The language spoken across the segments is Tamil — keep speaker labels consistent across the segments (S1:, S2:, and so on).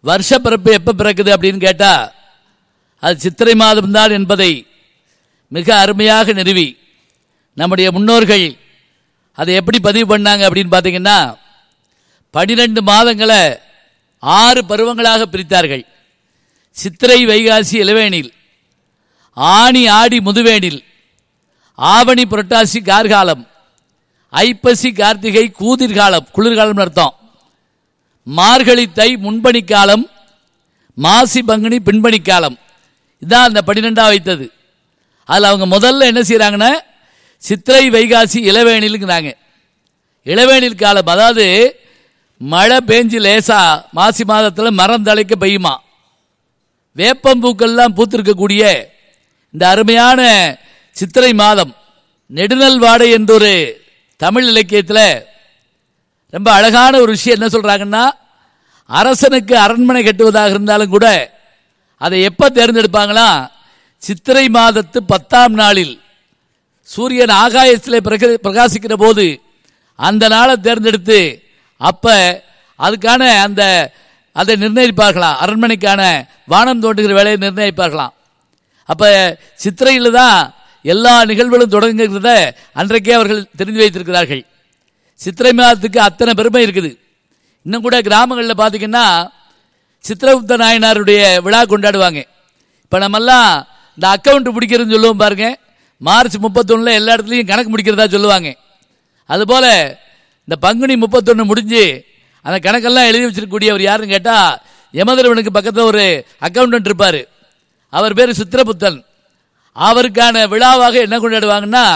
S1: வருஷ பிறப்பு எப்ப பிறக்குது அப்படின்னு கேட்டா அது சித்திரை மாதம்தான் என்பதை மிக அருமையாக நிறுவி. நம்முடைய முன்னோர்கள் அதை எப்படி பதிவு பண்ணாங்க அப்படின்னு பார்த்தீங்கன்னா பனிரெண்டு மாதங்களை ஆறு பருவங்களாக பிரித்தார்கள். சித்திரை வைகாசி இளவேனில் ஆணி ஆடி முதுவேனில் ஆவணி புரட்டாசி கார்காலம் ஐப்பசி கார்த்திகை கூதிர்காலம் குளிர்காலம் அர்த்தம். மார்கழி தை முன்பணி காலம் மாசி பங்குனி பின்பணி காலம் இதான் அந்த பன்னிரெண்டாக வைத்தது. அதில் அவங்க முதல்ல என்ன செய்கிறாங்கன்னா சித்திரை வைகாசி இளவேணிலுங்கிறாங்க இளவேணில் காலம் அதாவது மழை பெஞ்சு லேசா மாசி மாதத்தில் மரம் தழைக்க பெய்யுமா? வேப்பம்பூக்கள்லாம் பூத்திருக்கக்கூடிய இந்த அருமையான சித்திரை மாதம் நெடுநல் வாடை என்ற ஒரு தமிழ் இலக்கியத்தில் ரொம்ப அழகான ஒரு விஷயம் என்ன சொல்றாங்கன்னா அரசனுக்கு அரண்மனை கட்டுவதாக இருந்தாலும் கூட அதை எப்போ தேர்ந்தெடுப்பாங்களா சித்திரை மாதத்து பத்தாம் நாளில். சூரியன் ஆகாயத்தில் பிரக- பிரகாசிக்கிற போது அந்த நாளை தேர்ந்தெடுத்து அப்ப அதுக்கான அந்த அதை நிர்ணயிப்பார்களாம் அரண்மனைக்கான வானம் தோன்றுகிற வேலையை நிர்ணயிப்பார்களாம். அப்ப சித்திரையில் தான் எல்லா நிகழ்வுகளும் தொடங்குகிறத அன்றைக்கே அவர்கள் தெரிந்து வைத்திருக்கிறார்கள். சித்திரை மாதத்துக்கு அத்தனை பெருமை இருக்குது. இன்னும் கூட கிராமங்களில் பார்த்தீங்கன்னா சித்திரகுப்த நாயனாருடைய விழா கொண்டாடுவாங்க. இப்போ நம்மெல்லாம் இந்த அக்கௌண்ட் பிடிக்கிறதுன்னு சொல்லுவோம் பாருங்க. மார்ச் முப்பத்தொன்னில் எல்லா இடத்துலையும் கணக்கு முடிக்கிறதா சொல்லுவாங்க. அதுபோல் இந்த பங்குனி முப்பத்தொன்று முடிஞ்சு அந்த கணக்கெல்லாம் எழுதி வச்சிருக்கக்கூடியவர் யாருன்னு கேட்டால் யமதரவனுக்கு பக்கத்தில் ஒரு அக்கௌண்டன்ட் இருப்பார். அவர் பேர் சித்திரபுத்தன். அவருக்கான விழாவாக என்ன கொண்டாடுவாங்கன்னா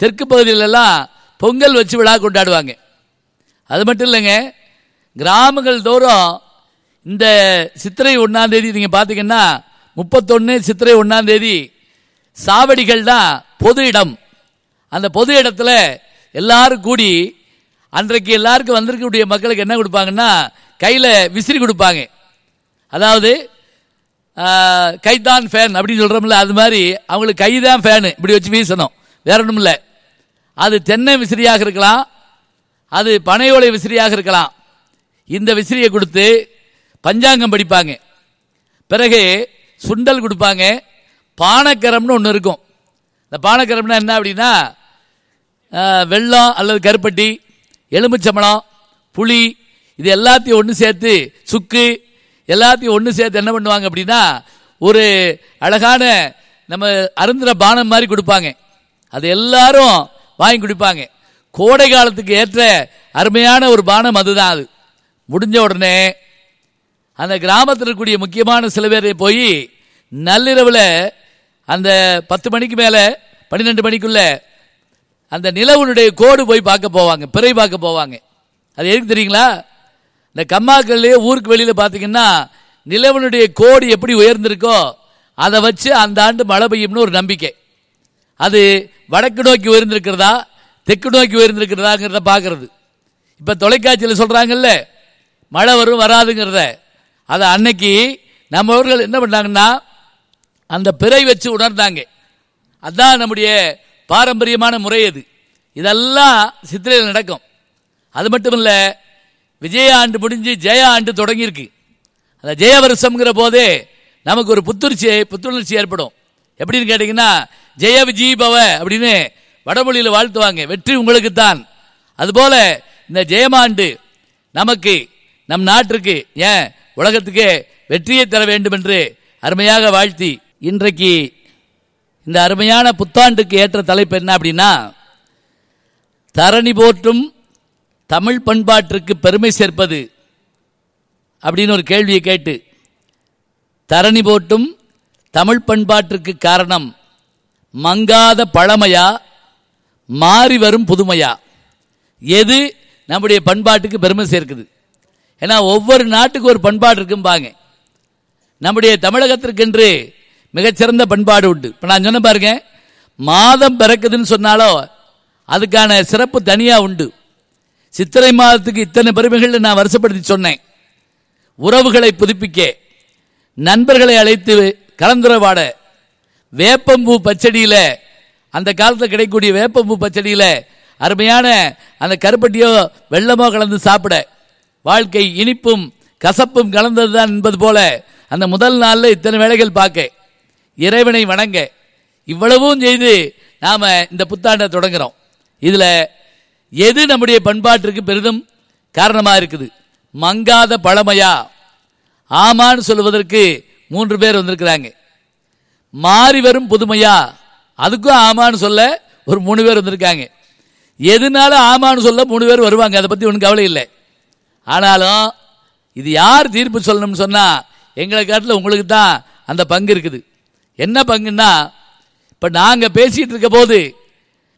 S1: தெற்கு பகுதியிலெல்லாம் பொங்கல் வச்சு விழா கொண்டாடுவாங்க. அது மட்டும் இல்லைங்க கிராமங்கள் தோறும் இந்த சித்திரை ஒன்றாம் தேதி நீங்கள் பார்த்தீங்கன்னா முப்பத்தொன்று சித்திரை ஒன்றாம் தேதி சாவடிகள் தான் பொது இடம். அந்த பொது இடத்துல எல்லாரும் கூடி அன்றைக்கு எல்லாருக்கும் வந்திருக்கக்கூடிய மக்களுக்கு என்ன கொடுப்பாங்கன்னா கையில் விசிறி கொடுப்பாங்க. அதாவது கைதான் ஃபேன் அப்படின்னு சொல்கிறோம்ல அது மாதிரி அவங்களுக்கு கை தான் ஃபேனு இப்படி வச்சு வீசணும். வேற ஒன்றும் இல்லை அது தென்னை விசிறியாக இருக்கலாம் அது பனையோலை விசிறியாக இருக்கலாம். இந்த விசிறியை கொடுத்து பஞ்சாங்கம் படிப்பாங்க. பிறகு சுண்டல் கொடுப்பாங்க. பானக்கரம்னு ஒன்று இருக்கும். இந்த பானக்கரம்னா என்ன அப்படின்னா வெள்ளம் வெல்லம் அல்லது கருப்பட்டி எலுமிச்சம்பழம் புளி இது எல்லாத்தையும் ஒன்று சேர்த்து சுக்கு எல்லாத்தையும் ஒன்று சேர்த்து என்ன பண்ணுவாங்க அப்படின்னா ஒரு அழகான நம்ம அருந்திர பானம் மாதிரி கொடுப்பாங்க. அது எல்லாரும் வாங்கி குடிப்பாங்க. கோடை காலத்துக்கு ஏற்ற அருமையான ஒரு பானம் அதுதான் அது. முடிஞ்ச உடனே அந்த கிராமத்தில் இருக்கக்கூடிய முக்கியமான சில பேரை போய் நள்ளிரவில் அந்த பத்து மணிக்கு மேலே பன்னிரெண்டு மணிக்குள்ள அந்த நிலவனுடைய கோடு போய் பார்க்க போவாங்க பிறை பார்க்க போவாங்க. அது எதுக்கு தெரியுங்களா? இந்த கம்மாக்கல்லையே ஊருக்கு வெளியில் பார்த்தீங்கன்னா நிலவனுடைய கோடு எப்படி உயர்ந்திருக்கோ அதை வச்சு அந்த ஆண்டு மழை பெய்யும்னு ஒரு நம்பிக்கை. அது வடக்கு நோக்கி உயர்ந்திருக்கிறதா தெற்கு நோக்கி உயர்ந்திருக்கிறதாங்கிறத பார்க்கறது. இப்போ தொலைக்காட்சியில் சொல்கிறாங்கல்ல மழை வரும் வராதுங்கிறத. அதை அன்னைக்கு நம்மவர்கள் என்ன பண்ணாங்கன்னா அந்த பிறை வச்சு உணர்ந்தாங்க. அதுதான் நம்முடைய பாரம்பரியமான முறை அது. இதெல்லாம் சித்திரையில் நடக்கும். அது மட்டும் இல்லை விஜய ஆண்டு முடிஞ்சு ஜெய ஆண்டு தொடங்கியிருக்கு. அந்த ஜெய வருஷம்ங்கிற போதே நமக்கு ஒரு புத்துணர்ச்சி புத்துணர்ச்சி ஏற்படும். எப்படின்னு கேட்டிங்கன்னா ஜெய விஜய் பவ அப்படின்னு வடமொழியில் வாழ்த்துவாங்க. வெற்றி உங்களுக்கு தான் அதுபோல இந்த ஜெயமாண்டு நமக்கு நம் நாட்டிற்கு ஏன் உலகத்துக்கே வெற்றியை தர வேண்டும் என்று அருமையாக வாழ்த்தி இன்றைக்கு இந்த அருமையான புத்தாண்டுக்கு ஏற்ற தலைப்பு என்ன அப்படின்னா தரணி போற்றும் தமிழ் பண்பாட்டிற்கு பெருமை சேர்ப்பது அப்படின்னு ஒரு கேள்வியை கேட்டு தரணி போட்டும் தமிழ் பண்பாட்டிற்கு காரணம் மங்காத பழமையா மாறி வரும் புதுமையா? எது நம்முடைய பண்பாட்டுக்கு பெருமை சேர்க்குது? ஏன்னா ஒவ்வொரு நாட்டுக்கு ஒரு பண்பாடு இருக்கும்பாங்க நம்முடைய தமிழகத்திற்கென்று மிகச்சிறந்த பண்பாடு உண்டு. இப்போ நான் சொன்ன பாருங்க மாதம் பிறக்குதுன்னு சொன்னாலோ அதுக்கான சிறப்பு தனியாக உண்டு. சித்திரை மாதத்துக்கு இத்தனை பெருமைகள் நான் வருஷப்படுத்தி சொன்னேன். உறவுகளை புதுப்பிக்க நண்பர்களை அழைத்து கலந்துரைவாட வேப்பம்பூ பச்சடியில் அந்த காலத்தில் கிடைக்கக்கூடிய வேப்பம்பூ பச்சடியில் அருமையான அந்த கருப்பட்டியோ வெள்ளமோ கலந்து சாப்பிட வாழ்க்கை இனிப்பும் கசப்பும் கலந்ததுதான் என்பது போல அந்த முதல் நாளில் இத்தனை வேலைகள் பார்க்க இறைவனை வணங்க இவ்வளவும் செய்து நாம் இந்த புத்தாண்டை தொடங்குறோம். இதில் எது நம்முடைய பண்பாட்டிற்கு பெரிதும் காரணமாக இருக்குது? மங்காத பழமையா? ஆமான்னு சொல்லுவதற்கு மூன்று பேர் வந்திருக்கிறாங்க. மாறி வரும் புதுமையா? அதுக்கும் ஆமான்னு சொல்ல ஒரு மூணு பேர் வந்திருக்காங்க. எதுனால ஆமான்னு சொல்ல மூணு பேர் வருவாங்க? அதை பத்தி ஒன்றும் கவலை இல்லை. ஆனாலும் இது யார் தீர்ப்பு சொல்லணும்னு சொன்னா எங்களை காட்டில் உங்களுக்கு தான் அந்த பங்கு இருக்குது. என்ன பங்குன்னா இப்ப நாங்க பேசிட்டு இருக்க போது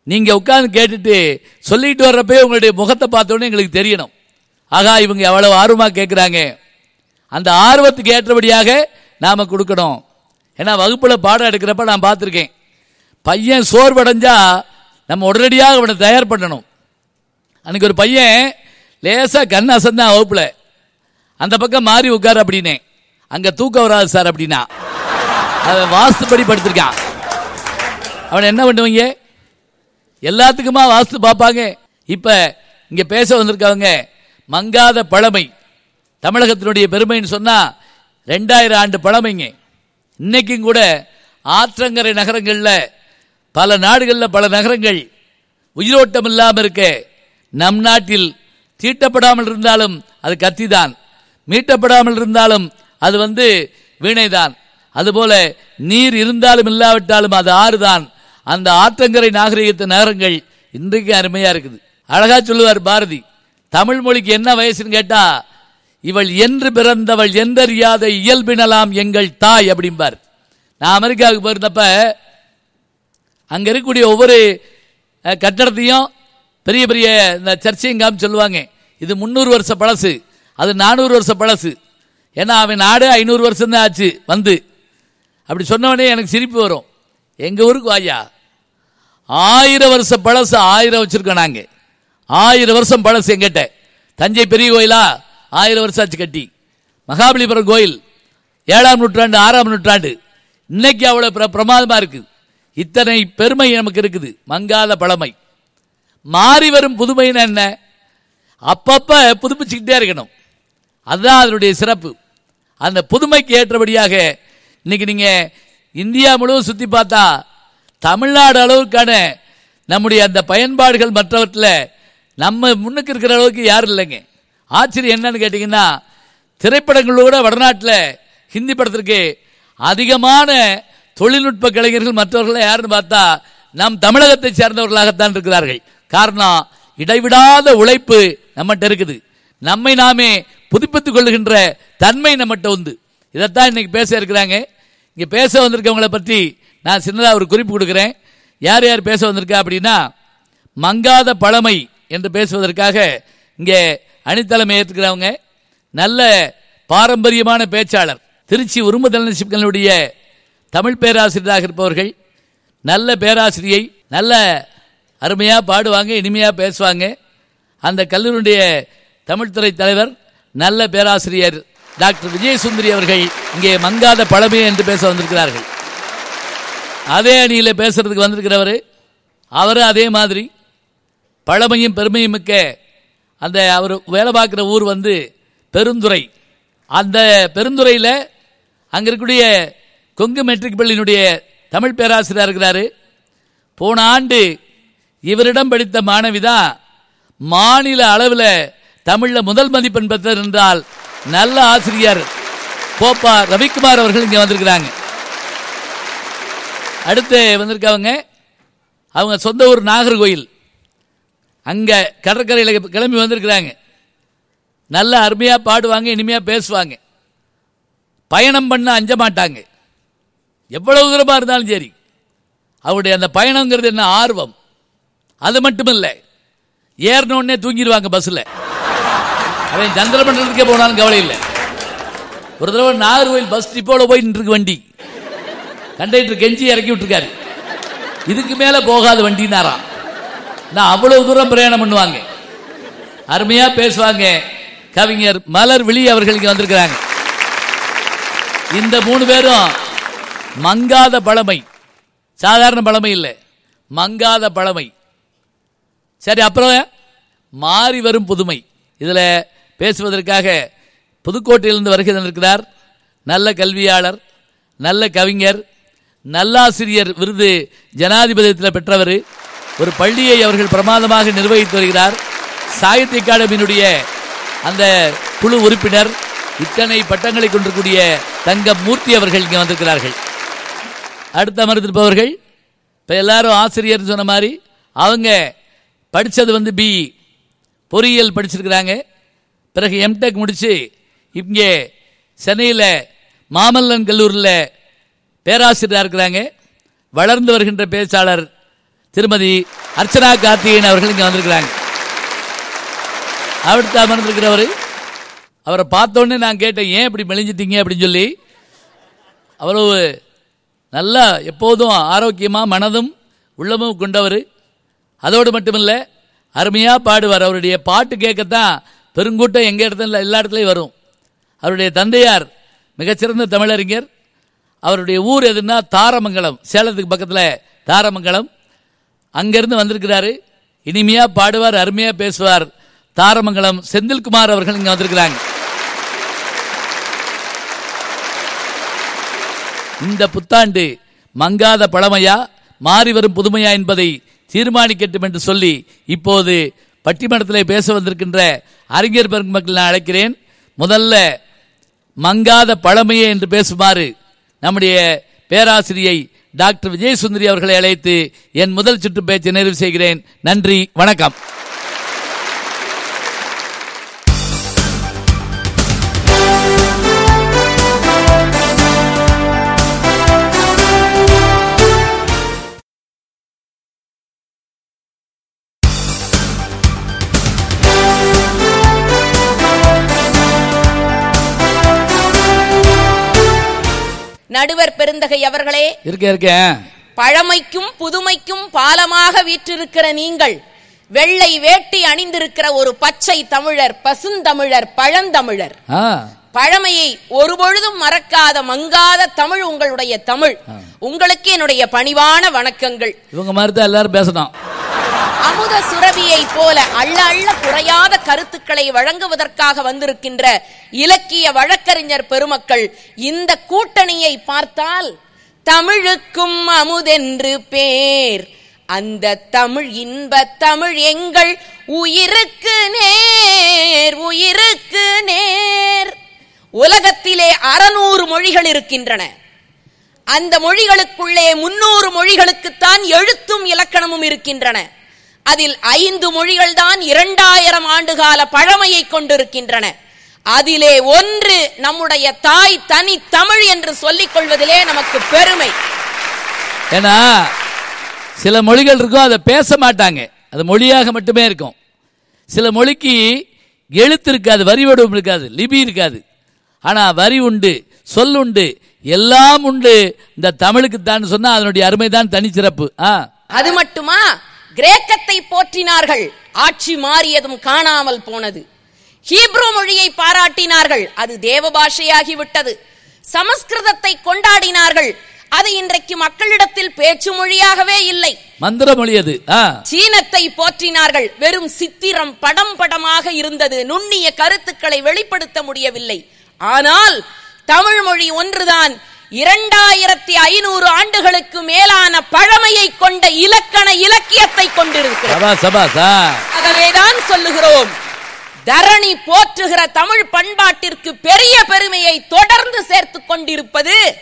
S1: நீங்க உட்கார்ந்து கேட்டுட்டு சொல்லிட்டு வர்றப்பே உங்களுடைய முகத்தை பார்த்தோன்னே எங்களுக்கு தெரியணும். ஆகா இவங்க எவ்வளவு ஆர்வமா கேட்குறாங்க அந்த ஆர்வத்துக்கு ஏற்றபடியாக நாம கொடுக்கணும். ஏன்னா வகுப்புல பாடம் எடுக்கிறப்ப நான் பார்த்துருக்கேன். பையன் சோர்வடைஞ்சா நம்ம உடனடியாக அவனை தயார் பண்ணணும். அன்னைக்கு ஒரு பையன் லேசா கண் அசந்தான் வகுப்புல. அந்த பக்கம் மாறி உட்கார் அப்படின்னே. அங்க தூக்கம் வராது சார் அப்படின்னா. அவன் வாஸ்துப்படி படுத்திருக்கான். அவன் என்ன பண்ணுவீங்க? எல்லாத்துக்குமா வாஸ்து பார்ப்பாங்க. இப்ப இங்க பேச வந்திருக்கவங்க மங்காத பழமை. தமிழகத்தினுடைய பெருமைன்னு சொன்னா ரெண்டாயிரம் ஆண்டு பழமைங்க. இன்னைக்கும் கூட ஆற்றங்கரை நகரங்களில் பல நாடுகளில் பல நகரங்கள் உயிரோட்டம் இல்லாமல் இருக்க நம் நாட்டில் தீட்டப்படாமல் இருந்தாலும் அது கத்திதான். மீட்டப்படாமல் இருந்தாலும் அது வந்து வீணைதான். அதுபோல நீர் இருந்தாலும் இல்லாவிட்டாலும் அது ஆறுதான். அந்த ஆற்றங்கரை நாகரிகத்து நகரங்கள் இன்றைக்கு அருமையா இருக்குது. அழகா சொல்லுவார் பாரதி தமிழ் மொழிக்கு என்ன வயசுன்னு கேட்டா இவள் என்று பிறந்தவள் எந்தறியாத இயல்பினலாம் எங்கள் தாய் அப்படிம்பார். நான் அமெரிக்காவுக்கு போயிருந்தப்ப அங்க இருக்கக்கூடிய ஒவ்வொரு கட்டடத்தையும் பெரிய பெரிய இந்த சர்ச்சையும் காமி சொல்லுவாங்க. இது முந்நூறு வருஷ பழசு. அது நானூறு வருஷ பழசு. ஏன்னா அவன் நாடு ஐநூறு வருஷம் தான் ஆச்சு வந்து. அப்படி சொன்னவனே எனக்கு சிரிப்பு வரும். எங்கள் ஊருக்கு வாயா? ஆயிரம் வருஷ பழசு ஆயிரம் வச்சுருக்கோம் நாங்கள் ஆயிரம் வருஷம் பழசு எங்கிட்ட. தஞ்சை பெரிய கோயிலா? ஆயிரம் வருஷம் ஆச்சு கட்டி. மகாபலிபுரம் கோயில் ஏழாம் நூற்றாண்டு ஆறாம் நூற்றாண்டு. இன்னைக்கு அவ்வளோ பிர- பிரமாதமாக இருக்குது இத்தனை பெருமை நமக்கு இருக்குது. மங்காத பழமை. மாறி வரும் புதுமைன்னு என்ன? அப்பப்போ புதுப்பிச்சுக்கிட்டே இருக்கணும். அதுதான் அதனுடைய சிறப்பு. அந்த புதுமைக்கு ஏற்றபடியாக இன்னைக்கு நீங்கள் இந்தியா முழுவதும் சுற்றி பார்த்தா தமிழ்நாடு அளவுக்கான நம்முடைய அந்த பயன்பாடுகள் மற்றவற்றில் நம்ம முன்னுக்கு இருக்கிற அளவுக்கு யாரும் இல்லைங்க. ஆச்சரியம் என்னன்னு கேட்டிங்கன்னா திரைப்படங்களோட வடநாட்டில் ஹிந்தி படத்திற்கு அதிகமான தொழில்நுட்ப கலைஞர்கள் மற்றவர்கள் யாருன்னு பார்த்தா நம் தமிழகத்தை சேர்ந்தவர்களாகத்தான் இருக்கிறார்கள். காரணம் இடைவிடாத உழைப்பு நம்மகிட்ட இருக்குது. நம்மை நாமே புதுப்பித்துக் கொள்ளுகின்ற தன்மை நம்மகிட்ட உண்டு. இதைத்தான் இன்னைக்கு பேச இருக்கிறாங்க. இங்கே பேச வந்திருக்கவங்களை பற்றி நான் சின்னதாக ஒரு குறிப்பு கொடுக்குறேன். யார் யார் பேச வந்திருக்கா அப்படின்னா மங்காத பழமை என்று பேசுவதற்காக இங்கே அணித்தலைமை ஏற்றுக்கிறவங்க நல்ல பாரம்பரியமான பேச்சாளர் திருச்சி உரும தமிழ் பேராசிரியராக இருப்பவர்கள் நல்ல பேராசிரியை நல்ல அருமையாக பாடுவாங்க இனிமையாக பேசுவாங்க. அந்த கல்லூரியுடைய தமிழ்துறை தலைவர் நல்ல பேராசிரியர் டாக்டர் விஜயசுந்தரி அவர்கள் இங்கே மங்காத பழமை என்று பேச வந்திருக்கிறார்கள். அதே அணியில் பேசுறதுக்கு வந்திருக்கிறவர் அவரும் அதே மாதிரி பழமையும் பெருமையும் மிக்க அந்த அவர் வேலை பார்க்குற ஊர் வந்து பெருந்துறை. அந்த பெருந்துறையில் அங்கே இருக்கக்கூடிய கொங்கு மெட்ரிக் பள்ளியினுடைய தமிழ் பேராசிரியர் இருக்கிறார். போன ஆண்டு இவரிடம் படித்த மாணவி தான் மாநில அளவில் தமிழில் முதல் மதிப்பெண் பெற்றார் என்றால் நல்ல ஆசிரியர் கோப்பா ரவிக்குமார் அவர்கள் இங்கே வந்திருக்கிறாங்க. அடுத்து வந்திருக்கவங்க அவங்க சொந்த ஊர் நாகர்கோயில் அங்க கடற்கரையில் கிளம்பி வந்திருக்கிறாங்க. நல்ல அருமையா பாடுவாங்க இனிமையா பேசுவாங்க. பயணம் பண்ண அஞ்ச மாட்டாங்க. எவ்வளவு தூரமா இருந்தாலும் சரி. அவருடைய அந்த பயணங்கிறது என்ன ஆர்வம். அது மட்டும் இல்லை ஏறின தூங்கிடுவாங்க பஸ்ல அவன் சந்திரமண்டலத்துக்கே போனாலும் கவலை இல்லை. ஒரு தடவை நாகர்கோயில் பஸ் டிப்போல போய் நின்று வண்டி. கண்டக்டர் கெஞ்சி இறக்கி விட்டுருக்காரு. இதுக்கு மேல போகாத வண்டினாராம். நான் அவ்வளவு தூரம் பிரயாணம் பண்ணுவாங்க. அருமையா பேசுவாங்க. கவிஞர் மலர் விழி அவர்கள் இங்க வந்திருக்கிறாங்க. இந்த மூணு பேரும் மங்காத பழமை. சாதாரண பழமை இல்லை. மங்காத பழமை. சரி அப்புறம் மாறி வரும் புதுமை. இதில் பேசுவதற்காக புதுக்கோட்டையிலிருந்து வருகை தந்திருக்கிறார். நல்ல கல்வியாளர் நல்ல கவிஞர் நல்லாசிரியர் விருது ஜனாதிபதியத்தில் பெற்றவர். ஒரு பள்ளியை அவர்கள் பிரமாதமாக நிர்வகித்து வருகிறார். சாகித்ய அகாடமியினுடைய அந்த குழு உறுப்பினர் இத்தனை பட்டங்களை கொண்டிருக்கூடிய தங்க மூர்த்தி அவர்கள் இங்கே வந்திருக்கிறார்கள். அடுத்து அமர்ந்திருப்பவர்கள் இப்போ எல்லாரும் ஆசிரியர் சொன்ன மாதிரி அவங்க படித்தது வந்து பிஇ பொறியியல் படிச்சிருக்கிறாங்க. பிறகு எம்டெக் முடித்து இங்கே சென்னையில் மாமல்லன் கல்லூரியில் பேராசிரியராக இருக்கிறாங்க. வளர்ந்து வருகின்ற பேச்சாளர் திருமதி அர்ச்சனா கார்த்திகேயன் அவர்கள் இங்கே வந்திருக்கிறாங்க. அடுத்து அமர்ந்திருக்கிறவர் அவரை பார்த்தோன்னே நான் கேட்டேன் ஏன் இப்படி மெலிஞ்சிட்டீங்க? அப்படின்னு சொல்லி அவ்வளவு நல்லா எப்போதும் ஆரோக்கியமாக மனதும் உள்ளமும் கொண்டவர். அதோடு மட்டுமில்லை அருமையாக பாடுவார். அவருடைய பாட்டு கேட்கத்தான் பெருங்கூட்டம் எங்கே இடத்துல எல்லா இடத்துலையும் வரும். அவருடைய தந்தையார் மிகச்சிறந்த தமிழறிஞர். அவருடைய ஊர் எதுன்னா தாரமங்கலம் சேலத்துக்கு பக்கத்தில் தாரமங்கலம். அங்கிருந்து வந்திருக்கிறாரு. இனிமையாக பாடுவார் அருமையாக பேசுவார். தாரமங்கலம் செந்தில்குமார் அவர்கள் இங்கே வந்திருக்கிறாங்க. இந்த புத்தாண்டு மங்காத பழமையா மாறி வரும் புதுமையா என்பதை தீர்மானிக்கட்டும் என்று சொல்லி இப்போது பட்டிமன்றத்தில் பேச வந்திருக்கின்ற அறிஞர் பெருமக்கள் நான் அழைக்கிறேன். முதல்ல மங்காத பழமையே என்று பேசுமாறு நம்முடைய பேராசிரியை டாக்டர் விஜயசுந்தரி அவர்களை அழைத்து என் முதல் சுற்று பேச்சை நிறைவு செய்கிறேன். நன்றி வணக்கம்.
S2: நடுவர் பெருந்தகை அவர்களே
S1: இருக்க இருக்கேன்
S2: பழமைக்கும் புதுமைக்கும் பாலமாக வீற்றிருக்கிற நீங்கள் வெள்ளை வேட்டி அணிந்திருக்கிற ஒரு பச்சை தமிழர் பசுந்தமிழர் பழந்தமிழர். பழமையை ஒருபொழுதும் மறக்காத மங்காத தமிழ் உங்களுடைய தமிழ். உங்களுக்கு என்னுடைய பணிவான வணக்கங்கள்.
S1: இவங்க மாதிரி தான் எல்லாரும் பேசணும்.
S2: அமுத சுரபியை போல அள்ள அள்ள குறையாத கருத்துக்களை வழங்குவதற்காக வந்திருக்கின்ற இலக்கிய வழக்கறிஞர் பெருமக்கள் இந்த கூட்டணியை பார்த்தால் தமிழுக்கும் அமுதென்று பேர். அந்த தமிழ் இன்ப தமிழ் எங்கள் உயிருக்கு நேர் உயிருக்கு நேர். உலகத்திலே அறநூறு மொழிகள் இருக்கின்றன. அந்த மொழிகளுக்குள்ளே முன்னூறு மொழிகளுக்குத்தான் எழுத்தும் இலக்கணமும் இருக்கின்றன. அதில் ஐந்து மொழிகள் தான் இரண்டாயிரம் ஆண்டுகால பழமையை கொண்டிருக்கின்றன. அதிலே ஒன்று நம்முடைய தாய் தனி தமிழ் என்று சொல்லிக் கொள்வதிலே நமக்கு பெருமை.
S1: ஏன்னா சில மொழிகள் இருக்கும் அதை பேச மாட்டாங்க. அது மொழியாக மட்டுமே இருக்கும். சில மொழிக்கு எழுத்து இருக்காது வரி வடிவம் இருக்காது லிபி இருக்காது. ஆனா வரி உண்டு சொல் உண்டு எல்லாம் உண்டு. இந்த தமிழுக்கு தான் சொன்னா அதனுடைய அருமை தான் தனிச்சிறப்பு. ஆ.
S2: அது மட்டுமா? கிரேக்கத்தை போற்றினார்கள். ஆட்சி மாறியதும் காணாமல் போனது. ஹீப்ரு மொழியை பாராட்டினார்கள். அது தேவ பாஷையாகி விட்டது சமஸ்கிருதத்தை கொண்டாடினார்கள். அது இன்றைக்கு மக்களிடத்தில் பேச்சு மொழியாகவே இல்லை.
S1: மந்திர மொழி அது.
S2: சீனத்தை போற்றினார்கள். வெறும் சித்திரம் படம் படமாக இருந்தது. நுண்ணிய கருத்துக்களை வெளிப்படுத்த முடியவில்லை. ஆனால் தமிழ் மொழி ஒன்றுதான் இரண்டாயிரத்தி ஐநூறு ஆண்டுகளுக்கு மேலான பழமையை கொண்ட இலக்கண இலக்கியத்தை ஆகவேதான் சொல்லுகிறோம். தரணி போற்றுகிற தமிழ் பண்பாட்டிற்கு பெரிய பெருமையை தொடர்ந்து சேர்த்துக் கொண்டிருப்பது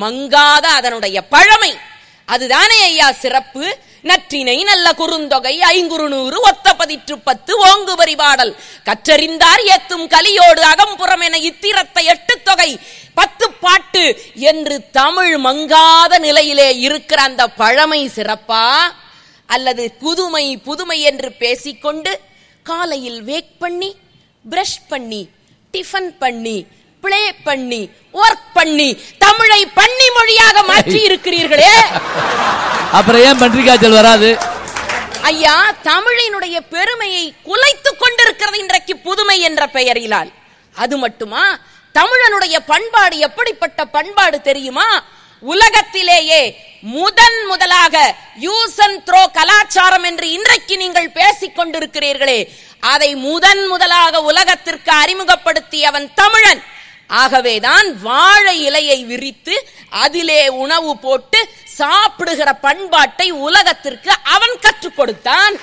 S2: மங்காத அதனுடைய பழமை. அதுதானே ஐயா சிறப்பு. நற்றினை நல்ல குறுந்தொகை ஐங்குறுநூறு ஒத்த பதிற்று பத்து ஓங்கு பாடல். கற்றறிந்தார் ஏத்தும் கலியோடு அகம்புறம் என இத்திரத்தை எட்டு தொகை. பத்து பாட்டு என்று தமிழ் மங்காத நிலையிலே இருக்கிற அந்த பழமை சிறப்பா? அல்லது புதுமை புதுமை என்று பேசிக்கொண்டு காலையில் வேக் பண்ணி பிரஷ் பண்ணி டிஃபன் பண்ணி ப்ளே பண்ணி ஒர்க் பண்ணி தமிழை பண்ணி மொழியாக மாற்றி இருக்கிறீர்களே.
S1: அப்புறம் ஏன் பன்றிக்காய்ச்சல் வராது?
S2: ஐயா தமிழினுடைய பெருமையை குலைத்துக் கொண்டிருக்கிறது இன்றைக்கு புதுமை என்ற பெயரிலால். அது மட்டுமா? தமிழனுடைய பண்பாடு எப்படிப்பட்ட பண்பாடு தெரியுமா? உலகத்திலேயே முதன் முதலாக யூஸ் அண்ட் த்ரோ கலாச்சாரம் என்று இன்றைக்கு நீங்கள் பேசிக் கொண்டிருக்கிறீர்களே. அதை முதன் முதலாக உலகத்திற்கு அறிமுகப்படுத்தியவன் தமிழன். ஆகவேதான் வாழை இலையை விரித்து அதிலே உணவு போட்டு சாப்பிடுகிற பண்பாட்டை உலகத்திற்கு அவன் கற்றுக் கொடுத்தான்.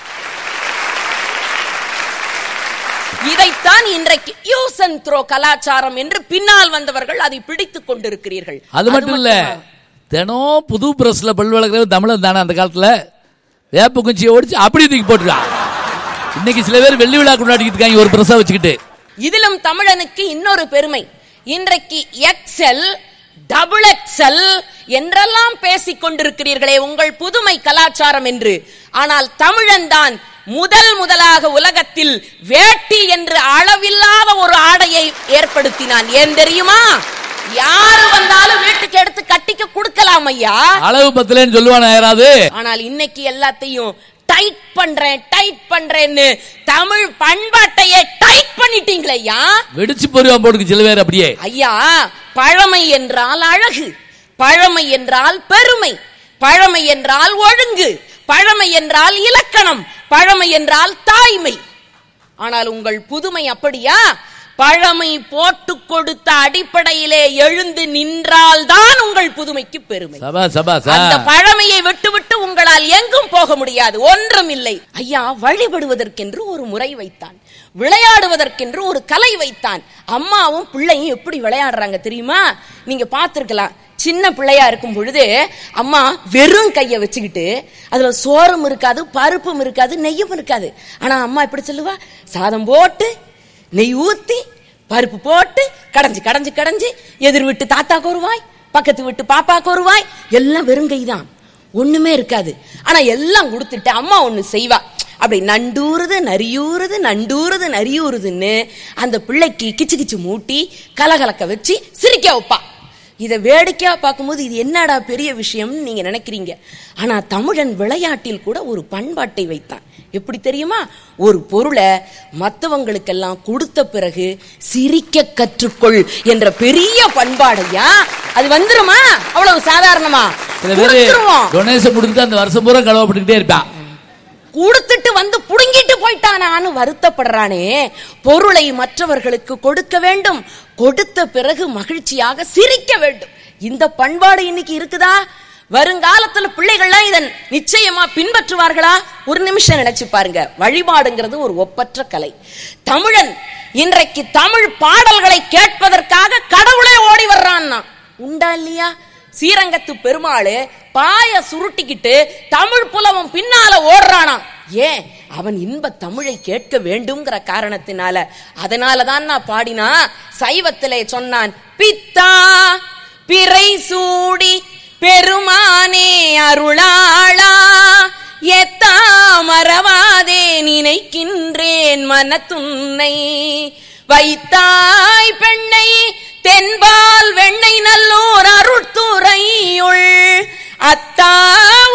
S2: இதைத்தான் இன்றைக்கு யூஸ் அண்ட் த்ரோ கலாச்சாரம் என்று பின்னால் வந்தவர்கள் அதை பிடித்துக் கொண்டிருக்கிறீர்கள்.
S1: அது மட்டும் இல்ல தினம் புது பிரஸ்ல பல் வளர்க்குறது தமிழன் தானே அந்த காலத்துல? வேப்ப குச்சியை ஒடிச்சு அப்படி தூக்கி போட்டுருக்கான் இன்னைக்கு சில பேர் வெள்ளி விழா கொண்டாடிக்கிட்டு இருக்காங்க ஒரு பிரஸ்ஸை வச்சுக்கிட்டு.
S2: இதிலும் தமிழனுக்கு இன்னொரு பெருமை. இன்றைக்கு எக்ஸல் டபுள் எக்ஸல் என்றெல்லாம் பேசிக் கொண்டிருக்கிறீர்களே உங்கள் புதுமை கலாச்சாரம் என்று. ஆனால் தமிழன் தான் முதல் முதலாக உலகத்தில் வேட்டி என்று அளவில்லாத ஒரு ஆடையை ஏற்படுத்தினான். ஏன் தெரியுமா? யாரு வந்தாலும் வீட்டுக்கு எடுத்து கட்டிக்க கொடுக்கலாம் ஐயா.
S1: அளவு பத்தலன்னு சொல்லுவானா
S2: ஆனால் இன்னைக்கு எல்லாத்தையும் டைட் பண்றேன் டைட் பண்றேன்னு தமிழ் பண்பாட்டையே டைட் பண்ணிட்டீங்களே ஐயா
S1: வெடிச்சு போருவான் போட்டுக்கு சில பேர் அப்படியே.
S2: ஐயா பழமை என்றால் அழகு பழமை என்றால் பெருமை பழமை என்றால் ஒழுங்கு பழமை என்றால் இலக்கணம் பழமை என்றால் தாய்மை. ஆனால் உங்கள் புதுமை அப்படியா? பழமை போட்டு கொடுத்த அடிப்படையிலே எழுந்து நின்றால்தான் உங்கள் புதுமைக்கு பெருமை. அந்த பழமையை விட்டுவிட்டு உங்களால் எங்கும் போக முடியாது. ஒன்றும் இல்லை. ஐயா வழிபடுவதற்கென்று ஒரு முறை வைத்தான். விளையாடுவதற்கென்று ஒரு கலை வைத்தான். அம்மாவும் பிள்ளையும் எப்படி விளையாடுறாங்க தெரியுமா? நீங்க பார்த்திருக்கலாம். சின்ன பிள்ளையா இருக்கும் பொழுது அம்மா வெறும் கைய வச்சுக்கிட்டு அதுல சோறும் இருக்காது பருப்பும் இருக்காது நெய்யும் இருக்காது. ஆனா அம்மா எப்படி சொல்லுவா? சாதம் போட்டு நெய் ஊத்தி பருப்பு போட்டு கடைஞ்சி கடைஞ்சி கடைஞ்சி எதிர் விட்டு தாத்தாக்கு வருவாய் பக்கத்து விட்டு பாப்பாக்கு வருவாய் எல்லாம் வெறும் கைதான் ஒண்ணுமே இருக்காது. ஆனா எல்லாம் கொடுத்துட்டு அம்மா ஒண்ணு செய்வா. அப்படி நண்டூறுது நரியூறுது நண்டூறுது நரியூறுதுன்னு அந்த பிள்ளைக்கு கிச்சு கிச்சு மூட்டி கலகலக்க வச்சு சிரிக்க வைப்பா. இதை வேடிக்கையா பார்க்கும்போது இது என்னடா பெரிய விஷயம்னு நீங்க நினைக்கிறீங்க. ஆனா தமிழன் விளையாட்டில் கூட ஒரு பண்பாட்டை வைத்தான். எப்படி தெரியுமா? ஒரு பொருளை மற்றவங்களுக்கெல்லாம் கொடுத்த பிறகு சிரிக்க கற்றுக்கொள் என்ற பெரிய பண்பாடையா? அது வந்துருமா? அவ்வளவு சாதாரணமா?
S1: டொனேஷன் கொடுத்துட்டு அந்த வருஷம் பூரா கலவப்பட்டுக்கிட்டே இருப்பான்
S2: கொடுத்துட்டு வந்து புடுங்கிட்டு போயிட்டானான்னு வருத்தப்படுறானே. பொருளை மற்றவர்களுக்கு கொடுக்க வேண்டும். கொடுத்த பிறகு மகிழ்ச்சியாக சிரிக்க வேண்டும். இந்த பண்பாடு இன்னைக்கு இருக்குதா? வருங்காலத்துல பிள்ளைகள்லாம் இதன் நிச்சயமா பின்பற்றுவார்களா? ஒரு நிமிஷம் நினைச்சு பாருங்க. வழிபாடுங்கிறது ஒரு ஒப்பற்ற கலை. தமிழன் இன்றைக்கு தமிழ் பாடல்களை கேட்பதற்காக கடவுளே ஓடி வர்றான்னா? உண்டா இல்லையா? ஸ்ரீரங்கத்து பெருமாளு பாய சுருட்டிக்கிட்டு தமிழ் புலவம் பின்னால ஓடுறானா? ஏன்? அவன் இன்ப தமிழை கேட்க வேண்டும்ங்கிற காரணத்தினால. அதனாலதான் நான் பாடினா சைவத்திலே சொன்னான் பித்தா பிறை சூடி பெருமானே அருளாளா எத்தா மறவாதே நினைக்கின்றேன் மனத்துன்னை. வைத்தாய் பெண்ணை தென்பால் வெண்ணை நல்லூர் அருட்துறையுள். அத்தா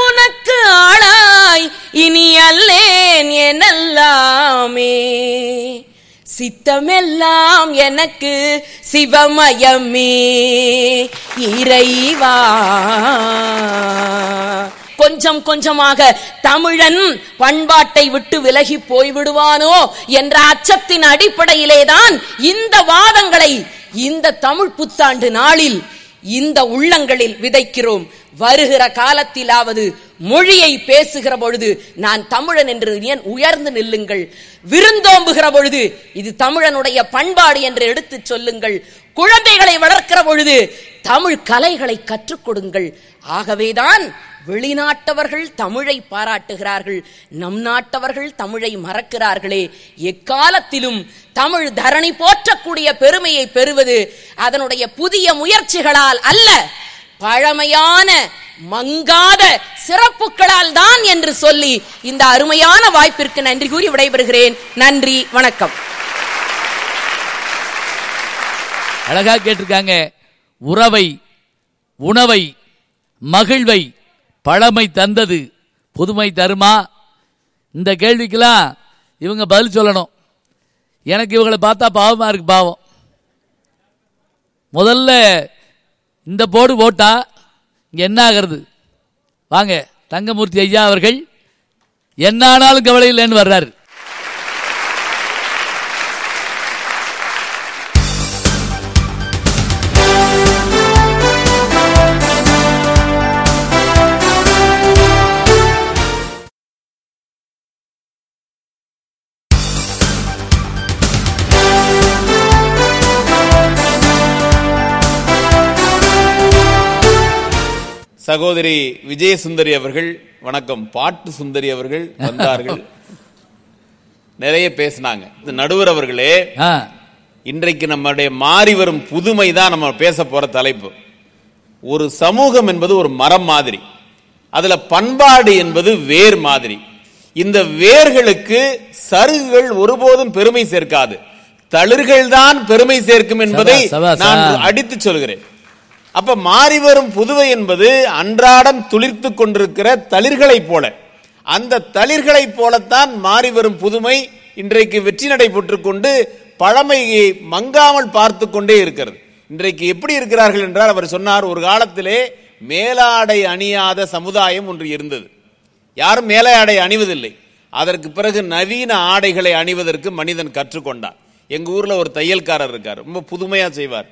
S2: உனக்கு ஆளாய் இனி அல்லேன் எனல்லாமே சித்தமெல்லாம் எனக்கு சிவமயமே. இறைவா. கொஞ்சம் கொஞ்சமாக தமிழன் பண்பாட்டை விட்டு விலகி போய்விடுவானோ என்ற அச்சத்தின் அடிப்படையிலேதான் இந்த வாதங்களை இந்த தமிழ் புத்தாண்டு நாளில் இந்த உள்ளங்களில் விதைக்கிறோம். வருகிற காலத்திலாவது மொழியை பேசுகிற பொழுது நான் தமிழன் என்று ஏன் உயர்ந்து நில்லுங்கள்? விருந்தோம்புகிற பொழுது இது தமிழனுடைய பண்பாடு என்று எடுத்துச் சொல்லுங்கள். குழந்தைகளை வளர்க்கிற பொழுது தமிழ் கலைகளை கற்றுக் கொடுங்கள். ஆகவேதான் வெளிநாட்டவர்கள் தமிழை பாராட்டுகிறார்கள். நம் நாட்டவர்கள் தமிழை மறக்கிறார்களே. எக்காலத்திலும் தமிழ் தரணி போற்றக்கூடிய பெருமையை பெறுவது அதனுடைய புதிய முயற்சிகளால் அல்ல. பழமையான மங்காத சிறப்புகளால் தான் என்று சொல்லி இந்த அருமையான வாய்ப்பிற்கு நன்றி கூறி விடைபெறுகிறேன். நன்றி வணக்கம்.
S1: அழகா கேட்டிருக்காங்க. உறவை உணவை மகிழ்வை பழமை தந்தது. புதுமை தருமா? இந்த கேள்விக்கெல்லாம் இவங்க பதில் சொல்லணும். எனக்கு இவங்களை பார்த்தா பாவமா இருக்கு பாவம். முதல்ல இந்த போர்டு போட்டா இங்கே என்ன ஆகிறது? வாங்க தங்கமூர்த்தி ஐயா அவர்கள் என்ன ஆனாலும் கவலை இல்லைன்னு வர்றாரு.
S3: சகோதரி விஜயசுந்தரி அவர்கள் வணக்கம் பாட்டு சுந்தரி அவர்கள் வந்தார்கள். நிறைய பேசினாங்க. நடுவர் அவர்களே இன்றைக்கு நம்முடைய மாறி வரும் புதுமை தான் நம்ம பேச போற தலைப்பு. ஒரு சமூகம் என்பது ஒரு மரம் மாதிரி. அதுல பண்பாடு என்பது வேர் மாதிரி. இந்த வேர்களுக்கு சருகுகள் ஒருபோதும் பெருமை சேர்க்காது. தளிர்கள் தான் பெருமை சேர்க்கும் என்பதை நான். அடித்து சொல்கிறேன். அப்ப மாறி வரும் புதுவை என்பது அன்றாடம் துளிர்த்துக் கொண்டிருக்கிற தளிர்களைப் போல. அந்த தளிர்களைப் போலத்தான் மாறி வரும் புதுமை இன்றைக்கு வெற்றி நடைபெற்று கொண்டு பழமையை மங்காமல் பார்த்து கொண்டே இருக்கிறது. இன்றைக்கு எப்படி இருக்கிறார்கள் என்றால் அவர் சொன்னார் ஒரு காலத்திலே மேலாடை அணியாத சமுதாயம் ஒன்று இருந்தது. யாரும் மேலாடை அணிவதில்லை. அதற்கு பிறகு நவீன ஆடைகளை அணிவதற்கு மனிதன் கற்றுக்கொண்டான். எங்க ஊர்ல ஒரு தையல்காரர் இருக்கார் ரொம்ப புதுமையா செய்வார்.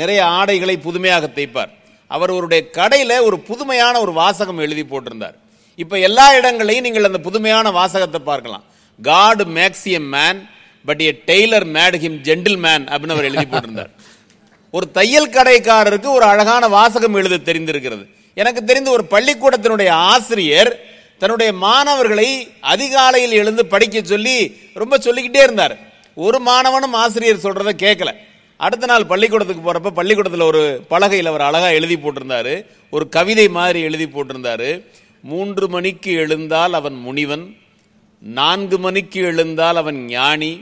S3: நிறைய ஆடைகளை புதுமையாக தைப்பார். அவர் அவருடைய கடையில் ஒரு புதுமையான ஒரு வாசகம் எழுதி போட்டிருந்தார். இப்போ எல்லா இடங்களையும் நீங்கள் அந்த புதுமையான வாசகத்தை பார்க்கலாம். God makes a man but a tailor made him gentleman அப்படின்னு அவர் எழுதி போட்டிருந்தார். ஒரு தையல் கடைக்காரருக்கு ஒரு அழகான வாசகம் எழுத தெரிந்திருக்கிறது. எனக்கு தெரிந்து ஒரு பள்ளிக்கூடத்தினுடைய ஆசிரியர் தன்னுடைய மாணவர்களை அதிகாலையில் எழுந்து படிக்க சொல்லி ரொம்ப சொல்லிக்கிட்டே இருந்தார். ஒரு மாணவனும் ஆசிரியர் சொல்றதை கேட்கல. அடுத்த நாள் பள்ளிக்கூடத்துக்கு போகிறப்ப பள்ளிக்கூடத்தில் ஒரு பலகையில் அவர் அழகாக எழுதி போட்டிருந்தாரு. ஒரு கவிதை மாதிரி எழுதி போட்டிருந்தாரு. மூன்று மணிக்கு எழுந்தால் அவன் முனிவன் நான்கு மணிக்கு எழுந்தால் அவன் ஞானி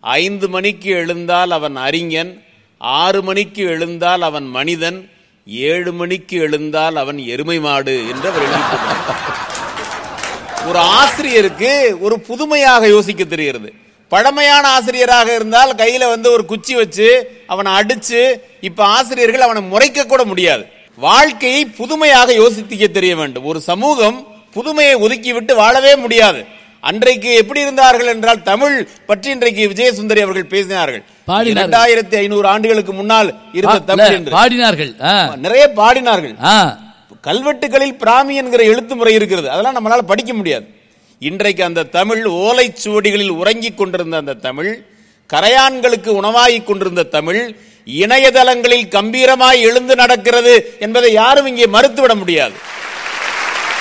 S3: ஐந்து மணிக்கு எழுந்தால் அவன் அறிஞன் ஆறு மணிக்கு எழுந்தால் அவன் மனிதன் ஏழு மணிக்கு எழுந்தால் அவன் எருமை மாடு என்று அவர் எழுதி ஒரு ஆசிரியருக்கு ஒரு புதுமையாக யோசிக்க தெரிகிறது. பழமையான ஆசிரியராக இருந்தால் கையில வந்து ஒரு குச்சி வச்சு அவனை அடிச்சு இப்ப ஆசிரியர்கள் அவனை முறைக்க கூட முடியாது. வாழ்க்கையை புதுமையாக யோசிக்க தெரிய வேண்டும். ஒரு சமூகம் புதுமையை ஒதுக்கிவிட்டு வாழவே முடியாது. அன்றைக்கு எப்படி இருந்தார்கள் என்றால் தமிழ் பற்றி இன்றைக்கு விஜயசுந்தரி அவர்கள் பேசினார்கள். இரண்டாயிரத்தி ஐநூறு ஆண்டுகளுக்கு முன்னால் இருந்த தமிழ் என்று.
S1: பாடினார்கள்.
S3: நிறைய பாடினார்கள். கல்வெட்டுகளில் பிராமி என்கிற எழுத்து முறை இருக்கிறது. அதெல்லாம் நம்மளால படிக்க முடியாது. இன்றைக்கு அந்த தமிழ் ஓலைச்சுவடிகளில் உறங்கிக் கொண்டிருந்த அந்த தமிழ் கரையான்களுக்கு உணவாகிக் கொண்டிருந்த தமிழ் இணையதளங்களில் கம்பீரமாய் எழுந்து நடக்கிறது என்பதை யாரும் இங்கே மறுத்துவிட முடியாது.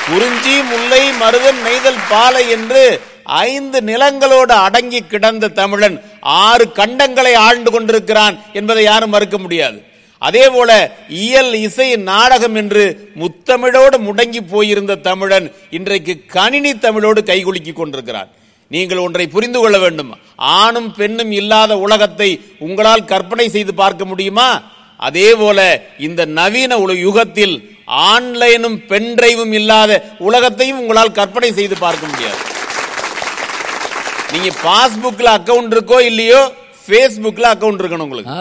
S3: குறிஞ்சி முல்லை மருதன் நெய்தல் பாலை என்று ஐந்து நிலங்களோடு அடங்கி கிடந்த தமிழன் ஆறு கண்டங்களை ஆழ்ந்து கொண்டிருக்கிறான் என்பதை யாரும் மறுக்க முடியாது. அதே போல இயல் இசை நாடகம் என்று முத்தமிழோடு முடங்கி போயிருந்த தமிழன் இன்றைக்கு கணினி தமிழோடு கைகுலுக்கி கொண்டிருக்கிறான் நீங்கள் ஒன்றை புரிந்து கொள்ள வேண்டும். ஆணும் பெண்ணும் இல்லாத உலகத்தை உங்களால் கற்பனை செய்து பார்க்க முடியுமா? அதே போல இந்த நவீன உல யுகத்தில் ஆன்லைனும் பென் டிரைவும் இல்லாத உலகத்தையும் உங்களால் கற்பனை செய்து பார்க்க முடியாது. நீங்க பாஸ்புக்ல அக்கவுண்ட் இருக்கோ இல்லையோ Facebookல அக்கவுண்ட் இருக்கணும் உங்களுக்கு.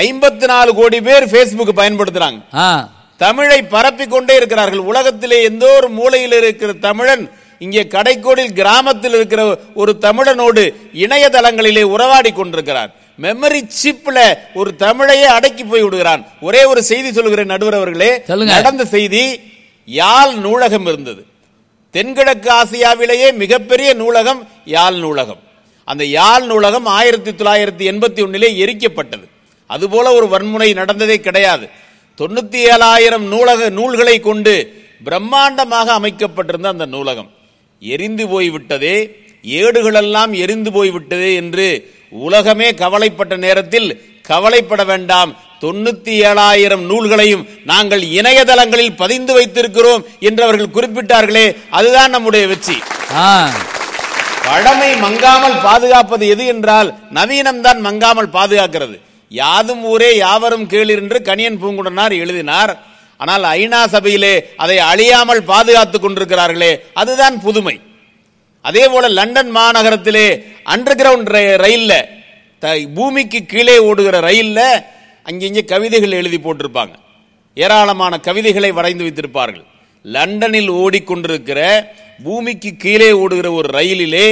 S3: ஐம்பத்தி நாலு கோடி பேர் Facebook பயன்படுத்துறாங்க. தமிழை பரப்பிக் கொண்டே இருக்கிறார்கள். உலகத்திலே எந்த ஒரு மூலையில் இருக்கிற தமிழன் இங்கே கடைக்கோடில் கிராமத்தில் இருக்கிற ஒரு தமிழனோடு இணையதளங்களிலே உறவாடி கொண்டிருக்கிறார் மெமரி சிப்ல ஒரு தமிழையே அடக்கி போய் விடுகிறான். ஒரே ஒரு செய்தி சொல்கிறேன் நடுவர் அவர்களே. நடந்த செய்தி யாழ் நூலகம் இருந்தது. தென்கிழக்கு ஆசியாவிலேயே மிகப்பெரிய நூலகம் யாழ் நூலகம். அந்த யாழ் நூலகம் ஆயிரத்தி தொள்ளாயிரத்தி எண்பத்தி ஒன்னிலே எரிக்கப்பட்டது. அதுபோல ஒரு வன்முறை நடந்ததே கிடையாது. தொண்ணூத்தி ஏழாயிரம் நூலக நூல்களை கொண்டு பிரம்மாண்டமாக அமைக்கப்பட்டிருந்த அந்த நூலகம். எரிந்து போய்விட்டதே ஏடுகளெல்லாம் எரிந்து போய்விட்டதே என்று உலகமே கவலைப்பட்ட நேரத்தில் கவலைப்பட வேண்டாம். தொண்ணூத்தி ஏழாயிரம் நூல்களையும் நாங்கள் இணையதளங்களில் பதிந்து வைத்திருக்கிறோம் என்று அவர்கள் குறிப்பிட்டார்களே அதுதான் நம்முடைய வெற்றி. பழமை மங்காமல் பாதுகாப்பது எது என்றால் நவீனம்தான் மங்காமல் பாதுகாக்கிறது. யாதும் ஊரே யாவரும் கேளீர் என்று கணியன் பூங்குடனார் எழுதினார். ஆனால் ஐநா சபையிலே அதை அழியாமல் பாதுகாத்துக் கொண்டிருக்கிறார்களே அதுதான் புதுமை. அதே போல லண்டன் மாநகரத்திலே அண்டர் கிரவுண்ட் ரயில்ல த- பூமிக்கு கீழே ஓடுகிற ரயில்ல அங்கிங்கே கவிதைகள் எழுதி போட்டிருப்பாங்க. ஏராளமான கவிதைகளை வரைந்து வைத்திருப்பார்கள். லண்டனில் ஓடிக்கொண்டிருக்கிற பூமிக்கு கீழே ஓடுகிற ஒரு ரயிலிலே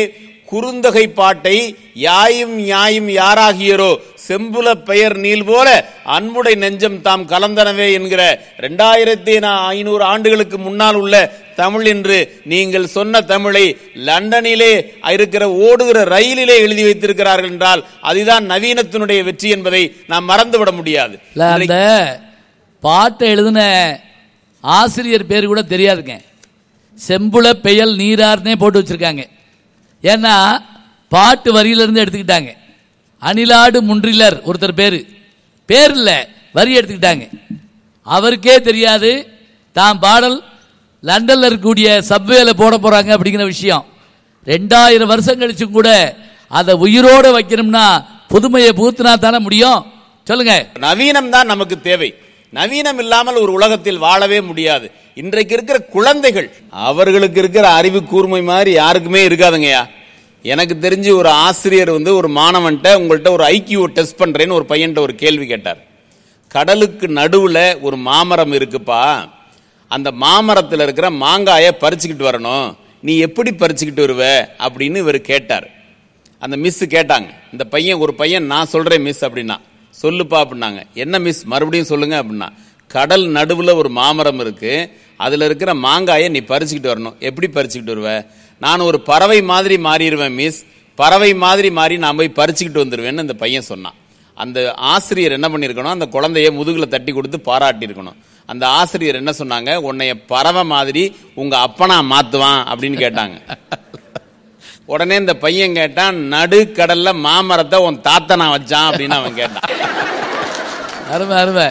S3: குறுந்தகை பாட்டை யாயும் யாயும் யாராகியரோ செம்புல பெயர் நீல் போல அன்புடை நெஞ்சம் தாம் கலந்தனவே என்கிற ரெண்டாயிரத்தி ஐநூறு ஆண்டுகளுக்கு முன்னால் உள்ள தமிழ் என்று நீங்கள் சொன்ன தமிழை லண்டனிலே இருக்கிற ஓடுகிற ரயிலிலே எழுதி வைத்திருக்கிறார்கள் என்றால் அதுதான் நவீனத்தினுடைய வெற்றி என்பதை நாம் மறந்துவிட முடியாது.
S1: அந்த பாட்டை எழுதின ஆசிரியர் பேர் கூட தெரியாதுங்க. செம்புல பெயல் நீரார்னே போட்டு வச்சிருக்காங்க. ஏன்னா பாட்டு வரியிலிருந்து எடுத்துக்கிட்டாங்க. அணிலாடு முன்றிலர் ஒருத்தர் பேர். பேர் இல்லை வரி எடுத்துக்கிட்டாங்க. அவருக்கே தெரியாது. தாம் பாடல் லண்டனில் இருக்கக்கூடிய சப்வேல போட போகிறாங்க அப்படிங்கிற விஷயம். ரெண்டாயிரம் வருஷம் கழிச்சும் கூட அதை உயிரோடு வைக்கணும்னா புதுமையை புகுத்தினா தானே முடியும்? சொல்லுங்க.
S3: நவீனம் தான் நமக்கு தேவை. நவீனம் இல்லாமல் ஒரு உலகத்தில் வாழவே முடியாது. இன்றைக்கு இருக்கிற குழந்தைகள் அவர்களுக்கு இருக்கிற அறிவு கூர்மை மாதிரி யாருக்குமே இருக்காதுங்கய்யா. எனக்கு தெரிஞ்சு ஒரு ஆசிரியர் வந்து ஒரு மாணவன்ட்ட உங்கள்கிட்ட ஒரு ஐக்கியூ டெஸ்ட் பண்ணுறேன்னு ஒரு பையன்ட்ட ஒரு கேள்வி கேட்டார். கடலுக்கு நடுவில் ஒரு மாமரம் இருக்குப்பா. அந்த மாமரத்தில் இருக்கிற மாங்காயை பறிச்சுக்கிட்டு வரணும். நீ எப்படி பறிச்சுக்கிட்டு வருவ? அப்படின்னு இவர் கேட்டார். அந்த மிஸ் கேட்டாங்க. இந்த பையன் ஒரு பையன் நான் சொல்கிறேன் மிஸ் அப்படின்னா. சொல்லுப்பா அப்படின்னாங்க. என்ன மிஸ் மறுபடியும் சொல்லுங்க அப்படின்னா. கடல் நடுவில் ஒரு மாமரம் இருக்குது அதில் இருக்கிற மாங்காயை நீ பறிச்சுக்கிட்டு வரணும். எப்படி பறிச்சுக்கிட்டு வருவ? நான் ஒரு பறவை மாதிரி மாறிடுவேன் மிஸ் பறவை மாதிரி மாறி நான் போய் பறிச்சுக்கிட்டு வந்துடுவேன்னு அந்த பையன் சொன்னான். அந்த ஆசிரியர் என்ன பண்ணியிருக்கணும் அந்த குழந்தைய முதுகில் தட்டி கொடுத்து பாராட்டியிருக்கணும். அந்த ஆசிரியர் என்ன சொன்னாங்க? உன்னைய பறவை மாதிரி உங்கள் அப்பனா மாற்றுவான் அப்படின்னு கேட்டாங்க. உடனே இந்த பையன் கேட்டான் நடுக்கடல்ல மாமரத்தை உன் தாத்தனா வச்சான் அப்படின்னு அவன் கேட்டான்.
S1: அருமை அருமை.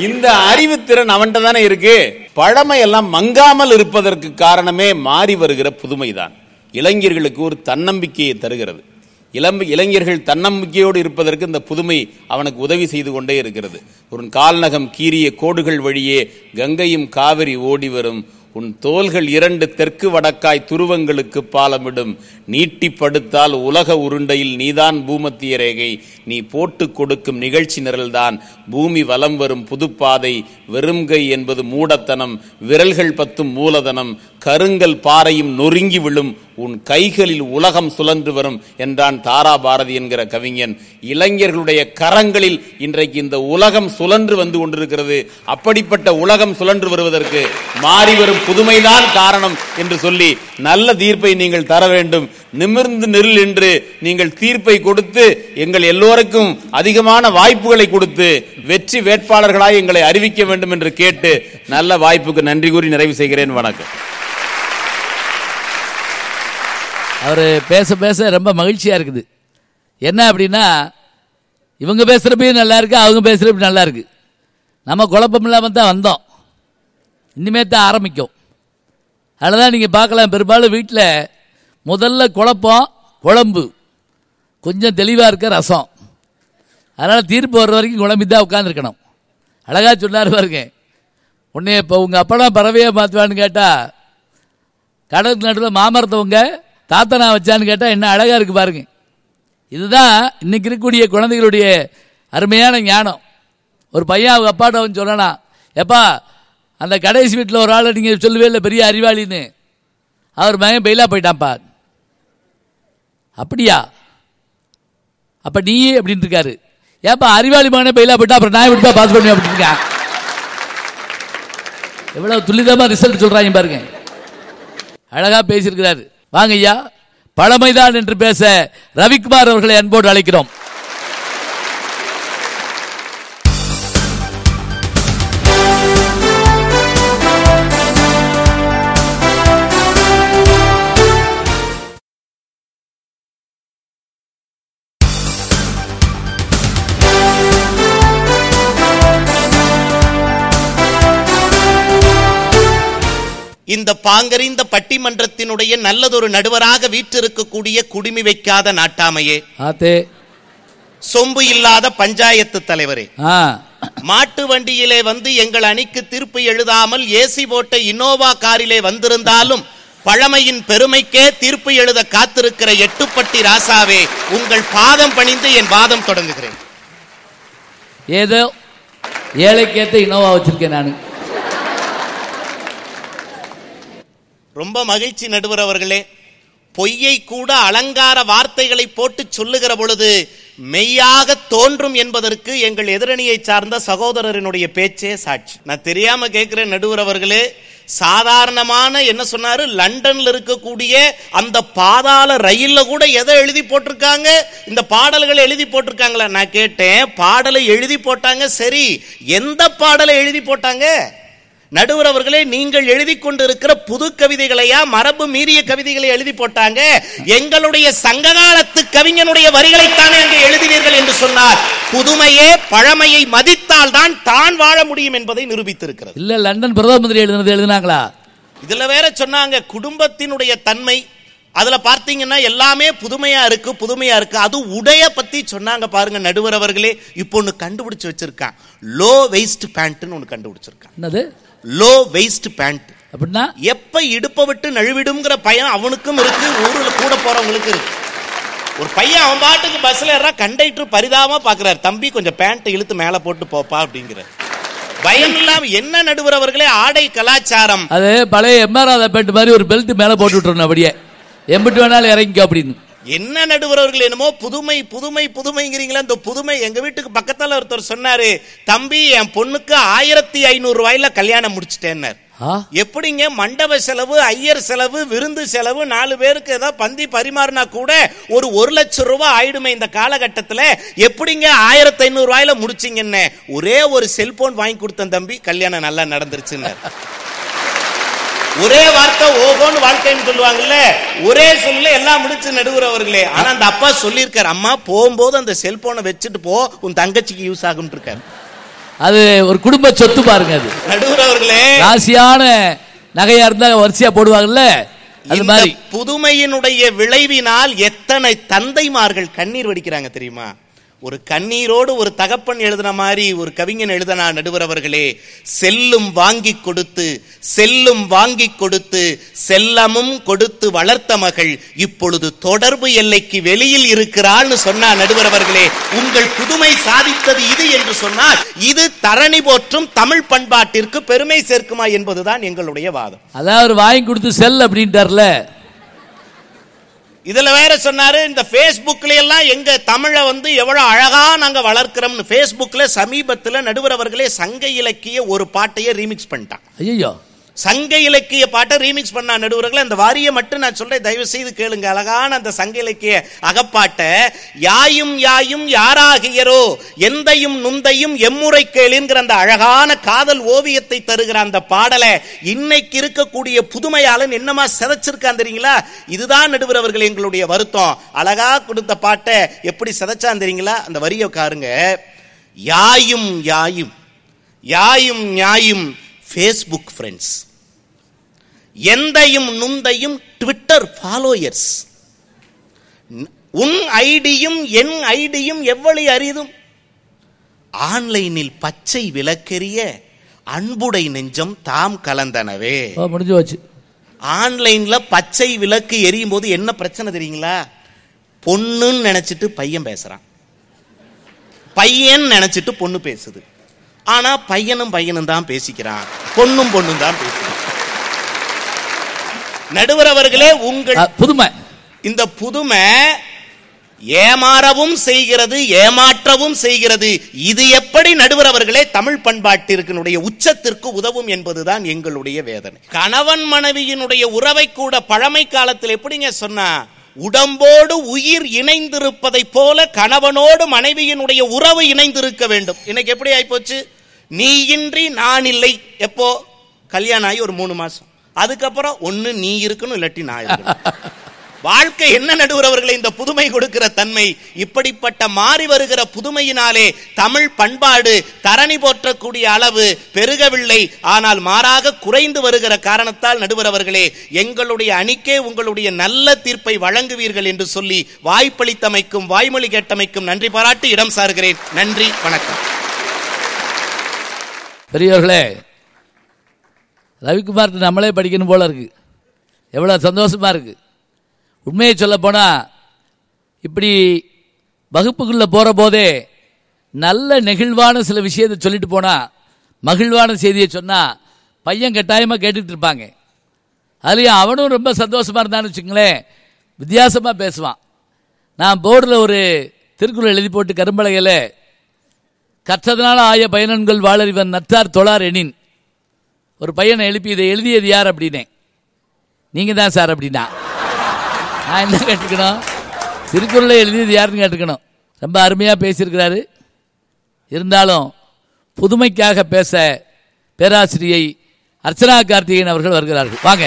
S3: இந்த அறிவுத்திறன் அவன்கிட்ட தானே இருக்கு? பழமை எல்லாம் மங்காமல் இருப்பதற்கு காரணமே மாறி வருகிற புதுமைதான். இளைஞர்களுக்கு ஒரு தன்னம்பிக்கையை தருகிறது. இளம் இளைஞர்கள் தன்னம்பிக்கையோடு இருப்பதற்கு இந்த புதுமை அவனுக்கு உதவி செய்து கொண்டே இருக்கிறது. ஒரு கால்நகம் கீறிய கோடுகள் வழியே கங்கையும் காவிரி ஓடி வரும் உன் தோள்கள் இரண்டு தெற்கு வடக்காய் துருவங்களுக்கு பாலமிடும். நீட்டி படுத்தால் உலக உருண்டையில் நீதான் பூமத்திய ரேகை நீ போட்டு கொடுக்கும் நிகழ்ச்சி நிரல்தான். பூமி வலம் வரும் புதுப்பாதை. வெறும்கை என்பது மூடத்தனம். விரல்கள் பத்தும் மூலதனம். கருங்கல் பாறையும் நொறுங்கி விழும் உன் கைகளில் உலகம் சுழன்று வரும் என்றான் தாரா பாரதி என்கிற கவிஞன். இளைஞர்களுடைய கரங்களில் இன்றைக்கு இந்த உலகம் சுழன்று வந்து கொண்டிருக்கிறது. அப்படிப்பட்ட உலகம் சுழன்று வருவதற்கு மாறி வரும் புதுமைதான் காரணம் என்று சொல்லி நல்ல தீர்ப்பை நீங்கள் தர வேண்டும். நிமிர்ந்து நில் என்று நீங்கள் தீர்ப்பை கொடுத்து எங்கள் எல்லோருக்கும் அதிகமான வாய்ப்புகளை கொடுத்து வெற்றி வேட்பாளர்களாய் எங்களை அறிவிக்க வேண்டும் என்று கேட்டு நல்ல வாய்ப்புக்கு நன்றி கூறி நிறைவு செய்கிறேன். வணக்கம்.
S1: அவர் பேச பேச ரொம்ப மகிழ்ச்சியாக இருக்குது. என்ன அப்படின்னா இவங்க பேசுகிறப்பையும் நல்லா இருக்கு அவங்க பேசுகிறப்பையும் நல்லா இருக்கு. நம்ம குழப்பம் இல்லாமல் தான் வந்தோம். இனிமே தான் ஆரம்பிக்கும். அதனால நீங்கள் பார்க்கலாம் பெரும்பாலும் வீட்டில் முதல்ல குழப்பம் குழம்பு. கொஞ்சம் தெளிவாக இருக்க ரசம். அதனால் தீர்ப்பு வர்ற வரைக்கும் குழம்பி தான் உட்காந்துருக்கணும் அழகா சொன்னார் பாருங்க. உன்னை இப்போ உங்கள் அப்பெல்லாம் பறவையை மாற்றுவான்னு கேட்டால் கடலுக்கு நடுவில் மாமரத்தை உங்கள் தாத்தனா வச்சான்னு கேட்டால் என்ன அழகாக இருக்குது பாருங்க. இதுதான் இன்னைக்கு இருக்கக்கூடிய குழந்தைகளுடைய அருமையான ஞானம். ஒரு பையன் அவங்க அப்பாட்ட வந்து சொல்லனா எப்பா அந்த கடைசி வீட்டில் ஒரு ஆளை நீங்கள் சொல்லவே இல்லை பெரிய அறிவாளின்னு. அவர் மகன் பெயிலாக போயிட்டான்ப்பா. அப்படியா? அப்போ நீ அப்படின்னு இருக்காரு. ஏப்பா அறிவாளி மகனே பெயிலாக போயிட்டா அப்புறம் நான் எப்படி பாஸ் பண்ணுவேன் அப்படின்னு எவ்வளோ துல்லிதமாக ரிசல்ட் சொல்கிறாங்க பாருங்க. அழகாக பேசியிருக்கிறாரு. வாங்க ஐயா பழமைதான் என்று பேச ரவிக்குமார் அவர்களை அன்போடு அழைக்கிறோம்.
S4: இந்த பாங்கறிந்த பட்டிமன்றத்தினுடைய நல்லதொரு நடுவராக வீற்றிருக்கக்கூடிய குடிமி வைக்காத நாட்டாமையே. சொம்பு இல்லாத பஞ்சாயத்து தலைவரே. மாட்டு வண்டியிலே வந்து எங்கள் அணிக்கு தீர்ப்பு எழுதாமல் ஏசி போட்ட இன்னோவா காரிலே வந்திருந்தாலும் பழமையின் பெருமைக்கே தீர்ப்பு எழுத காத்திருக்கிற எட்டுப்பட்டி ராசாவே உங்கள் பாதம் பணிந்து என் வாதம் தொடங்குகிறேன்.
S1: ஏதோ ஏழைக்கேத்த இனோவா வச்சிருக்கேன் நான்.
S5: ரொம்ப மகிழ்ச்சி நடுவர் அவர்களே. பொய்யை கூட அலங்கார வார்த்தைகளை போட்டு சொல்லுகிற பொழுது மெய்யாக தோன்றும் என்பதற்கு எங்கள் எதிரணியை சார்ந்த சகோதரரினுடைய பேச்சே சாட்சி. நான் தெரியாம கேட்கிறேன் நடுவர் அவர்களே. சாதாரணமான என்ன சொன்னாரு? லண்டன்ல இருக்கக்கூடிய அந்த பாதாள ரயில்ல கூட எதை எழுதி போட்டிருக்காங்க? இந்த பாடல்களை எழுதி போட்டிருக்காங்களா? நான் கேட்டேன் பாடலை எழுதி போட்டாங்க சரி. எந்த பாடலை எழுதி போட்டாங்க? நடுவர் அவர்களே நீங்கள் எழுதி கொண்டிருக்கிற புது கவிதைகளையா மரபு மீறிய கவிதைகளை எழுதி போட்டாங்க. எங்களுடைய சங்ககாலத்து கவிஞனுடைய வரிகளைத்தானே அங்கே எழுதினீர்கள் என்று சொன்னார். புதுமையே பழமையை மதித்தால் தான் தான் வாழ முடியும் என்பதை நிரூபித்திருக்கிறது.
S1: இல்ல லண்டன் பிரதம மந்திரி எழுதுனது எழுதுனாங்களா?
S5: இதுல வேற சொன்னாங்க குடும்பத்தினுடைய தன்மை அதுல பார்த்தீங்கன்னா எல்லாமே புதுமையா இருக்கு புதுமையா இருக்கு. அது உடைய பத்தி சொன்னாங்க பாருங்க நடுவர் அவர்களே. இப்போ ஒன்னு கண்டுபிடிச்சு வச்சிருக்கான். லோ வெயிஸ்ட் பேண்ட்னு ஒன்னு கண்டுபிடிச்சிருக்கான்.
S1: என்னது?
S5: லோ வெயிஸ்ட் பேண்ட்
S1: அப்படின்னா
S5: எப்ப இடுப்பை விட்டு நழுவிடுங்கிற பயம் அவனுக்கும் இருக்கு ஊர்ல கூட போறவங்களுக்கு இருக்கு. ஒரு பையன் அவன் பாட்டுக்கு பஸ்ல ஏறா கண்டக்டர் பரிதாபமா பாக்குறாரு. தம்பி கொஞ்சம் பேண்ட் இழுத்து மேல போட்டு போப்பா அப்படிங்கிற பயம் இல்லாம என்ன நடுவர் அவர்களே ஆடை கலாச்சாரம்.
S1: அது பழைய எம்ஆர் ராதா பேண்ட் மாதிரி ஒரு பெல்ட் மேல போட்டு விட்டுறணும் அப்படியே. எம்பிட்டு வேணாலும் இறங்கிக்கோ அப்படின்னு.
S5: என்ன நடுவர் அவர்கள் என்னமோ புதுமை புதுமை புதுமைங்கிறீங்களா இந்த புதுமை எங்க வீட்டுக்கு பக்கத்துல ஒருத்தர் சொன்னாரு தம்பி என் பொண்ணுக்கு ஆயிரத்தி ஐநூறு ரூபாயில கல்யாணம் முடிச்சிட்டேன்னார். எப்படிங்க? மண்டப செலவு ஐயர் செலவு விருந்து செலவு நாலு பேருக்கு ஏதாவது பந்தி பரிமாறினா கூட ஒரு ஒரு லட்சம் ரூபாய் ஆயிடுமே இந்த காலகட்டத்தில். எப்படிங்க ஆயிரத்தி ஐநூறு ரூபாயில முடிச்சிங்கன்னு? ஒரே ஒரு செல்போன் வாங்கி கொடுத்தேன் தம்பி கல்யாணம் நல்லா நடந்துருச்சுன்னு ஒரே வார்த்தை ஓகோன்னு வாழ்க்கைன்னு சொல்லுவாங்கல்ல ஒரே சொல்ல எல்லாம் முடிச்சு நடுவுறவர்களே. ஆனா அந்த அப்பா சொல்லியிருக்காரு அம்மா போகும்போது அந்த செல்போனை வச்சுட்டு போ உன் தங்கச்சிக்கு யூஸ் ஆகும் இருக்காரு
S1: அது ஒரு குடும்ப சொத்து பாருங்க அது.
S5: நடுவுறவர்களே.
S1: ராசியான நகையா இருந்தா வரிசையா போடுவாங்கல்ல? அது மாதிரி.
S5: புதுமையினுடைய விளைவினால் எத்தனை தந்தைமார்கள் கண்ணீர் வடிக்கிறாங்க தெரியுமா? ஒரு கண்ணீரோடு ஒரு தகப்பன் எழுதின மாதிரி ஒரு கவிஞன் எழுதனா நடுவர் அவர்களே செல்லும் வாங்கி கொடுத்து செல்லும் வாங்கி கொடுத்து செல்லமும் கொடுத்து வளர்த்த மகள் இப்பொழுது தொடர்பு எல்லைக்கு வெளியில் இருக்கிறாள்னு சொன்னா நடுவர் அவர்களே. உங்கள் புதுமை சாதித்தது இது என்று சொன்னால் இது தரணி போற்றும் தமிழ் பண்பாட்டிற்கு பெருமை சேர்க்குமா என்பதுதான் எங்களுடைய வாதம்.
S1: அதாவது வாங்கி கொடுத்து செல் அப்படின்ட்டார்ல.
S5: இதில் வேற சொன்னாரு இந்த Facebookல எல்லாம் எங்க தமிழை வந்து எவ்வளோ அழகாக நாங்கள் வளர்க்குறோம்னு. ஃபேஸ்புக்கில் சமீபத்தில் நடுவர் அவர்களே சங்க இலக்கிய ஒரு பாட்டையே ரீமிக்ஸ் பண்ணிட்டான்
S1: ஐயோ
S5: சங்க இலக்கிய பாட்டை ரீமிக்ஸ் பண்ணா நடுவர்கள் அந்த வாரியை மட்டும் நான் சொல்றேன். தயவு செய்து கேளுங்க. அழகான அந்த சங்க இலக்கிய அகப்பாட்டை யாயும் யாயும் யாராகியரோ எந்தையும் நுந்தையும் எம்முறை கேளுங்கிற அந்த அழகான காதல் ஓவியத்தை தருகிற அந்த பாடலை இன்னைக்கு இருக்கக்கூடிய புதுமையாளன் என்னமா சிதைச்சிருக்கான் தெரியுங்களா? இதுதான் நடுவர் அவர்கள் எங்களுடைய வருத்தம். அழகா கொடுத்த பாட்டை எப்படி சிதைச்சான் தெரியுங்களா? அந்த வரியை காருங்க யாயும் யாயும் யாயும் ஞாயும் ஃபேஸ்புக் ஃப்ரெண்ட்ஸ் எந்தையும் நுந்தையும் ட்விட்டர் ஃபாலோயர்ஸ் உன் ஐடியும் என் ஐடியும் எவ்வளவு அரிதும்? ஆன்லைனில் பச்சை விளக்கெரிய அன்புடை நெஞ்சம் தாம் கலந்தனவே.
S1: முடிஞ்சு போச்சு
S5: ஆன்லைன்ல பச்சை விளக்கு எரியும் போது என்ன பிரச்சனை தெரியுங்களா? பொண்ணுன்னு நினைச்சிட்டு பையன் பேசுறான். பையன் நினைச்சிட்டு பொண்ணு பேசுது. ஆனா பையனும் பையனும் தான் பேசிக்கிறான். பொண்ணும் பொண்ணும் தான் பேசுறான் நடுவர் அவர்களே உங்கள்
S1: புதுமை.
S5: இந்த புதுமை ஏமாறவும் செய்கிறது ஏமாற்றவும் செய்கிறது. இது எப்படி நடுவர் அவர்களே தமிழ் பண்பாட்டிற்கினுடைய உச்சத்திற்கு உதவும் என்பதுதான் எங்களுடைய வேதனை. கணவன் மனைவியினுடைய உறவை கூட பழமை காலத்தில் எப்படிங்க சொன்னா உடம்போடு உயிர் இணைந்திருப்பதை போல கணவனோடு மனைவியினுடைய உறவு இணைந்திருக்க வேண்டும். இன்னைக்கு எப்படி ஆயிப்போச்சு? நீ இன்றி நான் இல்லை எப்போ? கல்யாணம் ஆகி ஒரு மூணு மாசம். அதுக்கப்புறம் ஒண்ணு நீ இருக்கணும் இல்லாட்டி நான் இருக்கணும். வாழ்க்கை என்ன நடுவுறவர்களை இந்த புதுமை கொடுக்கிற தன்மை? இப்படிப்பட்ட மாறி வருகிற புதுமையினாலே தமிழ் பண்பாடு தரணி போற்றக்கூடிய அளவு பெருகவில்லை. ஆனால் மாறாக குறைந்து வருகிற காரணத்தால் நடுவரவர்களே எங்களுடைய அணிக்கே உங்களுடைய நல்ல தீர்ப்பை வழங்குவீர்கள் என்று சொல்லி வாய்ப்பளித்தமைக்கும் வாய்மொழி கேட்டமைக்கும் நன்றி பாராட்டி இடம் சாருகிறேன். நன்றி வணக்கம்.
S1: பெரியவர்களே ரவிக்குமார் நம்மளே படிக்கணும் போல இருக்கு. எவ்வளோ சந்தோஷமா இருக்கு. உண்மையை சொல்ல இப்படி வகுப்புக்குள்ளே போகிற போதே நல்ல நெகிழ்வான சில விஷயத்தை சொல்லிட்டு போனால் மகிழ்வான செய்தியை சொன்னால் பையன் கட்டாயமாக கேட்டுட்டு இருப்பாங்க. அதுலேயும் அவனும் ரொம்ப சந்தோஷமாக இருந்தான்னு வச்சுங்களேன் வித்தியாசமாக பேசுவான். நான் போர்டில் ஒரு திருக்குறள் எழுதி போட்டு கரும்பலகையில் கற்றதனால ஆய பயனன்கள் வாழறிவன் நத்தார் தொழார் எனின். ஒரு பையனை எழுப்பி இதை எழுதியது யார்? அப்படின்னே நீங்கள் தான் சார் அப்படின்னா. நான் என்ன கேட்டுக்கணும் திருக்குறளை எழுதியது யாருன்னு கேட்டுக்கணும் ரொம்ப அருமையா பேசியிருக்கிறாரு. இருந்தாலும் புதுமைக்காக பேச பேராசிரியை அர்ச்சனா கார்த்திகேயன் அவர்கள் வருகிறார்கள். வாங்க.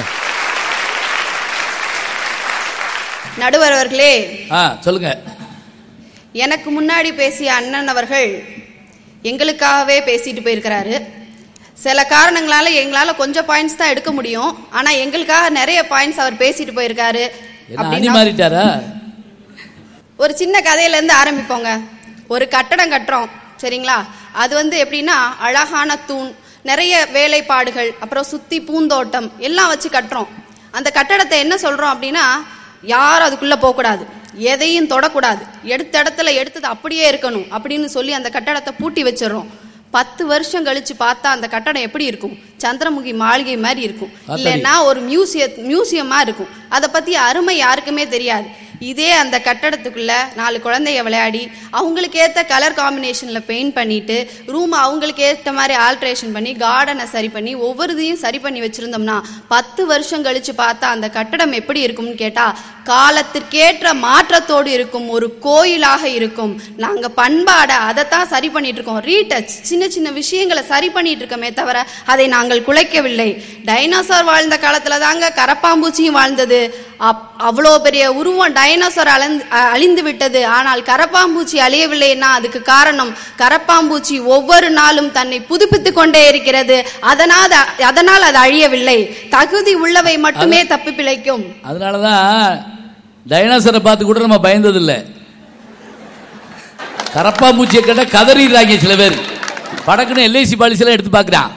S6: நடுவர் அவர்களே
S1: ஆ சொல்லுங்க.
S6: எனக்கு முன்னாடி பேசிய அண்ணன் அவர்கள் எங்களுக்காகவே பேசிட்டு போயிருக்கிறாரு. சில காரணங்களால எங்களால கொஞ்சம் பாயிண்ட்ஸ் தான் எடுக்க முடியும். ஆனா எங்களுக்காக நிறைய பாயிண்ட்ஸ் அவர் பேசிட்டு போயிருக்காரு.
S1: அணி மாறிட்டாரா?
S6: ஒரு சின்ன கதையில இருந்து ஆரம்பிப்போங்க. ஒரு கட்டடம் கட்டுறோம் சரிங்களா? அது வந்து எப்படின்னா அழகான தூண் நிறைய வேலைப்பாடுகள் அப்புறம் சுத்தி பூந்தோட்டம் எல்லாம் வச்சு கட்டுறோம். அந்த கட்டடத்தை என்ன சொல்றோம் அப்படின்னா யாரும் அதுக்குள்ள போக கூடாது எதையும் தொடக்கூடாது. எடுத்த இடத்துல எடுத்தது அப்படியே இருக்கணும் அப்படின்னு சொல்லி அந்த கட்டடத்தை பூட்டி வச்சிடறோம். பத்து வருஷம் கழிச்சு பார்த்தா அந்த கட்டடம் எப்படி இருக்கும்? சந்திரமுகி மாளிகை மாதிரி இருக்கும். இல்லைன்னா ஒரு மியூசிய மியூசியமா இருக்கும். அதை பத்தி அருமை யாருக்குமே தெரியாது. இதே அந்த கட்டடத்துக்குள்ள நாலு குழந்தைய விளையாடி அவங்களுக்கு ஏத்த கலர் காம்பினேஷன்ல பெயிண்ட் பண்ணிட்டு ரூம் அவங்களுக்கு ஏத்த மாதிரி ஆல்ட்ரேஷன் பண்ணி கார்டனை சரி பண்ணி ஒவ்வொருதையும் சரி பண்ணி வச்சிருந்தோம்னா பத்து வருஷம் கழிச்சு பார்த்தா அந்த கட்டடம் எப்படி இருக்கும்னு கேட்டா காலத்திற்கேற்ற மாற்றத்தோடு இருக்கும் ஒரு கோயிலாக இருக்கும். நாங்க பண்பாடை அதைத்தான் சரி பண்ணிட்டு இருக்கோம். ரீடச் சின்ன சின்ன விஷயங்களை சரி பண்ணிட்டு இருக்கோமே தவிர அதை நாங்கள் குலைக்கவில்லை. டைனோசர் வாழ்ந்த காலத்துல தாங்க கரப்பாம்பூச்சியும் வாழ்ந்தது. அப்- அவ்வளோ பெரிய உருவம் டைனோசர் அழிந்து அழிந்து விட்டது ஆனால் கரப்பாம்பூச்சி அழியவில்லைன்னா அதுக்கு காரணம் கரப்பாம்பூச்சி ஒவ்வொரு நாளும் தன்னை புதுப்பித்துக் கொண்டே இருக்கிறது. அதனால் அதனால் அது அழியவில்லை. தகுதி உள்ளவை மட்டுமே தப்பி பிழைக்கும்.
S1: அதனாலதான் டைனாசரை பார்த்து கூட நம்ம பயந்ததில்லை. கரப்பாம்பூச்சியை கேட்டா கதறிடுறாங்க சில பேர். படக்குன்னு எல்ஐசி பாலிசிலாம் எடுத்து பார்க்கறான்.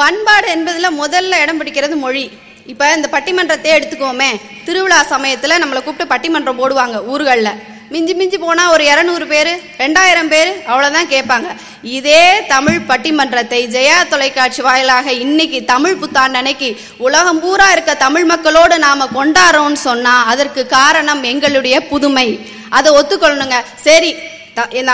S6: பண்பாடு என்பதுல முதல்ல இடம் பிடிக்கிறது மொழி. இப்ப இந்த பட்டிமன்றத்தை எடுத்துக்கோமே. திருவிழா சமயத்தில் நம்மளை கூப்பிட்டு பட்டிமன்றம் போடுவாங்க ஊர்களில். மிஞ்சி மிஞ்சி போனால் ஒரு இரநூறு பேர் ரெண்டாயிரம் பேர் அவ்வளோதான் கேட்பாங்க. இதே தமிழ் பட்டிமன்றத்தை ஜெயா தொலைக்காட்சி வாயிலாக இன்னைக்கு தமிழ் புத்தாண்டு அன்னைக்கு உலகம் பூரா இருக்க தமிழ் மக்களோடு நாம கொண்டாடுறோம்னு சொன்னால் அதற்கு காரணம் எங்களுடைய புதுமை. அதை ஒத்துக்கொள்ளணுங்க. சரி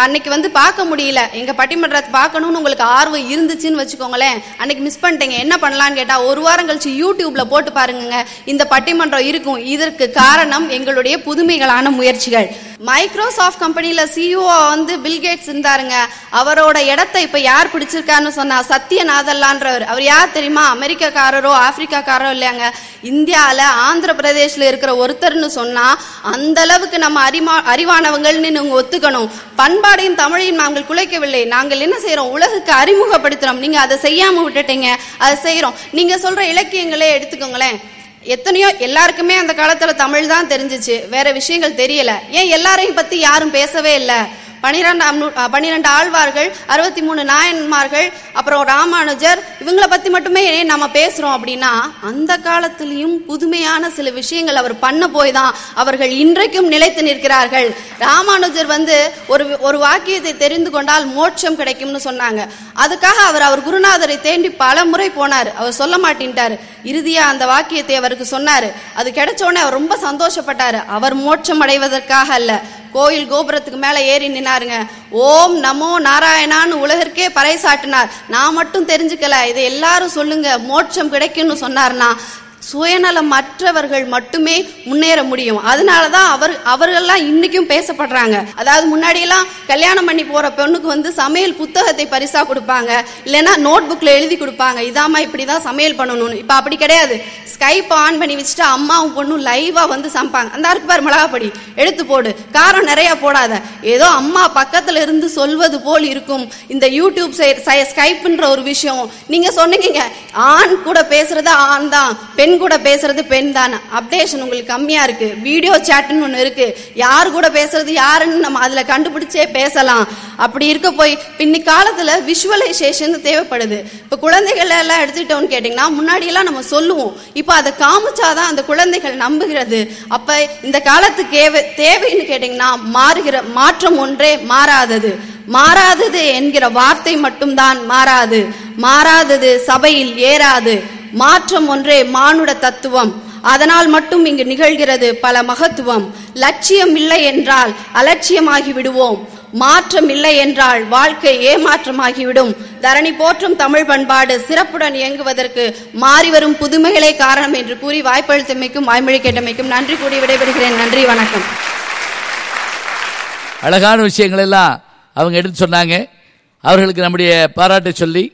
S6: அன்னைக்கு வந்து பார்க்க முடியல. எங்க பட்டிமன்றத்தை பார்க்கணும்னு உங்களுக்கு ஆர்வம் இருந்துச்சுன்னு வச்சுக்கோங்களேன். அன்னைக்கு மிஸ் பண்ணிட்டீங்க. என்ன பண்ணலாம்னு கேட்டா ஒரு வாரம் கழிச்சு யூடியூப்ல போட்டு பாருங்க இந்த பட்டிமன்றம் இருக்கும். இதற்கு காரணம் எங்களுடைய புதுமைகளான முயற்சிகள். மைக்ரோசாஃப்ட் கம்பெனியில் சிஇஓ வந்து பில்கேட்ஸ் இருந்தாருங்க. அவரோட இடத்தை இப்ப யார் பிடிச்சிருக்காருன்னு சொன்னா சத்யநாதல்லான்றவர் அவர் யார் தெரியுமா? அமெரிக்காக்காரரோ ஆப்பிரிக்காக்காரோ இல்லையாங்க. இந்தியால ஆந்திர பிரதேஷில் இருக்கிற ஒருத்தர்னு சொன்னா அந்த அளவுக்கு நம்ம அறிமா அறிவானவங்கள்னு நீங்க ஒத்துக்கணும். பண்பாடையும் தமிழையும் நாங்கள் குலைக்கவில்லை. நாங்கள் என்ன செய்யறோம் உலகுக்கு அறிமுகப்படுத்துறோம். நீங்க அதை செய்யாம விட்டுட்டீங்க. அதை செய்யறோம் நீங்க சொல்ற இலக்கியங்களே எடுத்துக்கோங்களேன். எத்தனையோ எல்லாருக்குமே அந்த காலத்துல தமிழ் தான் தெரிஞ்சிச்சு. வேற விஷயங்கள் தெரியல. ஏன் எல்லாரையும் பத்தி யாரும் பேசவே இல்லை? பனிரெண்டாம் நூ பன்னிரெண்டு ஆழ்வார்கள் அறுபத்தி மூணு நாயன்மார்கள் அப்புறம் ராமானுஜர் இவங்கள பத்தி மட்டுமே நம்ம பேசுறோம் அப்படின்னா அந்த காலத்திலையும் புதுமையான சில விஷயங்கள் அவர் பண்ண போய் தான் அவர்கள் இன்றைக்கும் நிலைத்து நிற்கிறார்கள். ராமானுஜர் வந்து ஒரு ஒரு வாக்கியத்தை தெரிந்து கொண்டால் மோட்சம் கிடைக்கும்னு சொன்னாங்க. அதுக்காக அவர் அவர் குருநாதரை தேண்டி பல முறை போனார். அவர் சொல்ல மாட்டேன்ட்டார். இறுதியா அந்த வாக்கியத்தை அவருக்கு சொன்னாரு. அது கிடைச்ச உடனே அவர் ரொம்ப சந்தோஷப்பட்டாரு. அவர் மோட்சம் அடைவதற்காக அல்ல. கோயில் கோபுரத்துக்கு மேல ஏறி நின்னாருங்க. ஓம் நமோ நாராயணான்னு உலகிற்கே பறைசாட்டினார் நான் மட்டும் தெரிஞ்சுக்கல. இதை எல்லாரும் சொல்லுங்க. மோட்சம் கிடைக்கும்னு சொன்னார்னா சுயநலமற்றவர்கள் மட்டுமே முன்னேற முடியும். அதனால தான் அவர் அவர்கள்லாம் இன்னைக்கும் பேசப்படுறாங்க. அதாவது முன்னாடியெல்லாம் கல்யாணம் பண்ணி போற பெண்ணுக்கு வந்து சமையல் புத்தகத்தை பரிசா கொடுப்பாங்க. இல்லைன்னா நோட் புக்ல எழுதி கொடுப்பாங்க. இதாம்மா இப்படிதான் சமையல் பண்ணணும்னு. இப்போ அப்படி கிடையாது. ஸ்கைப் ஆன் பண்ணி வச்சுட்டு அம்மாவும் பொண்ணும் லைவா வந்து சமைப்பாங்க. அந்த இருக்கு பாரு மிளகாப்பொடி எடுத்து போடு. காரம் நிறைய போடாத. ஏதோ அம்மா பக்கத்துல இருந்து சொல்வது போல் இருக்கும். இந்த யூடியூப் ஸ்கைப்ன்ற ஒரு விஷயம். நீங்க சொன்னீங்க ஆண் கூட பேசுறது ஆண் தான். பெண் பெண் கூட பேசுறது பெண் தானே. அப்டேஷன் உங்களுக்கு கம்மியா இருக்கு. வீடியோ சாட்னு ஒன்று இருக்கு. யார் கூட பேசுறது யாருன்னு நம்ம அதுல கண்டுபிடிச்சே பேசலாம். அப்படி இருக்க போய் பின்னி காலத்துல விஷுவலைசேஷன் தேவைப்படுது. இப்ப குழந்தைகள் எல்லாம் எடுத்துக்கிட்டோம்னு கேட்டீங்கன்னா முன்னாடி எல்லாம் நம்ம சொல்லுவோம். இப்ப அதை காமிச்சாதான் அந்த குழந்தைகள் நம்புகிறது. அப்ப இந்த காலத்துக்கு தேவை தேவைன்னு கேட்டீங்கன்னா மாறுகிற மாற்றம் ஒன்றே மாறாதது. மாறாதது என்கிற வார்த்தை மட்டும்தான் மாறாது. மாறாதது சபையில் ஏறாது. மாற்றம் ஒன்றே மானுட தத்துவம். அதனால் மட்டும் இங்கு நிகழ்கிறது பல மகத்துவம். லட்சியம் இல்லை என்றால் அலட்சியமாகி விடுவோம். மாற்றம் இல்லை என்றால் வாழ்க்கை ஏமாற்றமாகிவிடும் தரணி போற்றும் தமிழ் பண்பாடு சிறப்புடன் இயங்குவதற்கு மாறிவரும் புதுமைகளே காரணம் என்று கூறி வாய்ப்பளித்தமைக்கும் வாய்மொழி கேட்டமைக்கும் நன்றி கூறி விடைபெறுகிறேன். நன்றி வணக்கம்.
S1: அழகான விஷயங்கள் எல்லாம் அவங்க எடுத்து சொன்னாங்க. அவர்களுக்கு நம்முடைய பாராட்டை சொல்லி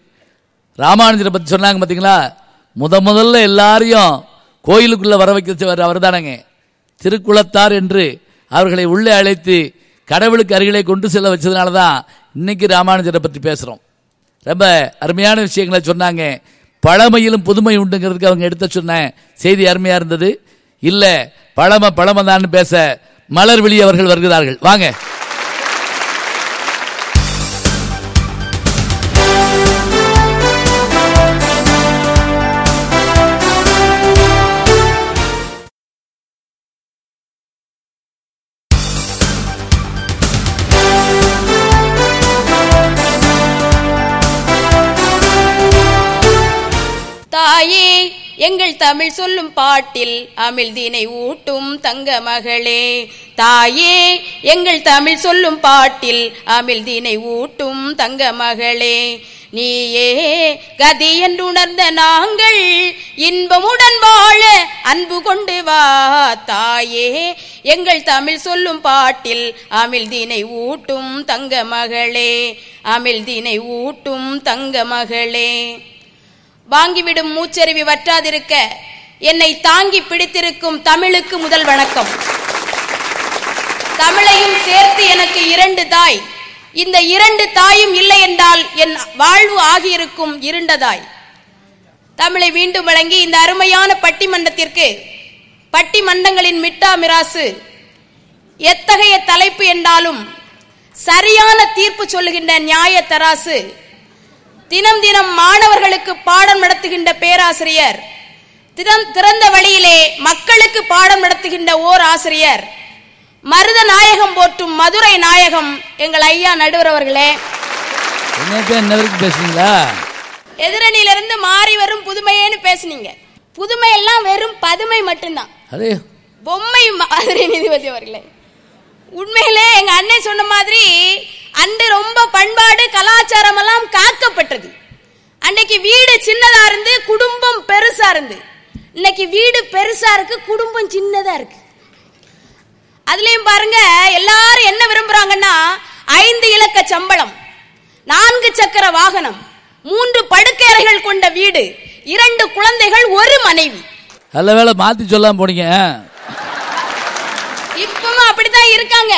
S1: ராமானுஜரை பற்றி சொன்னாங்க பார்த்தீங்களா முத முதல்ல எல்லாரையும் கோயிலுக்குள்ள வர வைக்கிறவர் அவர் தானங்க திருக்குளத்தார் என்று அவர்களை உள்ளே அழைத்து கடவுளுக்கு அருகிலே கொண்டு செல்ல வச்சதுனால தான் இன்னைக்கு ராமானுஜரை பற்றி பேசுகிறோம் ரொம்ப அருமையான விஷயங்களை சொன்னாங்க. பழமையிலும் புதுமை உண்டுங்கிறதுக்கு அவங்க எடுத்த சொன்ன செய்தி அருமையாக இருந்தது. இல்லை பழமை பழமை தான் பேச மலர்விழி அவர்கள் வருகிறார்கள். வாங்க.
S7: தமிழ் சொல்லும் பாட்டில் அமிழ்தினை ஊட்டும் தங்க மகளே தாயே எங்கள் தமிழ் சொல்லும் பாட்டில் அமிழ்தினை ஊட்டும் தங்க மகளே நீயே கதி என்றுணர்ந்த நாங்கள் இன்பமுடன் வாழ அன்பு கொண்டு வா. தாயே எங்கள் தமிழ் சொல்லும் பாட்டில் அமிழ்தினை ஊட்டும் தங்க மகளே அமிழ்தினை ஊட்டும் தங்க மகளே வாங்கிவிடும் மூச்சருவி வற்றாதிருக்க என்னை தாங்கி பிடித்திருக்கும் தமிழுக்கு முதல் வணக்கம். தமிழையும் சேர்த்து எனக்கு இரண்டு தாய். இந்த இரண்டு தாயும் இல்லை என்றால் என் வாழ்வு ஆகியிருக்கும் இருண்டதாய் தமிழை மீண்டும் வழங்கி இந்த அருமையான பட்டிமன்றத்திற்கு பட்டிமன்றங்களின் மிட்டா மிராசு எத்தகைய தலைப்பு என்றாலும் சரியான தீர்ப்பு சொல்லுகின்ற நியாய தராசு தினம் தினம் மாணவர்களுக்கு பாடம் நடத்துகின்ற பேராசிரியர். திறம் திறந்த வழியிலே மக்களுக்கு பாடம் நடத்துகின்ற ஓர் ஆசிரியர். மருத நாயகம் போற்றும் மதுரை நாயகம் எங்கள் ஐயா நடுவர் அவர்களே.
S1: பேசுனீங்களா?
S7: எதிரணியிலிருந்து மாறி வரும் புதுமையேன்னு பேசுனீங்க. புதுமை எல்லாம் வெறும் பதுமை மட்டும்தான். பொம்மை மாதிரி நீதிபதி அவர்களே. உண்மையிலே எங்க அண்ணன் சொன்ன மாதிரி அன்று ரொம்ப பண்பாடு கலாச்சாரம் எல்லாம் காக்கப்பட்டது. அன்னைக்கு வீடு சின்னதா இருந்து குடும்பம் பெருசா இருந்து. இன்னைக்கு வீடு பெருசா இருக்கு குடும்பம் சின்னதா இருக்கு. அதுலயும் பாருங்க எல்லாரும் என்ன விரும்புறாங்கன்னா ஐந்து இலக்க சம்பளம் நான்கு சக்கர வாகனம் மூன்று படுக்கையறைகள் கொண்ட வீடு இரண்டு குழந்தைகள் ஒரு மனைவி.
S1: நல்ல வேலை மாத்தி சொல்லாம போனீங்க.
S7: அப்படித்தான் இருக்காங்க.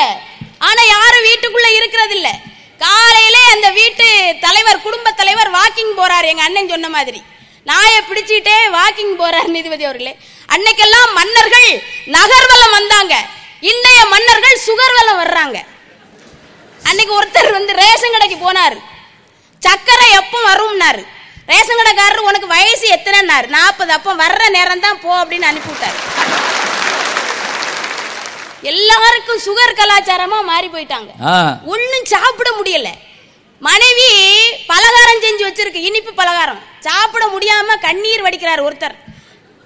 S7: ஆனா யாரும் வீட்டுக்குள்ள இருக்கிறது இல்ல காலையில அந்த வீட்டு தலைவர் குடும்ப தலைவர் வாக்கிங் போறாரு. எங்க அண்ணன் சொன்ன மாதிரி. நாயை பிடிச்சிட்டே வாக்கிங் போறார் நீதிபதி அவர்களே. அன்னைக்கெல்லாம் மன்னர்கள் நகர்வலம் வந்தாங்க. இன்றைய மன்னர்கள் சுகர்வலம் வர்றாங்க. அன்னைக்கு ஒருத்தர் வந்து ரேஷன் கடைக்கு போனார். சக்கரை எப்போ வரும்னாரு. ரேஷன் கடைக்காரர் உனக்கு வயசு எத்தனைன்னாரு? நாற்பது. அப்போ வர்ற நேரம் தான் போ அப்படின்னு அனுப்பிவிட்டார். எல்லாருக்கும் சுகர் கலாச்சாரமா மாறி போயிட்டாங்க. ஒண்ணும் சாப்பிட முடியல. மனைவி பலகாரம் செஞ்சு வச்சிருக்கு. இனிப்பு பலகாரம். சாப்பிட முடியாம கண்ணீர் வடிக்கிறார் ஒருத்தர்.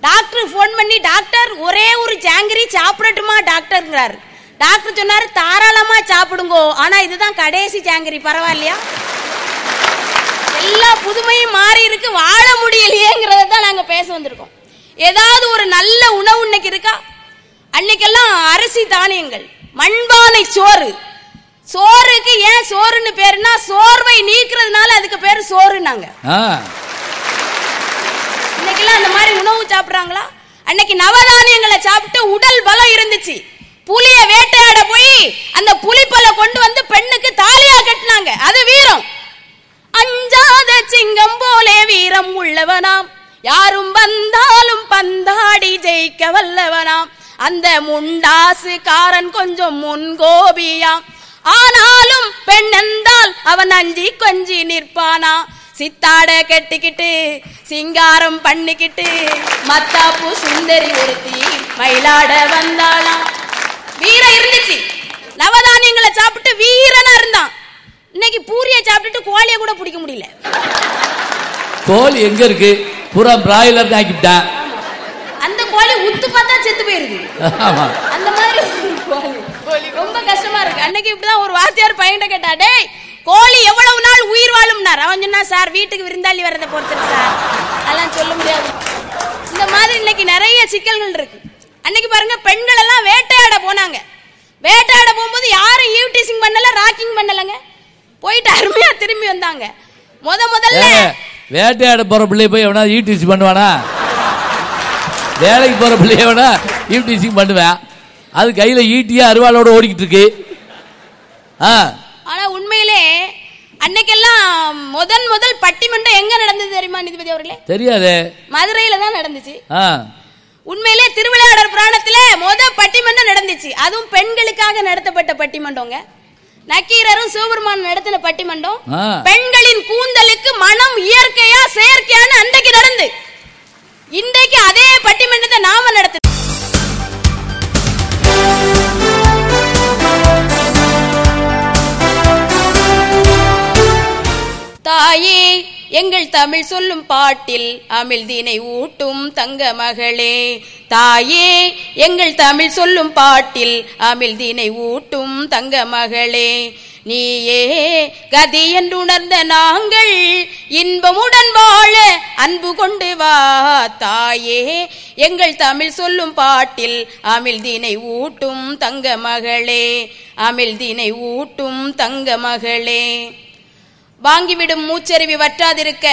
S7: டாக்டர் ஃபோன் பண்ணி டாக்டர் ஒரே ஒரு ஜாங்கிரி சாப்பிடட்டுமா டாக்டர்ங்கிறார் டாக்டர் சொன்னாரு தாராளமா சாப்பிடுங்கோ. ஆனா இதுதான் கடைசி ஜாங்கிரி பரவாயில்லையா? எல்லா புதுமையும் மாறி இருக்கு. வாழ முடியலையேங்கிறத தான் நாங்க பேச வந்திருக்கோம். ஏதாவது ஒரு நல்ல உணவு இன்னைக்கு இருக்கா? அன்னைக்கெல்லாம் அரிசி தானியங்கள். மண்பானை சோறு. சோறுக்கு ஏன் சோறுன்னு பேருனா சோர்வை நீக்கிறதுனால அதுக்கு பேரு சோறுனாங்க இன்னைக்கெல்லாம் அந்த மாதிரி உணவு சாப்பிடுறாங்களா? அன்னைக்கு நவதானியங்களை சாப்பிட்டு உடல் பலம் இருந்துச்சு. புலிய வேட்டையாட போய் அந்த புலிப்பலை கொண்டு வந்து பெண்ணுக்கு தாலியா கட்டினாங்க. அது வீரம். அஞ்சாத சிங்கம் போலே வீரம் உள்ளவனாம். யாரும் வந்தாலும் பந்தாடி ஜெயிக்க வல்லவனாம். அந்த முண்டாசு காரன் கொஞ்சம் முன்கோபியா. ஆனாலும் பெண் என்றால் அவன் அஞ்சி கொஞ்சி நிற்பானா. சித்தாட கட்டிக்கிட்டு சிங்காரம் பண்ணிக்கிட்டு மத்தாப்பு சுந்தரி ஒருத்தி மயிலாட வந்தாளாம் வீரம் இருந்துச்சு. நவதானியங்களை சாப்பிட்டு வீரனா இருந்தான். இன்னைக்கு பூரியை சாப்பிட்டுட்டு கோழியை கூட பிடிக்க முடியல.
S1: கோழி எங்க இருக்கு? பூரா பிராய்லர் தான் ஆக்கிவிட்டான்
S7: அந்த கோழி உத்து பார்த்தா செத்து போயிருது அந்த மாதிரி கோழி. ரொம்ப கஷ்டமா இருக்கு. அன்னைக்கு இப்படிதான் ஒரு வாத்தியார் பையன்கிட்ட கேட்டா டேய் கோழி எவ்வளவு நாள் உயிர் வாழும்னார்? அவன் சொன்னா சார் வீட்டுக்கு விருந்தாளி வரதை பொறுத்தது சார். அதெல்லாம் சொல்ல முடியாது. இந்த மாதிரி இன்னைக்கு நிறைய சிக்கல்கள் இருக்கு. அன்னைக்கு பாருங்க பெண்கள் எல்லாம் வேட்டையாட போனாங்க. வேட்டையாட போகும்போது யாரும் ஈவ் டீசிங் பண்ணல ராக்கிங் பண்ணலங்க. போயிட்டு அருமையா திரும்பி வந்தாங்க. முத முதல்ல
S1: வேட்டையாட போற பிள்ளைய போய் எவனா ஈடிசி பண்ணுவானா? வேலைக்கு போற பிள்ளைய எவனா ஈடிசி பண்ணுவேன். அது கையில ஈட்டியா அருவாளோட ஓடிக்கிட்டு இருக்கு. ஆ.
S7: ஆனா உண்மையிலே அன்னைக்கெல்லாம் முதன் முதல் பட்டிமன்றம் எங்க நடந்தது தெரியுமா நீதிபதி அவர்களே?
S1: தெரியாதே.
S7: மதுரையில தான் நடந்துச்சு. உண்மையிலே திருவிளையாடல் புராணத்திலே முத பட்டிமன்றம் நடந்துச்சு. அதுவும் பெண்களுக்காக நடத்தப்பட்ட பட்டிமன்றங்க. நக்கீரரும் சிவபெருமான் நடத்தின பட்டிமன்றம். பெண்களின் கூந்தலுக்கு மனம் இயற்கையா செயற்கையான்னு அன்றைக்கு நடந்து. இன்றைக்கு அதே பட்டிமன்றத்தை நாம நடத்து தாயே எங்கள் தமிழ் சொல்லும் பாட்டில் அமிழ்தினை ஊட்டும் தங்க மகளே. தாயே எங்கள் தமிழ் சொல்லும் பாட்டில் அமிழ்தினை ஊட்டும் தங்க மகளே. நீயே கதி என்று உணர்ந்த நாங்கள் இன்பமுடன் வாழ அன்பு கொண்டு வா தாயே. எங்கள் தமிழ் சொல்லும் பாட்டில் அமிழ்தினை ஊட்டும் தங்க மகளே. அமிழ்தினை ஊட்டும் தங்க மகளே. வாங்கிவிடும் மூச்சருவி வற்றாதிருக்க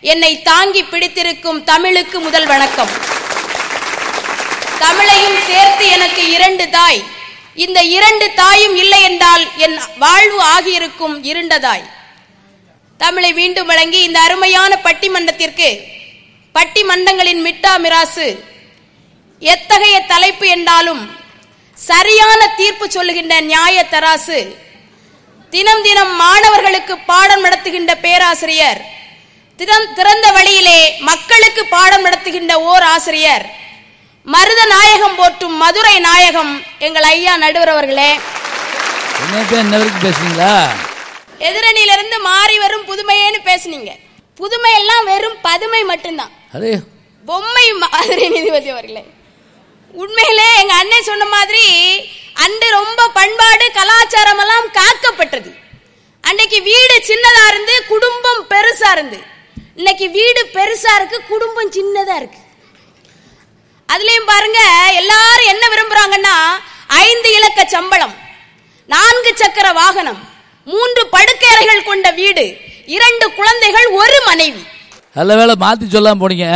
S7: என்னை தாங்கி பிடித்திருக்கும் தமிழுக்கு முதல் வணக்கம். தமிழையும் சேர்த்து எனக்கு இரண்டு தாய். இந்த இரண்டு தாயும் இல்லை என்றால் என் வாழ்வு ஆகியிருக்கும் இருண்டதாய். தமிழை மீண்டும் வழங்கி இந்த அருமையான பட்டிமன்றத்திற்கு பட்டிமன்றங்களின் மிட்டா மிராசு எத்தகைய தலைப்பு என்றாலும் சரியான தீர்ப்பு சொல்லுகின்ற நியாய தராசு தினம் தினம் மாணவர்களுக்கு பாடம் நடத்துகின்ற பேராசிரியர் திறந்த வழியிலே மக்களுக்கு பாடம் நடத்துகின்ற ஓர் ஆசிரியர் மருத நாயகம் போற்றும் மதுரை நாயகம் எங்கள் ஐயா நடுவர் அவர்களே.
S1: பேசுறீங்களா
S7: எதிரணியிலிருந்து மாறி வரும் புதுமையேன்னு பேசுனீங்க. புதுமை எல்லாம் வெறும் பதுமை மட்டும்தான். பொம்மை மாதிரி நீதிபதி அவர்களே. உண்மையிலே எங்க அண்ணன் சொன்ன மாதிரி அன்று ரொம்ப பண்பாடு கலாச்சாரம் எல்லாம் காக்கப்பட்டது. அன்னைக்கு வீடு சின்னதா இருந்து குடும்பம் பெருசா இருந்து. இன்னைக்கு வீடு பெருசா இருக்கு குடும்பம் சின்னதா இருக்கு. அதுலயும் பாருங்க எல்லாரும் என்ன விரும்புறாங்கன்னா ஐந்து இலக்க சம்பளம் நான்கு சக்கர வாகனம் மூன்று படுக்கையறைகள் கொண்ட வீடு இரண்டு குழந்தைகள் ஒரு மனைவி.
S1: நல்ல வேளை மாத்தி சொல்லாம போனீங்க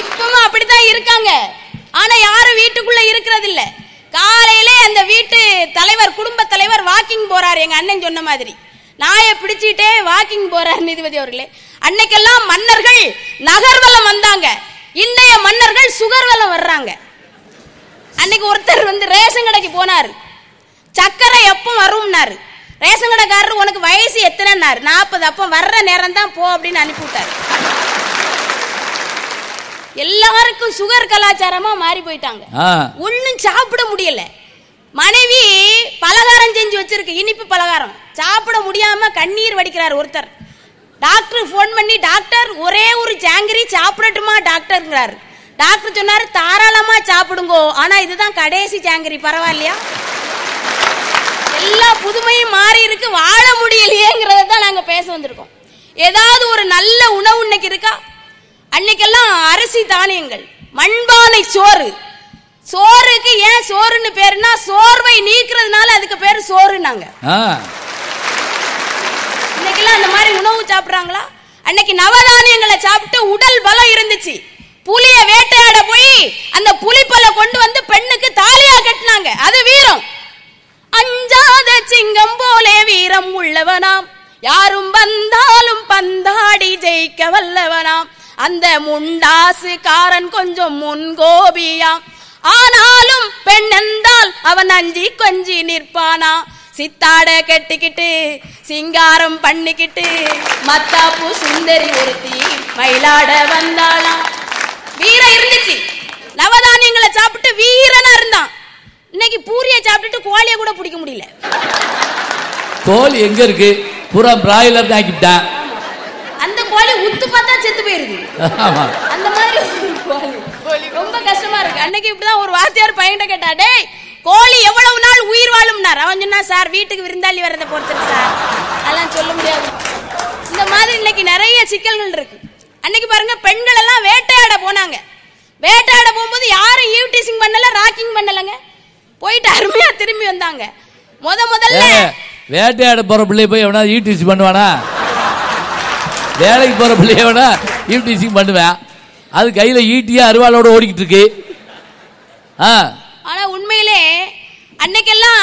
S7: இப்பவும் அப்படித்தான் இருக்காங்க. ஆனா யாரும் வீட்டுக்குள்ள இருக்கிறது இல்ல காலையிலே அந்த வீட்டு தலைவர் குடும்ப தலைவர் வாக்கிங் போறாரு எங்க அண்ணன் சொன்ன மாதிரி. நாயை பிடிச்சிட்டே வாக்கிங் போறார் நீதிபதி அவர்களே. அன்னைக்கெல்லாம் மன்னர்கள் நகர்வலம் வந்தாங்க. இன்றைய மன்னர்கள் சுகர்வலம் வர்றாங்க. அன்னைக்கு ஒருத்தர் வந்து ரேஷன் கடைக்கு போனாரு. சக்கரை எப்போ வரும்னாரு. ரேஷன் கடைக்காரர் உனக்கு வயசு எத்தனைன்னாரு? நாற்பது அப்போ வர்ற நேரம் தான் போ அப்படின்னு அனுப்பிவிட்டாரு எல்லாருக்கும் சுகர் கலாச்சாரமா மாறி போயிட்டாங்க. ஒண்ணும் சாப்பிட முடியல. மனைவி பலகாரம் செஞ்சு வச்சிருக்கு. இனிப்பு பலகாரம். சாப்பிட முடியாம கண்ணீர் வடிக்கிறார் ஒருத்தர். டாக்டர் ஃபோன் பண்ணி டாக்டர் ஒரே ஒரு ஜாங்கிரி சாப்பிடட்டுமா டாக்டர்ங்கிறாரு. டாக்டர் சொன்னார் தாராளமாக சாப்பிடுங்கோ. ஆனால் இதுதான் கடைசி ஜாங்கிரி பரவாயில்லையா? எல்லா புதுமையும் மாறி இருக்கு வாழ முடியலையேங்கிறத தான் நாங்கள் பேச வந்திருக்கோம். ஏதாவது ஒரு நல்ல உணவு இன்னைக்கு இருக்கா? அன்னைக்கெல்லாம் அரிசி தானியங்கள் மண்பானை சோறு. சோறுக்கு ஏன் சோறுன்னு பேருனா சோர்வை நீக்கிறதுனால அதுக்கு பேர் சோறுனாங்க அன்னைக்கெல்லாம் அந்த மாதிரி உணவு சாப்பிடுறாங்களா? அன்னைக்கு நவதானியங்களை சாப்பிட்டு உடல் பலம் இருந்துச்சு. புலிய வேட்டையாட போய் அந்த புலிப்பலை கொண்டு வந்து பெண்ணுக்கு தாலியா கட்டினாங்க. அது வீரம். அஞ்சாத சிங்கம் போலே வீரம் உள்ளவனாம். யாரும் வந்தாலும் பந்தாடி ஜெயிக்க வல்லவனாம். அந்த முண்டாசு காரன் கொஞ்சம் முன்கோபியாம். ஆனாலும் பெண் என்றால் அவன் அஞ்சி கொஞ்சி நிற்பானா? சித்தாட கட்டிக்கிட்டு சிங்காரம் பண்ணிக்கிட்டு மத்தாப்பு சுந்தரி ஒருத்தி மயிலாட வந்தாளாம் வீரம் இருந்துச்சு. நவதானியங்களை சாப்பிட்டு வீரனா இருந்தான். இன்னைக்கு பூரியை சாப்பிட்டுட்டு கோழியை கூட பிடிக்க முடியல.
S1: கோழி எங்க இருக்கு? பூரா பிராய்லர் தான் ஆக்கிவிட்டான்
S7: அந்த கோழி உத்து பார்த்தா செத்து போயிருது. அந்த மாதிரி ரொம்ப கஷ்டமா இருக்கு. அன்னைக்கு இப்படிதான் ஒரு வாத்தியார் பையன்கிட்ட கேட்டா டேய் கோழி எவ்வளவு நாள் உயிர் வாழும்னார்? அவன் சொன்னா சார் வீட்டுக்கு விருந்தாளி வரதை பொறுத்து சார். அதெல்லாம் சொல்ல முடியாது. இந்த மாதிரி இன்னைக்கு நிறைய சிக்கல்கள் இருக்கு. அன்னைக்கு பாருங்க பெண்கள் எல்லாம் வேட்டையாட போனாங்க. வேட்டையாட போகும்போது யாரும் ஈவ் டீசிங் பண்ணல ராக்கிங் பண்ணலங்க. போயிட்டு அருமையா திரும்பி வந்தாங்க. முத முதல்ல
S1: வேட்டையாட போற பிள்ளைய போய் எவனா யூடிசி பண்ணுவானா? வேலைக்கு போற பிள்ளைய எவனா யூடிசி பண்ணுவேன் அது கையில ஈட்டியா அருவாளோட ஓடிக்கிட்டு இருக்கு. ஆ
S7: ஆனா உண்மையிலே அன்னைக்கெல்லாம்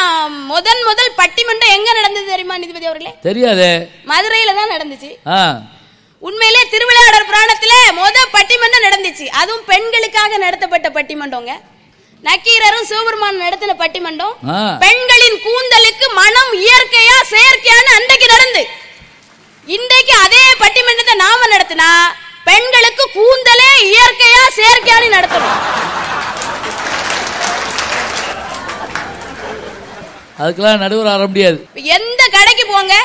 S7: முதன் முதல் பட்டிமன்றம் எங்க நடந்தது தெரியுமா நீதிபதி அவர்களே?
S1: தெரியாதே.
S7: மதுரையில தான் நடந்துச்சு. உண்மையிலே திருவிளையாடல் புராணத்துல முத பட்டிமன்றம் நடந்துச்சு. அதுவும் பெண்களுக்காக நடத்தப்பட்ட பட்டிமன்றங்க. நக்கீரரும் சிவபெருமான் நடத்தின பட்டிமன்றம். பெண்களின் கூந்தலுக்கு மனம் இயற்கையா செயற்கையான அன்றைக்கு நடந்து. இன்றைக்கு அதே பட்டிமன்றத்தை நாம நடத்தினா பெண்களுக்கு கூந்தலே இயற்கையா செயற்கையான நடத்தணும்.
S1: அதுக்கெல்லாம் நடுவர் வர முடியாது.
S7: எந்த கடைக்கு போங்க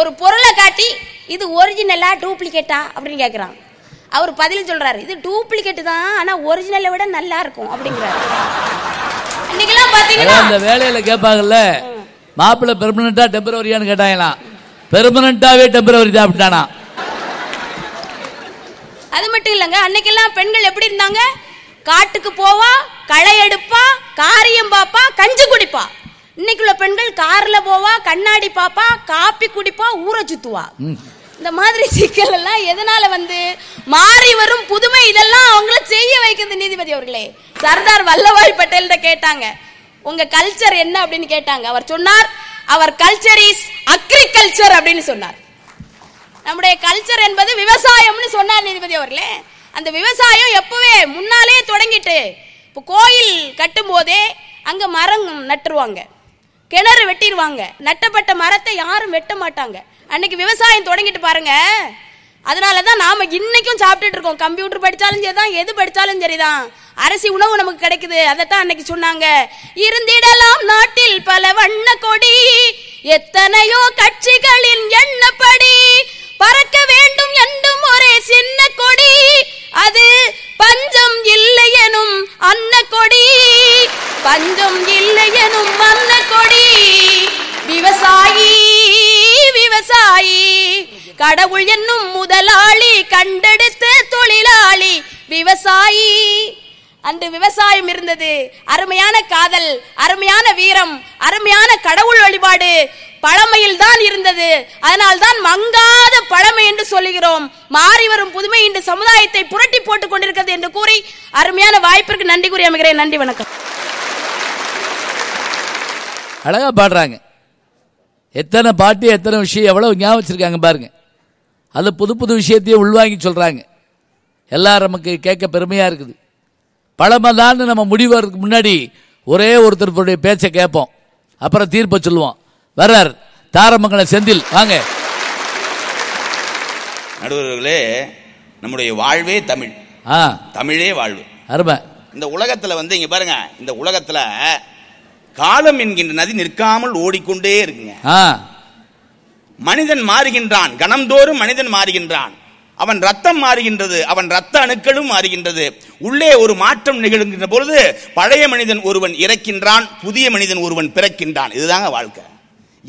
S7: ஒரு பொருளை காட்டி இது ஒரிஜினலா டூப்ளிகேட்டா அப்படின்னு கேக்குறான். அவர் பதில் சொல்றாரு இது டூப்ளிகேட் தான் ஆனா ஒரிஜினலை விட நல்லா இருக்கும் அப்படிங்கிறாரு. இன்னைக்கெல்லாம் பாத்தீங்கன்னா
S1: அதான் இந்த வேலையில கேட்பாங்கல்ல மாப்பிள்ளை பெர்மனண்டா டெம்பரவரியான்னு கேட்டாங்களாம். பெர்மனண்டாவே டெம்பரவரி தான் அப்படின்னானா.
S7: அது மட்டும் இல்லைங்க அன்னைக்கெல்லாம் பெண்கள் எப்படி இருந்தாங்க? காட்டுக்கு போவா களை எடுப்பா காரியம் பாப்பா கஞ்சி குடிப்பா. இன்னைக்குள்ள பெண்கள் கார்ல போவா கண்ணாடி பாப்பா காப்பி குடிப்பா ஊரை சுத்துவா. இந்த மாதிரி சிக்கல் எல்லாம் எதனால வந்து மாறி வரும் புதுமை இதெல்லாம் அவங்கள செய்ய வைக்கிறது நீதிபதி அவர்களே. சர்தார் வல்லபாய் பட்டேல்கிட்ட கேட்டாங்க. உங்க கல்ச்சர் என்ன அப்படின்னு கேட்டாங்க. அவர் சொன்னார் அவர் கல்ச்சர் இஸ் அக்ரிகல்ச்சர் அப்படின்னு சொன்னார். நம்முடைய கல்ச்சர் என்பது விவசாயம்னு சொன்னார் நீதிபதி அவர்களே. அந்த விவசாயம் எப்பவே முன்னாலே தொடங்கிட்டு இப்போ கோயில் கட்டும் போதே அங்க மரம் நட்டுருவாங்க. கிணறு வெட்டிடுவாங்க நட்டப்பட்ட மரத்தை யாரும் வெட்ட மாட்டாங்க. அன்னைக்கு விவசாயம் தொடங்கிட்டு பாருங்க. அதனால தான் நாம இன்னைக்கும் சாப்பிட்டுட்டு இருக்கோம். கம்ப்யூட்டர் படிச்சாலும் சரிதான் எது படிச்சாலும் சரிதான். அரிசி உணவு நமக்கு கிடைக்குது. அதைத்தான் அன்னைக்கு சொன்னாங்க. இருந்திடலாம் நாட்டில் பல வண்ண கொடி. எத்தனையோ கட்சிகளின் எண்ணப்படி பறக்க வேண்டும் என்றும் ஒரே சின்ன கொடி. அது பஞ்சம் இல்லை எனும் அன்ன கொடி. பஞ்சம் இல்லை எனும் அன்ன கொடி. விவசாயி விவசாயி கடவுள் என்னும் முதலாளி கண்டெடுத்த தொழிலாளி விவசாயி. அன்று விவசாயம் இருந்தது. அருமையான காதல் அருமையான வீரம் அருமையான கடவுள் வழிபாடு பழமையில் தான் இருந்தது. அதனால் தான் மங்காத பழமை என்று சொல்லுகிறோம். மாறி வரும் புதுமை இன்று சமுதாயத்தை புரட்டி போட்டுக் கொண்டிருக்கிறது என்று கூறி அருமையான வாய்ப்பிற்கு நன்றி கூறி அமைகிறேன். நன்றி வணக்கம்.
S1: அழகா பாடுறாங்க. எத்தனை பாட்டு எத்தனை விஷயம் எவ்வளவு ஞாபகம் வச்சிருக்காங்க பாருங்க. அது புது புது விஷயத்தையே உள்வாங்கி சொல்றாங்க. எல்லாரும் நமக்கு கேட்க பெருமையா இருக்குது. பழமைதான்னு நம்ம முடிவதற்கு முன்னாடி ஒரே ஒருத்தருடைய பேச்சை கேட்போம். அப்புறம் தீர்ப்பை சொல்லுவோம். வர்றார். தாரமங்கலம் செந்தில் வாங்க.
S5: நடுவர்களே நம்முடைய வாழ்வே தமிழ்.
S1: ஆ.
S5: தமிழே வாழ்வு.
S1: அருமை.
S5: இந்த உலகத்துல வந்து இங்க பாருங்க இந்த உலகத்துல காலம் என்கின்ற நதி நிற்காமல் ஓடிக்கொண்டே இருக்குங்க. மனிதன் மாறுகின்றான் கணம்தோறும் மனிதன் மாறுகின்றான். அவன் ரத்தம் மாறுகின்றது அவன் ரத்த அணுக்களும் மாறுகின்றது. உள்ளே ஒரு மாற்றம் நிகழ்கின்ற பொழுது பழைய மனிதன் ஒருவன் இறக்கின்றான் புதிய மனிதன் ஒருவன் பிறக்கின்றான். இதுதாங்க வாழ்க்கை.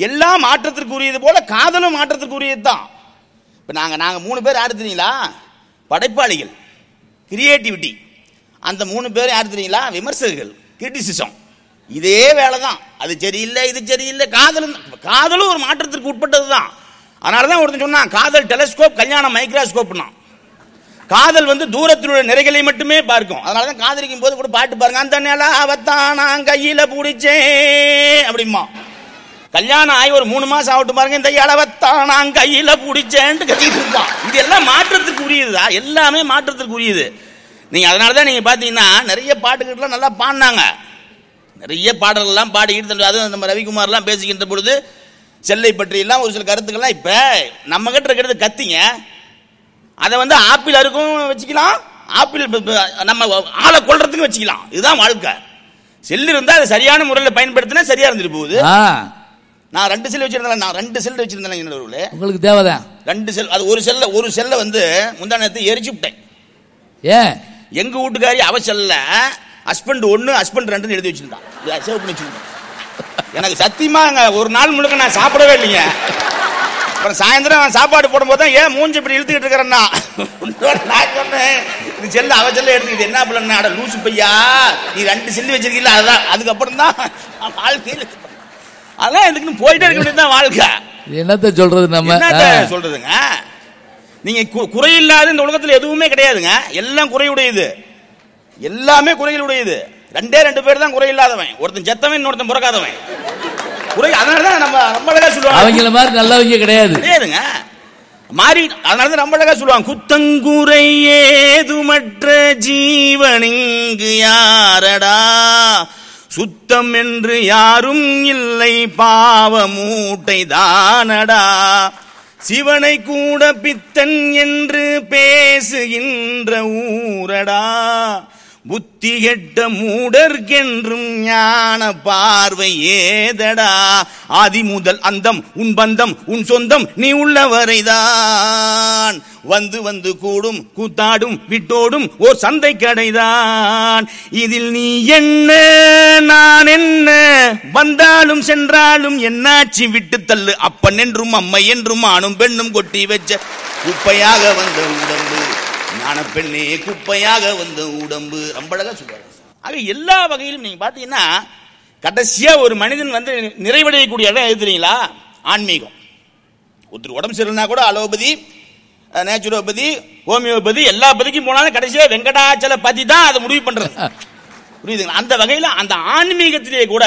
S5: எல்லா மாற்றத்திற்குரியது போல காதலும் மாற்றத்திற்குரியது தான் இப்போ நாங்கள் நாங்கள் மூணு பேர் யாரு தெரியுங்களா? படைப்பாளிகள். கிரியேட்டிவிட்டி அந்த மூணு பேர் யார் தெரியுங்களா? விமர்சகர்கள். கிரிட்டிசிசம் இதே வேலை தான் அது சரியில்லை இது சரியில்லை காதலும் காதலும் ஒரு மாற்றத்திற்கு உட்பட்டது தான் அதனால தான் ஒருத்தன் சொன்னான் காதல் டெலஸ்கோப் கல்யாணம் மைக்ரோஸ்கோப்னா காதல் வந்து தூரத்தில் உள்ள நிறைகளை மட்டுமே பார்க்கும். அதனால தான் காதலிக்கும் போது கூட பாட்டு பாருங்க அந்த நிலாவத்தான் நான் கையில பிடிச்சேன் அப்படிமா கல்யாணம் ஆகி ஒரு மூணு மாசம் ஆகட்டும் பாருங்க இந்த இளவத்தான் நான் கையில பிடிச்சேன்ட்டு கட்டிட்டு இருக்கான். இது எல்லாம் மாற்றத்துக்கு உரியதுதா எல்லாமே மாற்றத்துக்கு உரியது நீங்க அதனால தான் நீங்க பாத்தீங்கன்னா நிறைய பாட்டுகள்லாம் நல்லா பாடினாங்க. நிறைய பாடல்கள்லாம் பாடிக்கிட்டு அதுவும் நம்ம ரவிக்குமார்லாம் பேசிக்கின்ற பொழுது செல்லை பற்றி எல்லாம் ஒரு சில கருத்துக்கள்லாம் இப்ப நம்ம கிட்ட இருக்கிறது கத்திங்க. அதை வந்து ஆப்பிள் அறுக்கும் வச்சுக்கலாம். ஆப்பிள் நம்ம ஆளை கொல்றதுக்கு வச்சுக்கலாம். இதுதான் வாழ்க்கை. செல் இருந்தா அதை சரியான முறையில் பயன்படுத்தினா சரியா இருந்துட்டு போகுது. நான் ரெண்டு செல் வச்சிருந்தேன் நான் ரெண்டு செல் வச்சிருந்தேன் என்னோட
S1: உங்களுக்கு தேவைதான்.
S5: ரெண்டு செல் அது ஒரு செல்ல ஒரு செல்லை வந்து முந்தா நேரத்து எரிச்சு விட்டேன்.
S1: ஏன்?
S5: எங்க வீட்டுக்காரி அவ செல்ல ஹஸ்பண்ட் ஒன்னு ஹஸ்பண்ட் ரெண்டுன்னு எழுதி வச்சிருந்தான் சேவ் பண்ணி வச்சிருந்தேன் எனக்கு சத்தியமாங்க ஒரு நாள் முழுக்க நான் சாப்பிடவே இல்லைங்க. அப்புறம் சாயந்தரம் சாப்பாடு போடும்போது தான் ஏன் மூஞ்சி இப்படி இழுத்துக்கிட்டு இருக்கிறேன்னா? நான் சொன்னேன் இந்த செல்ல அவ செல்ல எடுத்துக்கிட்டு என்ன பண்ண அட லூசு பையா நீ ரெண்டு செல்லு வச்சிருக்கீல்ல அதுதான் அதுக்கப்புறம் தான் வாழ்க்கையில் அதெல்லாம் எதுக்குன்னு போயிட்டே இருக்க வேண்டியது தான் வாழ்க்கை.
S1: இது என்னத்த சொல்றது நம்ம.
S5: சொல்றதுங்க? நீங்க குறையில்லாத இந்த உலகத்துல எதுவுமே கிடையாதுங்க. எல்லாம் குறையுடையது. எல்லாமே குறைகளுடையது. ரெண்டே ரெண்டு பேர் தான் குறையில்லாதவன் ஒருத்தன் செத்தவன் இன்னொருத்தன் பிறக்காதவன். குறை அதனால தான் நம்ம ரொம்ப அழகா சொல்லுவாங்க.
S1: அவங்கள மாதிரி நல்லவங்க கிடையாது.
S5: கிடையாதுங்க. மாறி அதனால தான் ரொம்ப அழகா சொல்லுவாங்க. குத்தங்குறை ஏதுமற்ற ஜீவனிங்கு யாரடா? சுத்தம் என்று யாரும் இல்லை பாவ மூட்டை தானடா? சிவனை கூட பித்தன் என்று பேசுகின்ற ஊரடா? புத்தி கெட்ட மூடர்க்கென்றும் ஞான பார்வை ஏதடா? ஆதி முதல் அந்தம் உன் பந்தம் உன் சொந்தம் நீ உள்ளவரைதான். வந்து வந்து கூடும் கூத்தாடும் விட்டோடும் ஓர் சந்தை கடைதான் இதில் நீ என்ன நான் என்ன? வந்தாலும் சென்றாலும் என்னாச்சு விட்டு தள்ளு? அப்பன் என்றும் அம்மை என்றும் ஆணும் பெண்ணும் கொட்டி வச்ச குப்பையாக வந்த உடம்பு ஞான பெண்ணே குப்பையாக வந்த உடம்பு. ரொம்ப அழகா சொல்றாரு ஆக எல்லா வகையிலும் நீங்க பாத்தீங்கன்னா கடைசியா ஒரு மனிதன் வந்து நிறைவடையக்கூடிய இடம் எழுதுறீங்களா ஆன்மீகம். ஒருத்தர் உடம்பு சரியில்லைனா கூட அலோபதி நேச்சுரோபதி ஹோமியோபதி எல்லா பதிக்கும் போனாலும் கடைசியா வெங்கடாச்சல பதி தான் அதை முடிவு பண்றது. புரியுதுங்களா? அந்த வகையில அந்த ஆன்மீகத்திலேயே கூட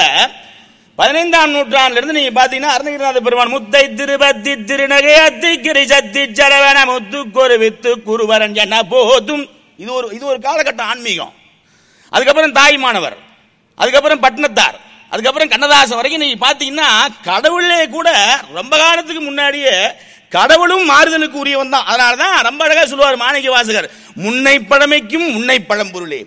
S5: பதினைந்தாம் நூற்றாண்டிலிருந்து நீங்க பாத்தீங்கன்னா அருணகிரிநாத பெருமான் முத்தை திருபத்தி திருநகை அத்திக்கிரி சத்தி சரவண முத்து கொரு வித்து குருவரன் என போதும். இது ஒரு இது ஒரு காலகட்டம் ஆன்மீகம். அதுக்கப்புறம் தாய்மானவர் அதுக்கப்புறம் பட்டினத்தார் அதுக்கப்புறம் கண்ணதாசன் வரைக்கும் நீங்க பாத்தீங்கன்னா கடவுளே கூட ரொம்ப காலத்துக்கு முன்னாடியே கடவுளும் மாறுதலுக்கு உரியவன் தான். அதனாலதான் ரொம்ப அழகா சொல்லுவார் மாணிக்க வாசகர் முன்னை பழமைக்கும் முன்னை பழம்பொருளே.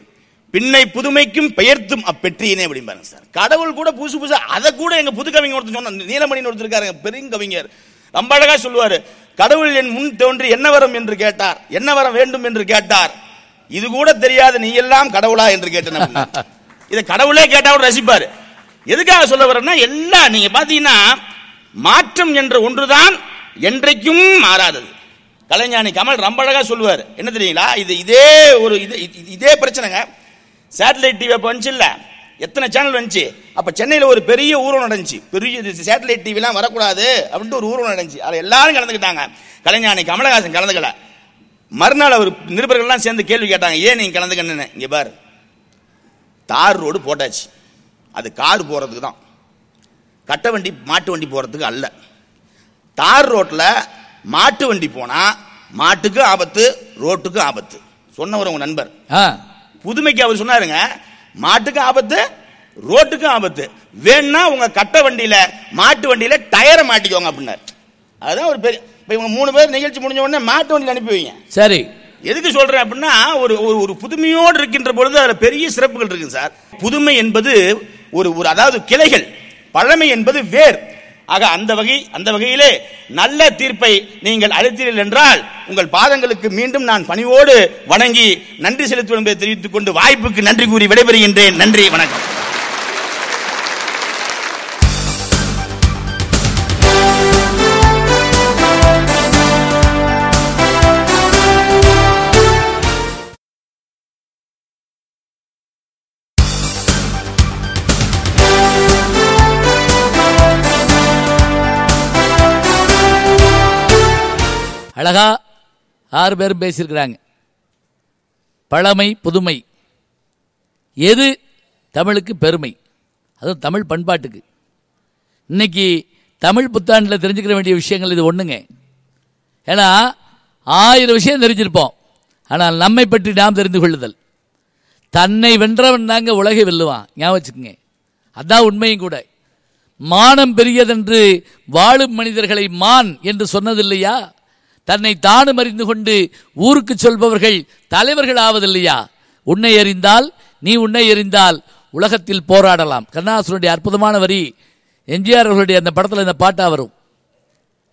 S5: பின்னை புதுமைக்கும் பெயர்த்தும் அப்பெற்றியினே அப்படிம்பாருங்க சார். கடவுள் கூட புதுசு புதுசா அதை கூட எங்க புது கவிஞர் ஒருத்தர் சொன்ன நீலமணின்னு ஒருத்தர் இருக்காருங்க பெருங்கவிஞர். ரொம்ப அழகா சொல்லுவாரு கடவுள் என் முன் தோன்றி என்ன வரம் என்று கேட்டார்? என்ன வரம் வேண்டும் என்று கேட்டார்? இது கூட தெரியாத நீ எல்லாம் கடவுளா என்று கேட்டேன். இதை கடவுளே கேட்டா கூட ரசிப்பாரு. எதுக்காக சொல்ல வரேன்னா எல்லாம் நீங்க பாத்தீங்கன்னா மாற்றம் என்ற ஒன்றுதான் என்றைக்கும் மாறாதது. கலைஞானி கமல் ரொம்ப அழகா சொல்லுவார். என்ன தெரியுங்களா? இது இதே ஒரு இது இது- இதே பிரச்சனைங்க. சேட்டலைட் டிவி அப்போ வந்துச்சு இல்லை எத்தனை சேனல் வந்துச்சு? அப்போ சென்னையில் ஒரு பெரிய ஊர்வலம் நடந்துச்சு. பெரிய சேட்டலைட் டிவிலாம் வரக்கூடாது அப்படின்ட்டு ஒரு ஊர்வலம் நடந்துச்சு. அதில் எல்லாரும் கலந்துக்கிட்டாங்க. கலைஞானி கமலஹாசன் கலந்துக்கல. மறுநாள் அவர் நிருபர்கள்லாம் சேர்ந்து கேள்வி கேட்டாங்க ஏன் நீங்கள் கலந்துக்கணுன்னு இங்கே பாரு. தார் ரோடு போட்டாச்சு. அது கார் போகிறதுக்கு தான். கட்ட வண்டி மாட்டு வண்டி போகிறதுக்கு அல்ல. தார் ரோட்டில் மாட்டு வண்டி போனால் மாட்டுக்கு ஆபத்து ரோட்டுக்கு ஆபத்து. சொன்னவர் உங்கள் நண்பர்.
S1: ஆ.
S5: புதுமைக்கு அவர் சொன்னாருங்க மாட்டுக்கு ஆபத்து ரோட்டுக்கு ஆபத்து. வேணா உங்க கட்ட வண்டியில மாட்டு வண்டியில டயரை மாட்டிக்கோங்க அப்படின்னாரு. அதுதான் ஒரு பெரிய இப்ப இவங்க மூணு பேர் நிகழ்ச்சி முடிஞ்ச உடனே மாட்டு வண்டியில் அனுப்பி வைங்க
S1: சரி.
S5: எதுக்கு சொல்றேன் அப்படின்னா ஒரு ஒரு ஒரு புதுமையோடு இருக்கின்ற பொழுது அதுல பெரிய சிறப்புகள் இருக்கு சார். புதுமை என்பது ஒரு ஒரு அதாவது கிளைகள். பழமை என்பது வேர். ஆக அந்த வகை அந்த வகையிலே நல்ல தீர்ப்பை நீங்கள் அளித்தீர்கள் என்றால் உங்கள் பாதங்களுக்கு மீண்டும் நான் பணிவோடு வணங்கி நன்றி செலுத்துவேன் என்பதை தெரிவித்துக் கொண்டு வாய்ப்புக்கு நன்றி கூறி விடைபெறுகின்றேன். நன்றி வணக்கம்.
S1: அழகா ஆறு பேரும் பேசியிருக்கிறாங்க. பழமை புதுமை. எது தமிழுக்கு பெருமை? அதுவும் தமிழ் பண்பாட்டுக்கு. இன்னைக்கு தமிழ் புத்தாண்டில் தெரிஞ்சுக்கிற வேண்டிய விஷயங்கள் இது ஒண்ணுங்க. ஏன்னா ஆயிரம் விஷயம் தெரிஞ்சிருப்போம். ஆனால் நம்மை பற்றி நாம் தெரிந்து கொள்ளுதல். தன்னை வென்றவன் தாங்க உலகை வெல்லுவான். ஞாபகம் வச்சுக்கோங்க. அதான் உண்மையும் கூட. மானம் பெரியதென்று வாழும் மனிதர்களை மான் என்று சொன்னதில்லையா தன்னை தானும் அறிந்து கொண்டு ஊருக்கு சொல்பவர்கள் தலைவர்கள் ஆவதில்லையா உன்னை அறிந்தால் நீ உன்னை அறிந்தால் உலகத்தில் போராடலாம். கருணாசுரனுடைய அற்புதமான வரி. எம்ஜிஆர் அவர்களுடைய அந்த படத்தில் இந்த பாட்டாக வரும்.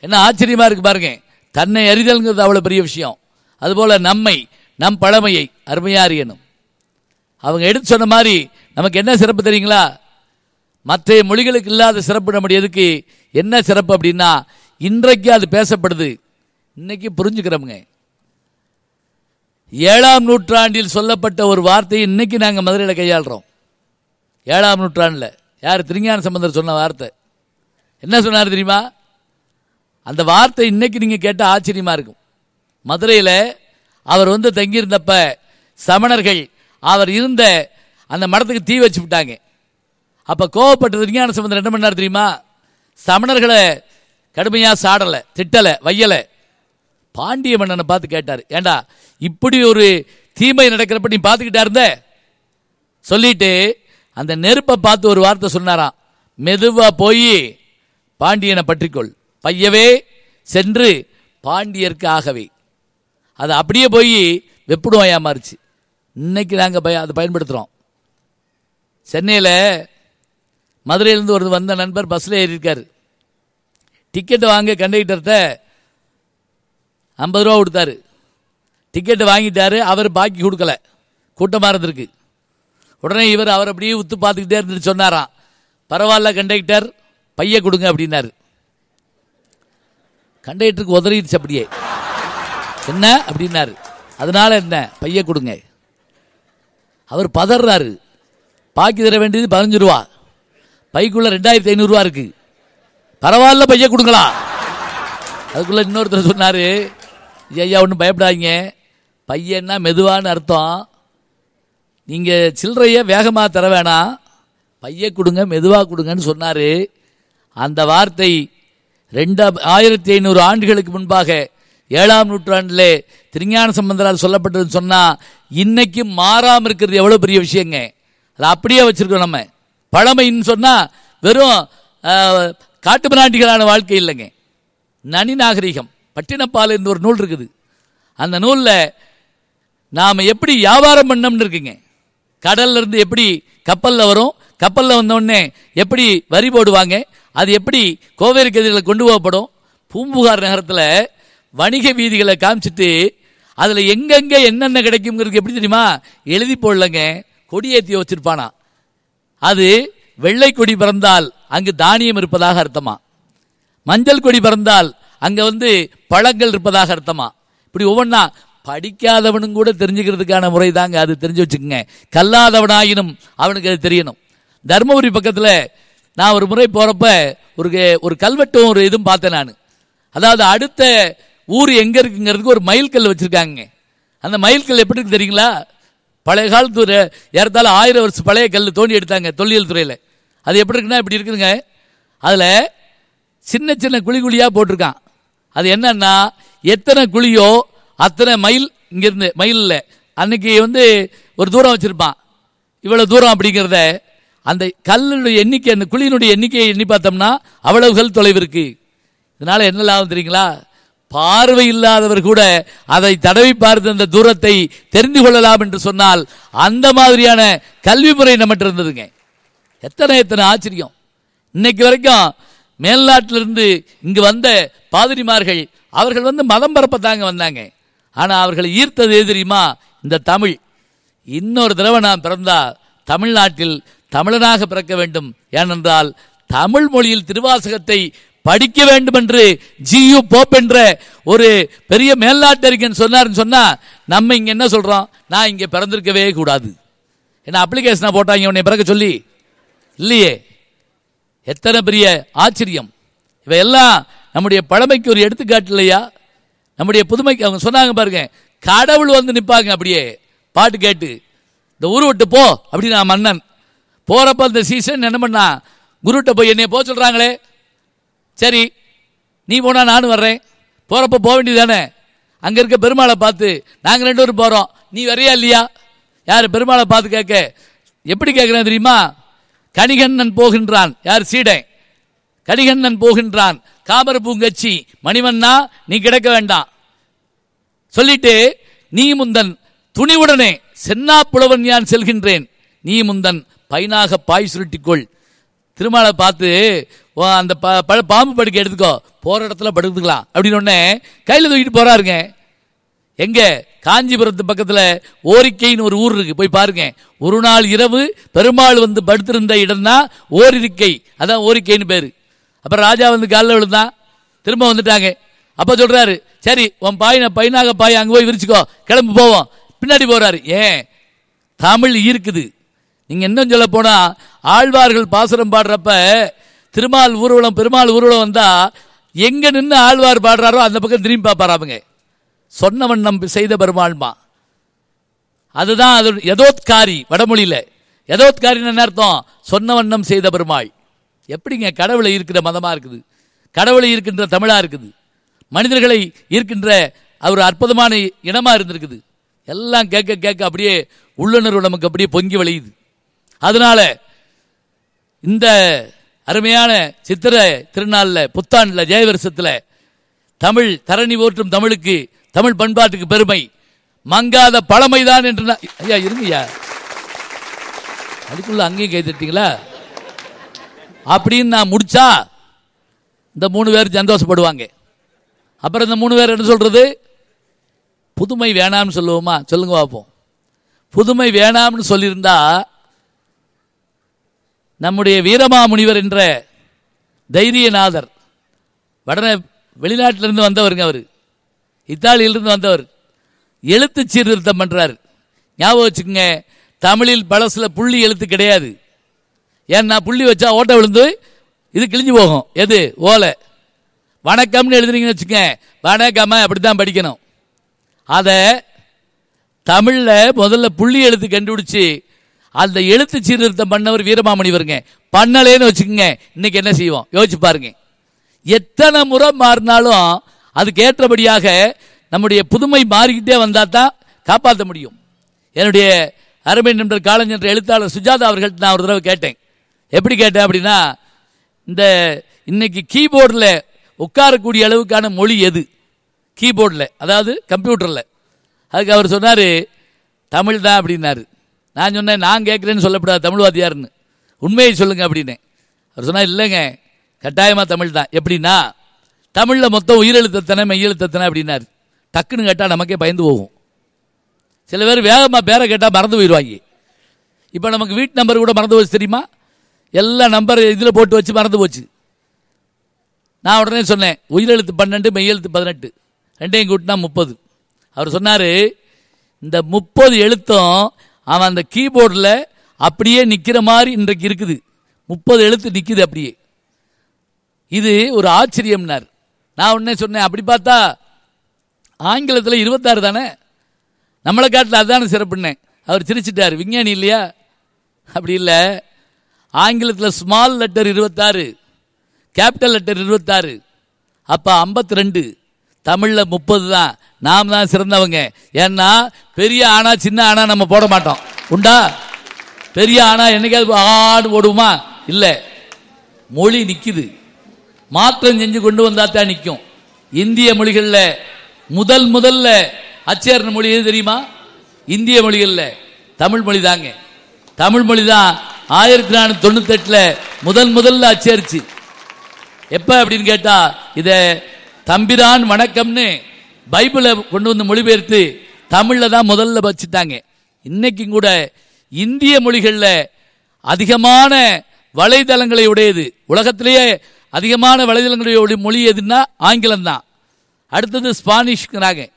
S1: என்ன ஆச்சரியமாக இருக்கு பாருங்க. தன்னை அறிதல்ங்கிறது அவ்வளோ பெரிய விஷயம். அதுபோல் நம்மை நம் பழமையை அருமையாக அறியணும் அவங்க எடுத்து சொன்ன மாதிரி நமக்கு என்ன சிறப்பு தெரியுங்களா? மற்ற மொழிகளுக்கு இல்லாத சிறப்பு நம்முடைய எதுக்கு என்ன சிறப்பு அப்படின்னா இன்றைக்கு அது பேசப்படுது. இன்னைக்கு புரிஞ்சுக்கிறோமுங்க. ஏழாம் நூற்றாண்டில் சொல்லப்பட்ட ஒரு வார்த்தையை இன்னைக்கு நாங்கள் மதுரையில் கையாளுறோம். ஏழாம் நூற்றாண்டில். யார்? திருஞான சம்பந்தர் சொன்ன வார்த்தை. என்ன சொன்னார் தெரியுமா? அந்த வார்த்தை இன்னைக்கு நீங்கள் கேட்டால் ஆச்சரியமாக இருக்கும். மதுரையில் அவர் வந்து தங்கியிருந்தப்ப சமணர்கள் அவர் இருந்த அந்த மடத்துக்கு தீ வச்சு விட்டாங்க. அப்போ கோவப்பட்ட திருஞான சம்பந்தர் என்ன பண்ணார் தெரியுமா? சமணர்களை கடுமையாக சாடலை திட்டலை வையலை. பாண்டிய மன்னனை பார்த்து கேட்டார் ஏண்டா இப்படி ஒரு தீமை நடக்கிறப்ப நீ பார்த்துக்கிட்டா இருந்த? சொல்லிட்டு அந்த நெருப்பை பார்த்து ஒரு வார்த்தை சொன்னாராம் மெதுவா போய் பாண்டியனை பற்றிக்கொள். பையவே சென்று பாண்டியருக்கு ஆகவே. அது அப்படியே போய் வெப்புடுவாயா ஏமாறுச்சு இன்னைக்கு நாங்கள் பய அதை பயன்படுத்துகிறோம் சென்னையில் மதுரையிலேருந்து ஒரு வந்த நண்பர் பஸ்ஸில் ஏறியிருக்கார். டிக்கெட்டை வாங்க கண்டக்டர்கிட்ட ஐம்பது ரூபா கொடுத்தாரு. டிக்கெட்டு வாங்கிட்டாரு அவர் பாக்கி கொடுக்கல. கூட்டமாக இருந்திருக்கு. உடனே இவர் அவர் அப்படியே உத்து பார்த்துக்கிட்டே இருந்துட்டு சொன்னாராம். பரவாயில்ல கண்டக்டர் பைய கொடுங்க அப்படின்னாரு. கண்டக்டருக்கு உதறிடுச்சு அப்படியே. என்ன அப்படின்னாரு. அதனால என்ன? பைய கொடுங்க. அவர் பதறாரு. பாக்கி தர வேண்டியது பதினஞ்சு ரூபா. பைக்குள்ள ரெண்டாயிரத்தி ஐநூறுரூவா இருக்கு. பரவாயில்ல பைய கொடுங்களா. அதுக்குள்ள இன்னொருத்தர் சொன்னாரு ஐயா ஒன்றும் பயப்படாதீங்க. பையன்னா மெதுவான்னு அர்த்தம். நீங்கள் சில்லறைய வேகமாக தர வேணாம். பைய கொடுங்க மெதுவாக கொடுங்கன்னு சொன்னார். அந்த வார்த்தை ரெண்டு ஆயிரத்தி ஐநூறு ஆண்டுகளுக்கு முன்பாக ஏழாம் நூற்றாண்டிலே திருஞான சம்பந்தரால் சொல்லப்பட்டதுன்னு சொன்னால் இன்னைக்கு மாறாமல் இருக்கிறது எவ்வளோ பெரிய விஷயங்க. அதை அப்படியே வச்சுருக்கோம் நம்ம. பழமைன்னு சொன்னால் வெறும் ஆஹ், காட்டு பிராண்டிகளான வாழ்க்கை இல்லைங்க. நனி நாகரிகம். பட்டினப்பால் என்று ஒரு நூல் இருக்குது. அந்த நூலில் நாம் எப்படி வியாபாரம் பண்ணோம்னு இருக்குங்க. கடல்ல இருந்து எப்படி கப்பலில் வரும் கப்பலில் வந்தோடனே எப்படி வரி போடுவாங்க அது எப்படி கோவேரி கதிரில் கொண்டு போகப்படும். பூம்புகார் நகரத்தில் வணிக வீதிகளை காமிச்சிட்டு அதில் எங்கெங்கே என்னென்ன கிடைக்குங்கிறது எப்படி தெரியுமா? எழுதி போடலங்க. கொடியேற்றி வச்சிருப்பானா. அது வெள்ளை கொடி பறந்தால் அங்கு தானியம் இருப்பதாக அர்த்தமா? மஞ்சள் கொடி பறந்தால் அங்க வந்து பழங்கள் இருப்பதாக அர்த்தமா? இப்படி ஒவ்வொன்றா படிக்காதவனும் கூட தெரிஞ்சுக்கிறதுக்கான முறை தாங்க அது தெரிஞ்சு வச்சுக்கோங்க. கல்லாதவனாயினும் அவனுக்கு அது தெரியணும். தர்மபுரி பக்கத்தில் நான் ஒரு முறை போகிறப்ப ஒரு ஒரு கல்வெட்டும் ஒரு இதுவும் பார்த்தேன் நான். அதாவது அடுத்த ஊர் எங்கே இருக்குங்கிறதுக்கு ஒரு மயில் கல் வச்சிருக்காங்க அந்த மயில் கல் எப்படி இருக்கு தெரியுங்களா? பழைய காலத்து ஒரு ஏறத்தாழ ஆயிரம் வருஷம் பழைய கல் தோண்டி எடுத்தாங்க தொல்லியல் துறையில். அது எப்படி இருக்குன்னா இப்படி இருக்குதுங்க. அதில் சின்ன சின்ன குழி குழியாக போட்டிருக்கான். அது என்னன்னா எத்தனை குழியோ அத்தனை மைல் இங்கிருந்து மைல் இல்லை. அன்னைக்கு வந்து ஒரு தூரம் வச்சிருப்பான். இவ்வளவு தூரம் அப்படிங்கிறத அந்த கல்லுடைய எண்ணிக்கை அந்த குழியினுடைய எண்ணிக்கையை எண்ணி பார்த்தோம்னா அவ்வளவு கல் தொலைவு இருக்கு. இதனால என்ன லாபம் தெரியுங்களா? பார்வை இல்லாதவர் கூட அதை தடவி பார்த்து அந்த தூரத்தை தெரிந்து கொள்ளலாம் என்று சொன்னால் அந்த மாதிரியான கல்வி முறை நம்மகிட்ட இருந்ததுங்க. எத்தனை எத்தனை ஆச்சரியம். இன்னைக்கு வரைக்கும் மேல்நாட்டிலிருந்து இங்கு வந்த பாதிரிமார்கள் அவர்கள் வந்து மதம் பரப்பத்தாங்க வந்தாங்க. ஆனால் அவர்களை ஈர்த்தது எது தெரியுமா? இந்த தமிழ். இன்னொரு தடவை நான் பிறந்தா தமிழ்நாட்டில் தமிழனாக பிறக்க வேண்டும். ஏனென்றால் தமிழ் மொழியில் திருவாசகத்தை படிக்க வேண்டும் என்று ஜியு போப் என்ற ஒரு பெரிய மேல்நாட்டறிஞன் சொன்னார்னு சொன்னா நம்ம இங்க என்ன சொல்றோம்? நான் இங்க பிறந்திருக்கவே கூடாது. என்ன அப்ளிகேஷனா போட்டாங்க உன்னை பிறக்க சொல்லி? இல்லையே. எத்தனை பெரிய ஆச்சரியம். இவையெல்லாம் நம்முடைய பழமைக்கு ஒரு எடுத்துக்காட்டு இல்லையா? நம்முடைய புதுமைக்கு அவங்க சொன்னாங்க பாருங்க கடவுள் வந்து நிற்பாங்க அப்படியே. பாட்டு கேட்டு இந்த ஊரு விட்டு போ அப்படி நான் மன்னன். போறப்ப அந்த சீசன் என்ன பண்ணா குருட்ட போய் என்னைய போக சொல்றாங்களே. சரி நீ போனா நானும் வர்றேன். போறப்ப போக வேண்டியதானே அங்க இருக்க பெருமாளை பார்த்து நாங்க ரெண்டு பேரும் போறோம். நீ வரையா இல்லையா? யார் பெருமாளை பார்த்து கேட்க எப்படி கேட்கிறேன் தெரியுமா? கணிகண்ணன் போகின்றான். யார்? சீடை. கணிகண்ணன் போகின்றான். காமர பூங்கச்சி மணிவண்ணா நீ கிடக்க வேண்டாம். சொல்லிட்டு நீ முந்தன் துணிவுடனே சென்னா புலவன் யான் செல்கின்றேன்? நீ முந்தன் பைனாக பாய் சுருட்டிக்கொள். திருமாலை பார்த்து "ஓ, அந்த ப- பாம்பு படுக்கை எடுத்துக்கோ. போற இடத்துல படுத்துக்கலாம். அப்படின்னு உடனே கையில் தூக்கிட்டு போறாருங்க. எங்க? காஞ்சிபுரத்து பக்கத்தில் ஓரிக்கைன்னு ஒரு ஊர் இருக்கு. போய் பாருங்க. ஒரு நாள் இரவு பெருமாள் வந்து படுத்திருந்த இடம் தான் ஓரிருக்கை அதான் ஓரிக்கைன்னு பேரு. அப்புறம் ராஜா வந்து காலில் விழுந்தான் திரும்ப வந்துட்டாங்க. அப்போ சொல்றாரு சரி உன் பாயின பையனாக பாய் அங்க போய் விரிச்சுக்கோ. கிளம்பி போவோம். பின்னாடி போறாரு. ஏன்? தமிழ் ஈர்க்குது. நீங்க இன்னும் சொல்ல போனா ஆழ்வார்கள் பாசுரம் பாடுறப்ப திருமால் ஊர்வலம் பெருமாள் ஊர்வலம் வந்தா எங்க நின்று ஆழ்வார் பாடுறாரோ அந்த பக்கம் திரும்பி பார்ப்பாராமுங்க சொன்னவன் நம் செய்த பெருமாள்மா. அதுதான் அது எதோத்காரி வடமொழியில். எதோத்காரின்னு என்ன அர்த்தம்? சொன்ன வண்ணம் செய்த பெருமாள். எப்படிங்க கடவுளை இருக்கிற மதமாக இருக்குது? கடவுளை இருக்கின்ற தமிழாக இருக்குது? மனிதர்களை இருக்கின்ற அவர் அற்புதமான இனமாக இருந்திருக்குது. எல்லாம் கேட்க கேட்க அப்படியே உள்ளுணர்வு நமக்கு அப்படியே பொங்கி வழியுது. அதனால இந்த அருமையான சித்திர திருநாளில் புத்தாண்டில் ஜெயவரிசத்தில் தமிழ் தரணி போற்றும் தமிழுக்கு தமிழ் பண்பாட்டுக்கு பெருமை. மங்காத பழமைதான் என்று ஐயா இருங்கய்யா. அதுக்குள்ள அங்கேயும் கை தட்டிங்களா அப்படின்னு நான் முடிச்சா இந்த மூணு பேர் சந்தோஷப்படுவாங்க. அப்புறம் இந்த மூணு பேர் என்ன சொல்றது? புதுமை வேணாம்னு சொல்லுவோமா? சொல்லுங்க பார்ப்போம் புதுமை வேணாம்னு சொல்லியிருந்தா நம்முடைய வீரமாமுனிவர் என்ற தைரியநாதர் வடன வெளிநாட்டிலிருந்து வந்தவருங்க அவர். இத்தாலியிலிருந்து வந்தவர். எழுத்து சீர்திருத்தம் பண்ணுறார் ஞாபகம் வச்சுக்கோங்க தமிழில் பழசுல புள்ளி எழுத்து கிடையாது. ஏன்னா புள்ளி வச்சா ஓட்டை விழுந்து இது கிழிஞ்சு போகும். எது? ஓலை. வணக்கம்னு எழுதுனீங்கன்னு வச்சுக்கோங்க வணக்கம அப்படித்தான் படிக்கணும். அதை தமிழில் முதல்ல புள்ளி எழுத்து கண்டுபிடிச்சு அந்த எழுத்து சீர்திருத்தம் பண்ணவர் வீரமாமணி வருங்க பண்ணலேன்னு வச்சுக்கோங்க இன்னைக்கு என்ன செய்வோம்? யோசிச்சு பாருங்க. எத்தனை முறை மாறினாலும் அதுக்கு ஏற்றபடியாக நம்முடைய புதுமை மாறிக்கிட்டே வந்தால் தான் காப்பாற்ற முடியும். என்னுடைய அருமை நண்பர் காலஞ்சென்ற எழுத்தாளர் சுஜாதா அவர்கள்ட்ட நான் ஒரு தடவை கேட்டேன். எப்படி கேட்டேன் அப்படின்னா இந்த இன்னைக்கு கீபோர்டில் உட்காரக்கூடிய அளவுக்கான மொழி எது? கீபோர்டில் அதாவது கம்ப்யூட்டரில். அதுக்கு அவர் சொன்னார் தமிழ் தான் அப்படின்னாரு. நான் சொன்னேன் நான் கேட்குறேன்னு சொல்லப்படாது தமிழ்வாதியார்னு உண்மையை சொல்லுங்க அப்படின்னேன். அவர் சொன்னால் இல்லைங்க கட்டாயமாக தமிழ் தான். எப்படின்னா தமிழில் மொத்தம் உயிரெழுத்தத்தனை மெய்யெழுத்தத்தனை அப்படின்னாரு. டக்குன்னு கேட்டால் நமக்கே பயந்து போகும். சில பேர் வேகமாக பேரை கேட்டால் மறந்து போயிடுவாங்க. இப்போ நமக்கு வீட்டு நம்பர் கூட மறந்து போச்சு தெரியுமா? எல்லா நம்பர் இதில் போட்டு வச்சு மறந்து போச்சு. நான் உடனே சொன்னேன் உயிரெழுத்து பன்னெண்டு மெய்யெழுத்து பதினெட்டு. ரெண்டையும் கூட்டினா முப்பது. அவர் சொன்னார் இந்த முப்பது எழுத்தும் அவன் அந்த கீபோர்டில் அப்படியே நிற்கிற மாதிரி இன்றைக்கு இருக்குது. முப்பது எழுத்து நிற்குது அப்படியே. இது ஒரு ஆச்சரியம்னார். நான் உடனே சொன்னேன் அப்படி பார்த்தா ஆங்கிலத்தில் இருபத்தாறு தானே? நம்மளை காட்டில் அதுதானே சிறப்புன்னேன் அவர் சிரிச்சிட்டார் விஞ்ஞானி இல்லையா? அப்படி இல்லை. ஆங்கிலத்தில் ஸ்மால் லெட்டர் இருபத்தாறு கேபிட்டல் லெட்டர் இருபத்தாறு அப்போ ஐம்பத்தி ரெண்டு தமிழில் முப்பது தான். நாம் தான் சிறந்தவங்க. ஏன்னா பெரிய ஆனா சின்ன ஆனா நம்ம போட மாட்டோம். உண்டா? பெரிய ஆனா என்னைக்காவது ஆடு ஓடுமா? இல்லை. மொழி நிற்கிது மாற்றம் செஞ்சு கொண்டு வந்தா தான் நிற்கும் இந்திய மொழிகளில் முதல் முதல்ல அச்சேர்ன மொழி எது தெரியுமா? இந்திய மொழிகளில் தமிழ் மொழி தாங்க. தமிழ் மொழி தான் ஆயிரத்தி நானூற்றி தொண்ணூத்தெட்டில் முதல் முதல்ல அச்சேரிச்சு. எப்ப அப்படின்னு கேட்டா இத தம்பிரான் வணக்கம்னு பைபிளை கொண்டு வந்து மொழிபெயர்த்து தமிழில் தான் முதல்ல வச்சுட்டாங்க. இன்னைக்கும் கூட இந்திய மொழிகளில் அதிகமான வலைதளங்களை உடையது. உலகத்திலேயே அதிகமான வலைதளங்களுடைய மொழி எதுன்னா ஆங்கிலம் தான். அடுத்தது ஸ்பானிஷ்ங்கிறாங்க.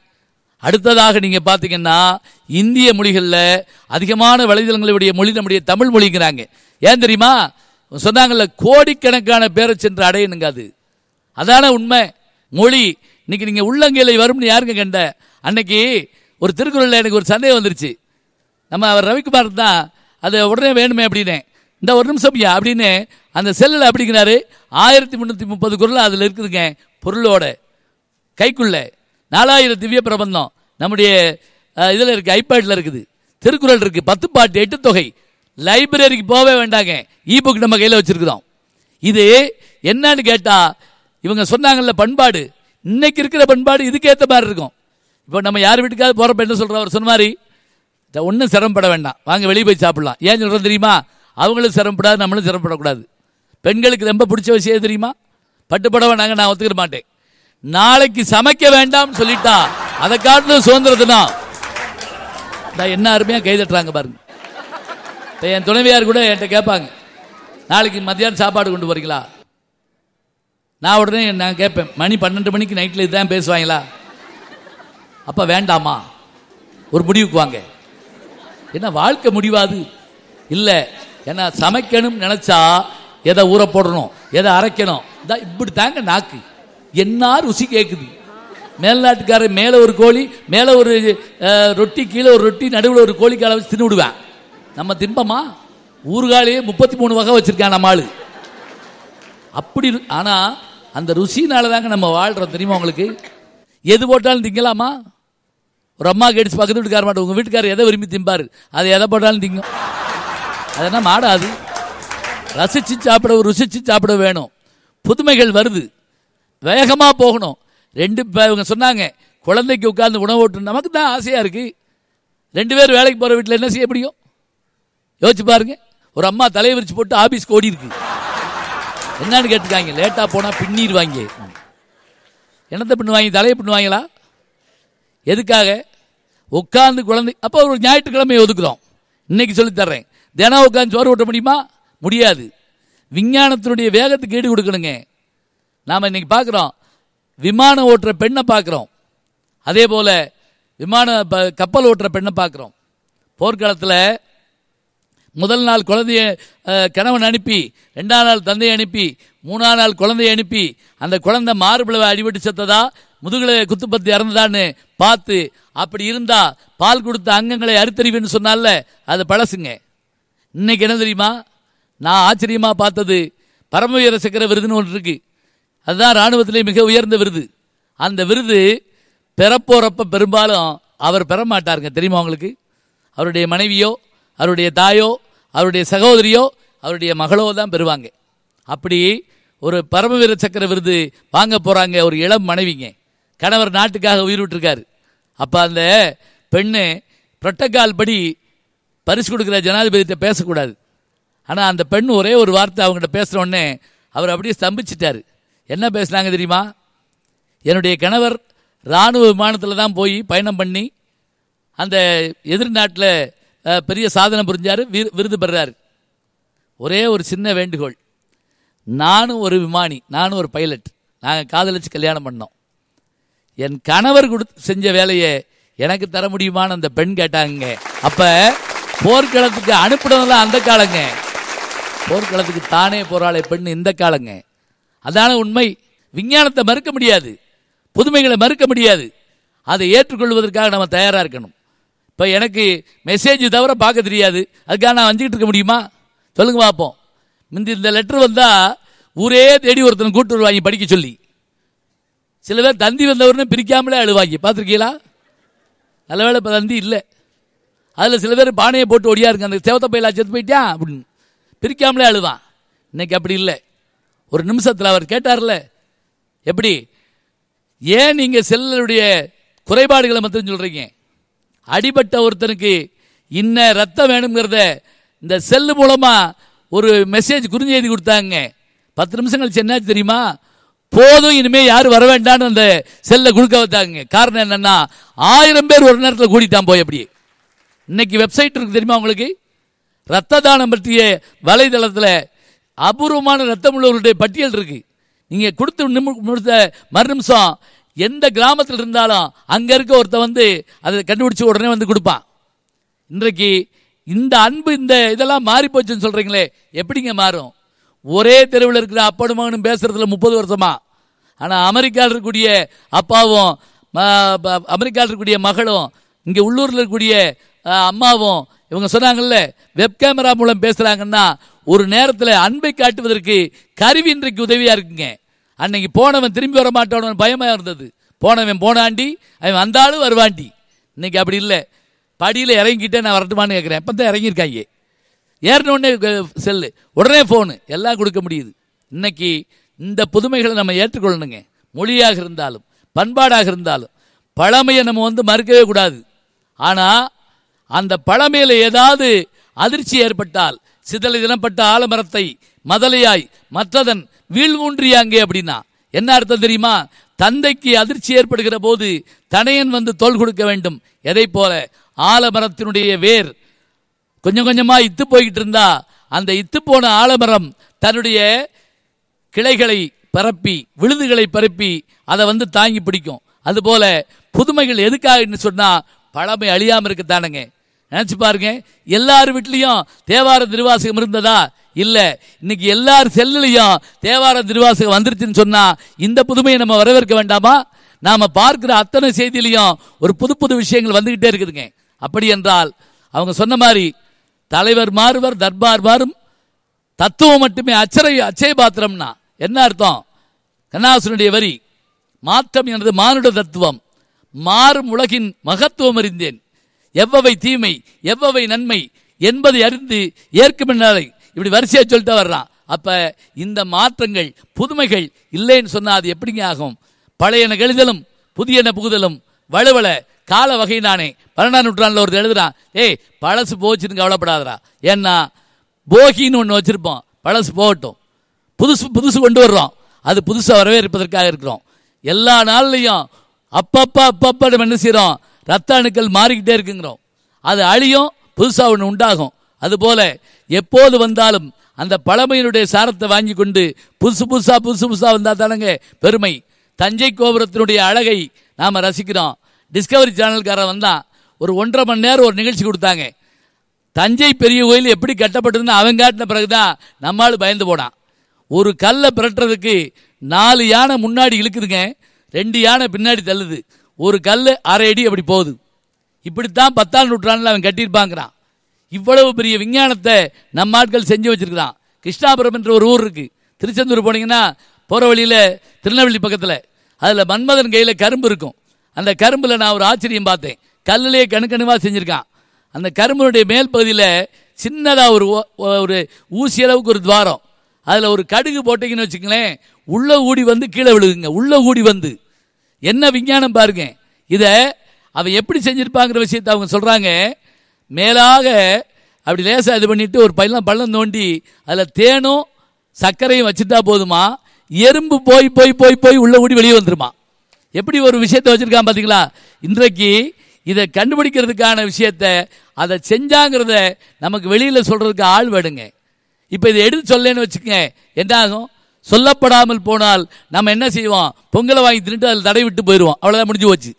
S1: அடுத்ததாக நீங்கள் பார்த்தீங்கன்னா இந்திய மொழிகளில் அதிகமான வலைதளங்களுடைய மொழி நம்முடைய தமிழ் மொழிங்கிறாங்க. ஏன் தெரியுமா? சொன்னாங்கல்ல கோடிக்கணக்கான பேரை சென்று அடையணுங்க அது. அதான உண்மை. மொழி இன்னைக்கு நீங்கள் உள்ளங்கையில் வரும்னு யாருங்க கண்ட? அன்னைக்கு ஒரு திருக்குறளில் எனக்கு ஒரு சந்தேகம் வந்துருச்சு. நம்ம அவர் ரவிக்குமார் தான் அது உடனே வேணுமே அப்படின்னு இந்த ஒரு நிமிஷம் ஐயா அப்படின்னு அந்த செல்லில் அப்படிங்கிறாரு. ஆயிரத்தி முந்நூற்றி முப்பது குரல் அதில் இருக்குதுங்க பொருளோட. கைக்குள்ள நாலாயிரம் திவ்ய பிரபந்தம். நம்முடைய இதில் இருக்குது ஐபேடில் இருக்குது. திருக்குறள் இருக்குது பத்து பாட்டு எட்டு தொகை. லைப்ரரிக்கு போகவே வேண்டாங்க. இ புக் நம்ம கையில் வச்சிருக்கிறோம். இது என்னன்னு கேட்டால் இவங்க சொன்னாங்கல்ல பண்பாடு. இன்னைக்கு இருக்கிற பண்பாடு இதுக்கேற்ற மாதிரி இருக்கும். இப்போ நம்ம யார் வீட்டுக்காவது போகிறப்ப என்ன சொல்கிறோம் அவர் சொன்ன மாதிரி ஒன்றும் சிரமப்பட வேண்டாம். வாங்க வெளியே போய் சாப்பிட்லாம். ஏன் சொல்கிறோம் தெரியுமா? அவங்களும் சிரமப்படாது நம்மளும் சிரமப்படக்கூடாது. பெண்களுக்கு ரொம்ப பிடிச்ச விஷயம் தெரியுமா? பட்டுப்படவை நாங்கள் நான் ஒத்துக்க மாட்டேன். நாளைக்கு சமைக்க வேண்டாம்னு சொல்லிட்டா அதை காட்டிலும் சுதந்திர தினம் நான் என்ன அருமையாக கைதட்டுறாங்க பாருங்க. இப்போ என் துணைவியார் கூட என்கிட்ட கேட்பாங்க நாளைக்கு மத்தியானம் சாப்பாடு கொண்டு போறீங்களா? நான் உடனே நான் கேட்பேன் மணி பன்னெண்டு மணிக்கு நைட்டில் இதுதான் பேசுவாங்களா? அப்போ வேண்டாமா ஒரு முடிவுக்கு வாங்க. என்ன வாழ்க்கை முடிவாது? இல்லை ஏன்னா சமைக்கணும் நினைச்சா எதை ஊற போடணும் எதை அரைக்கணும் இதான் இப்படி தாங்க நாக்கு. என்ன ருசி கேட்குது மேல்நாட்டுக்காரர் மேலே ஒரு கோழி மேலே ஒரு ரொட்டி கீழே ஒரு ரொட்டி நடுவில் ஒரு கோழி காலை வச்சு தின்னு விடுவேன் நம்ம திம்பமா ஊர்காலையே முப்பத்தி மூணு வகை வச்சுருக்கான் நம்ம ஆளு. அப்படி ஆனால் அந்த ருசினால தாங்க நம்ம வாழ்கிறோம் தெரியுமா உங்களுக்கு? எது போட்டாலும் திங்கலாமா? ஒரு அம்மா கேட்டு பக்கத்து வீட்டுக்கார மாட்டோம் உங்கள் வீட்டுக்காரர் எதை விரும்பி திம்பாரு அது எதை போட்டாலும் திங்கும். அது என்ன மாடாது. ரசிச்சு சாப்பிட ருசிச்சு சாப்பிட வேணும். புதுமைகள் வருது. வேகமாக போகணும். ரெண்டு இவங்க சொன்னாங்க குழந்தைக்கு உட்கார்ந்து உணவு ஊட்டணும் நமக்கு தான் ஆசையாக இருக்கு. ரெண்டு பேர் வேலைக்கு போகிற வீட்டில் என்ன செய்ய முடியும்? யோசிச்சு பாருங்க. ஒரு அம்மா தலையை விரிச்சு போட்டு ஆபீஸ்க்கு ஓடி இருக்கு என்னன்னு கேட்டுக்காங்க லேட்டாக போனால் பின்னிடுவாங்க என்னத்தை பின்னுவாங்க? தலையை பின்னுவாங்களா? எதுக்காக? உட்காந்து குழந்தை அப்போ ஒரு ஞாயிற்றுக்கிழமை ஒதுக்குறோம். இன்னைக்கு சொல்லித் தர்றேன். தினம் உட்காந்து சோறு ஓட்ட முடியுமா? முடியாது. விஞ்ஞானத்தினுடைய வேகத்துக்கு ஈடு கொடுக்கணுங்க. நாம் இன்னைக்கு பார்க்குறோம். விமானம் ஓட்டுற பெண்ணை பார்க்குறோம். அதே போல் விமான கப்பல் ஓட்டுற பெண்ணை பார்க்குறோம். போர்க்காலத்தில் முதல் நாள் குழந்தைய கணவன் அனுப்பி ரெண்டாம் நாள் தந்தையை அனுப்பி மூணாம் நாள் குழந்தையை அனுப்பி அந்த குழந்தை மார்பிளவை அடிபட்டு செத்ததா? முதுகுல குத்துப்பத்தி இறந்ததான்னு பார்த்து அப்படி இருந்தா பால் கொடுத்த அங்கங்களை அறுத்தறிவுன்னு சொன்னால அது பழசுங்க. இன்னைக்கு என்ன தெரியுமா? நான் ஆச்சரியமா பார்த்தது. பரமவீர சக்கர விருதுன்னு ஒன்று இருக்கு. அதுதான் இராணுவத்திலே மிக உயர்ந்த விருது. அந்த விருது பெறப்போகிறப்ப பெரும்பாலும் அவர் பெற மாட்டாருங்க தெரியுமா உங்களுக்கு? அவருடைய மனைவியோ அவருடைய தாயோ அவருடைய சகோதரியோ அவருடைய மகளோ தான் பெறுவாங்க. அப்படி ஒரு பரமவீர சக்கர விருது வாங்க போறாங்க ஒரு இளம் மனைவிங்க. கணவர் நாட்டுக்காக உயிர் விட்டுருக்காரு. அப்ப அந்த பெண்ணு புரோட்டோகால் படி பரிசு கொடுக்குற ஜனாதிபதிகிட்ட பேசக்கூடாது. ஆனால் அந்த பெண் ஒரே ஒரு வார்த்தை அவங்ககிட்ட பேசுன உடனே அவர் அப்படியே ஸ்தம்பிச்சிட்டார். என்ன பேசுனாங்க தெரியுமா? என்னுடைய கணவர் ராணுவ விமானத்தில் தான் போய் பயணம் பண்ணி அந்த எதிர்நாட்டில் பெரிய சாதனை புரிஞ்சார் விரு- விருது பெறாரு. ஒரே ஒரு சின்ன வேண்டுகோள். நானும் ஒரு விமானி நானும் ஒரு பைலட் நாங்கள் காதலிச்சு கல்யாணம் பண்ணோம். என் கணவர் கொடுத்து செஞ்ச வேலையை எனக்கு தர முடியுமான்னு அந்த பெண் கேட்டாங்க. அப்போ போர்க்களத்துக்கு அனுப்பினதெல்லாம் அந்த காலங்க. போர்க்களத்துக்கு தானே போராளை பெண் இந்த காலங்க. அதான உண்மை. விஞ்ஞானத்தை மறுக்க முடியாது. புதுமைகளை மறுக்க முடியாது. அதை ஏற்றுக்கொள்வதற்காக நம்ம தயாராக இருக்கணும். இப்போ எனக்கு மெசேஜ் தவிர பார்க்க தெரியாது. அதுக்காக நான் வஞ்சிக்கிட்டு இருக்க முடியுமா? சொல்லுங்க பார்ப்போம் முந்தி இந்த லெட்டர் வந்தால் ஊரே தேடி ஒருத்தன் கூட்டு வருவாங்க படிக்க சொல்லி. சில பேர் தந்தி வந்தவர்னு பிரிக்காமலே அழுவாங்க. பார்த்துருக்கீங்களா? நல்ல வேலை இப்போ தந்தி இல்லை. அதில் சில பேர் பானையை போட்டு ஒடியா இருக்கு அந்த செவத்த பயிலா செத்து போயிட்டியா? அப்படின்னு. பிரிக்காமலே அழுவான். இன்னைக்கு அப்படி இல்லை. ஒரு நிமிஷத்தில் அவர் கேட்டார்ல எப்படி? ஏன் நீங்க செல்லுடைய குறைபாடுகளை மட்டும் சொல்றீங்க? அடிபட்ட ஒருத்தனுக்கு இன்ன ரத்தம் வேணுங்கிறத இந்த செல்லு மூலமா ஒரு மெசேஜ் குறிஞ்செய்தி கொடுத்தாங்க. பத்து நிமிஷம் கழிச்சு என்னாச்சு தெரியுமா? போதும் இனிமே யாரும் வர வேண்டாம்னு அந்த செல்லை கொடுக்க வந்தாங்க காரணம் என்னன்னா ஆயிரம் பேர் ஒரு நேரத்தில் கூடிட்டான் போய் அப்படியே. இன்னைக்கு வெப்சைட் இருக்கு தெரியுமா உங்களுக்கு? ரத்த தானம் பற்றிய வலைதளத்தில் அபூர்வமான ரத்தம் உள்ளவர்களுடைய பட்டியல் இருக்கு. நீங்க கொடுத்து முடித்த மறுநிமிஷம் எந்த கிராமத்தில் இருந்தாலும் அங்க இருக்க ஒருத்தன் வந்து அதை கண்டுபிடிச்சு உடனே வந்து கொடுப்பான் இன்றைக்கு இந்த அன்பு இந்த இதெல்லாம் மாறி போச்சுன்னு சொல்றீங்களே எப்படிங்க மாறும்? ஒரே தெருவில் இருக்கிற அப்பனும் மகனும் பேசுறதுல முப்பது வருஷமா? ஆனா அமெரிக்காவில் இருக்கக்கூடிய அப்பாவும் அமெரிக்காவில் இருக்கக்கூடிய மகளும் இங்க உள்ளூர்ல இருக்கக்கூடிய அம்மாவும் இவங்க சொன்னாங்கல்ல வெப் கேமரா மூலம் பேசுறாங்கன்னா ஒரு நேரத்தில் அன்பை காட்டுவதற்கு கருவி இன்றைக்கு உதவியா இருக்குங்க. அன்னைக்கு போனவன் திரும்பி வர மாட்டானவன் பயமா இருந்தது. போனவன் போனாண்டி அவன் வந்தாலும் வருவாண்டி. இன்னைக்கு அப்படி இல்லை. படியில் இறங்கிட்டே நான் வரட்டுமான்னு கேட்குறேன் இப்போ தான் இறங்கியிருக்காங்க ஏறினோடனே செல்லு. உடனே ஃபோனு எல்லாம் கொடுக்க முடியுது. இன்னைக்கு இந்த புதுமைகளை நம்ம ஏற்றுக்கொள்ளணுங்க. மொழியாக இருந்தாலும் பண்பாடாக இருந்தாலும் பழமையை நம்ம வந்து மறுக்கவே கூடாது. ஆனால் அந்த பழமையில் ஏதாவது அதிர்ச்சி ஏற்பட்டால் சிதலை தினப்பட்ட ஆலமரத்தை மதலையாய் மற்றதன் வீழ்வூன்றியாங்கே அப்படின்னா என்ன அர்த்தம் தெரியுமா? தந்தைக்கு அதிர்ச்சி ஏற்படுகிற போது தனையன் வந்து தோல் கொடுக்க வேண்டும். எதை போல? ஆலமரத்தினுடைய வேர். கொஞ்சம் கொஞ்சமா இத்து போய்கிட்டு இருந்தா அந்த இத்து போன ஆலமரம் தன்னுடைய கிளைகளை பரப்பி விழுதுகளை பரப்பி அதை வந்து தாங்கி பிடிக்கும். அதுபோல புதுமைகள் எதுக்காகன்னு சொன்னா பழமை அழியாம இருக்கத்தானுங்க நினைச்சு பாருங்க எல்லார் வீட்லேயும் தேவார திருவாசகம் இருந்ததா? இல்ல. இன்னைக்கு எல்லார் செல்லுலயும் தேவார திருவாசகம் வந்துருச்சுன்னு சொன்னா இந்த புதுமையை நம்ம வரவேற்க வேண்டாமா? நாம பார்க்கிற அத்தனை செய்தியிலையும் ஒரு புது புது விஷயங்கள் வந்துகிட்டே இருக்குதுங்க. அப்படி என்றால் அவங்க சொன்ன மாதிரி தலைவர் மாறுவர் தர்பார் மாறும் தத்துவம் மட்டுமே அச்சரை அச்சய பாத்திரம்னா என்ன அர்த்தம்? கண்ணாசுனுடைய வரி மாற்றம் எனது மானுட தத்துவம் மாறும் உலகின் மகத்துவம் அறிந்தேன். எவ்வவை தீமை எவ்வவை நன்மை என்பதை அறிந்து ஏற்கும் இப்படி வரிசையா சொல்லிட்டு வர்றான். அப்ப இந்த மாற்றங்கள் புதுமைகள் இல்லைன்னு சொன்னா அது எப்படிங்க ஆகும்? பழையன கெழுதலும் புதியன புகுதலும் வலுவல கால வகையினானே. பன்னெண்டாம் நூற்றாண்டுல ஒரு எழுதுறான் ஏய் பழசு போச்சுன்னு கவலைப்படாதரா ஏன்னா போகின்னு ஒன்று வச்சிருப்போம் பழசு போகட்டும். புதுசு புதுசு கொண்டு வர்றோம். அது புதுசாக வரவேற்பதற்காக இருக்கிறோம். எல்லா நாள்லையும் அப்பப்பா அப்பப்பா நம்ம என்ன செய்கிறோம் ரத்த அணுக்கள் மாறிக்கிட்டே இருக்குங்கிறோம். அது அழியும் புதுசாக ஒன்று உண்டாகும். அதுபோல எப்போது வந்தாலும் அந்த பழமையினுடைய சாரத்தை வாங்கி கொண்டு புதுசு புதுசாக புதுசு புதுசாக வந்தால் தானங்க பெருமை. தஞ்சை கோபுரத்தினுடைய அழகை நாம் ரசிக்கிறோம். டிஸ்கவரி சேனல்காரன் வந்தான் ஒரு ஒன்றரை மணி நேரம் ஒரு நிகழ்ச்சி கொடுத்தாங்க. தஞ்சை பெரிய கோயில் எப்படி கட்டப்பட்டதுன்னு அவன் காட்டின பிறகுதான் நம்மால் பயந்து போனான். ஒரு கல்லை பிரட்டுறதுக்கு நாலு யானை முன்னாடி இழுக்குதுங்க ரெண்டு யானை பின்னாடி தள்ளுது. ஒரு கல் அரை அடி அப்படி போகுது. இப்படித்தான் பத்தாம் நூற்றாண்டில் அவன் கட்டியிருப்பாங்கிறான். இவ்வளவு பெரிய விஞ்ஞானத்தை நம்ம ஆட்கள் செஞ்சு வச்சிருக்கிறான். கிருஷ்ணாபுரம் என்ற ஒரு ஊர் இருக்கு. திருச்செந்தூர் போனீங்கன்னா போற வழியில திருநெல்வேலி பக்கத்தில். அதில் மன்மதன் கையில் கரும்பு இருக்கும். அந்த கரும்புல நான் ஒரு ஆச்சரியம் பார்த்தேன். கல்லுலயே கணுக்கணுமா செஞ்சிருக்கான். அந்த கரும்புனுடைய மேல் பகுதியில் சின்னதாக ஒரு ஓ- ஒரு ஊசி அளவுக்கு ஒரு துவாரம். அதில் ஒரு கடுகு போட்டீங்கன்னு வச்சுக்கங்களேன். உள்ள ஊடி வந்து கீழே விழுகுங்க. உள்ள ஊடி வந்து. என்ன விஞ்ஞானம் பாருங்க. இதை அவன் எப்படி செஞ்சிருப்பாங்கிற விஷயத்தை அவங்க சொல்றாங்க. மேலாக அப்படி லேசா இது பண்ணிட்டு ஒரு பள்ளம் பள்ளம் தோண்டி அதில் தேனும் சர்க்கரையும் வச்சுட்டா போதுமா? எறும்பு போய் போய் போய் போய் உள்ள ஊடி வெளியே வந்துருமா? எப்படி ஒரு விஷயத்தை வச்சிருக்கான் பார்த்தீங்களா இன்றைக்கு இதை கண்டுபிடிக்கிறதுக்கான விஷயத்த அதை செஞ்சாங்கிறத நமக்கு வெளியில் சொல்றதுக்கு ஆள் வேணுங்க. இப்போ இதை எடுத்து சொல்லேன்னு வச்சுக்கங்க. என்ன ஆகும்? சொல்லப்படாமல் போனால் நம்ம என்ன செய்வோம்? பொங்கலை வாங்கி தின்னுட்டு அதில் தடை விட்டு போயிடுவோம். அவ்வளோதான் முடிஞ்சு போச்சு.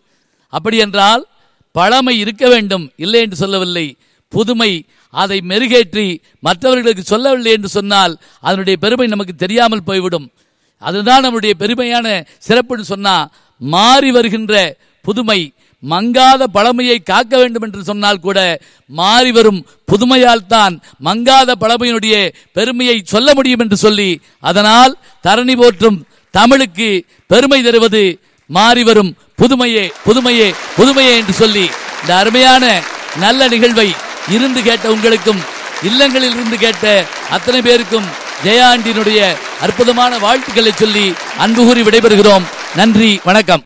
S1: அப்படி என்றால் பழமை இருக்க வேண்டும். இல்லை என்று சொல்லவில்லை. புதுமை அதை மெருகேற்றி மற்றவர்களுக்கு சொல்லவில்லை என்று சொன்னால் அதனுடைய பெருமை நமக்கு தெரியாமல் போய்விடும். அதுதான் நம்முடைய பெருமையான சிறப்புன்னு சொன்னால் மாறி வருகின்ற புதுமை. மங்காத பழமையை காக்க வேண்டும் என்று சொன்னால் கூட மாறி வரும் புதுமையால் தான் மங்காத பழமையினுடைய பெருமையை சொல்ல முடியும் என்று சொல்லி அதனால் தரணி போற்றும் தமிழுக்கு பெருமை தருவது மாறி வரும் புதுமையே புதுமையே புதுமையே என்று சொல்லி இந்த அருமையான நல்ல நிகழ்வை இருந்து கேட்ட உங்களுக்கும் இல்லங்களில் இருந்து கேட்ட அத்தனை பேருக்கும் ஜெயாண்டினுடைய அற்புதமான வாழ்த்துக்களை சொல்லி அன்பு கூறி விடைபெறுகிறோம். நன்றி வணக்கம்.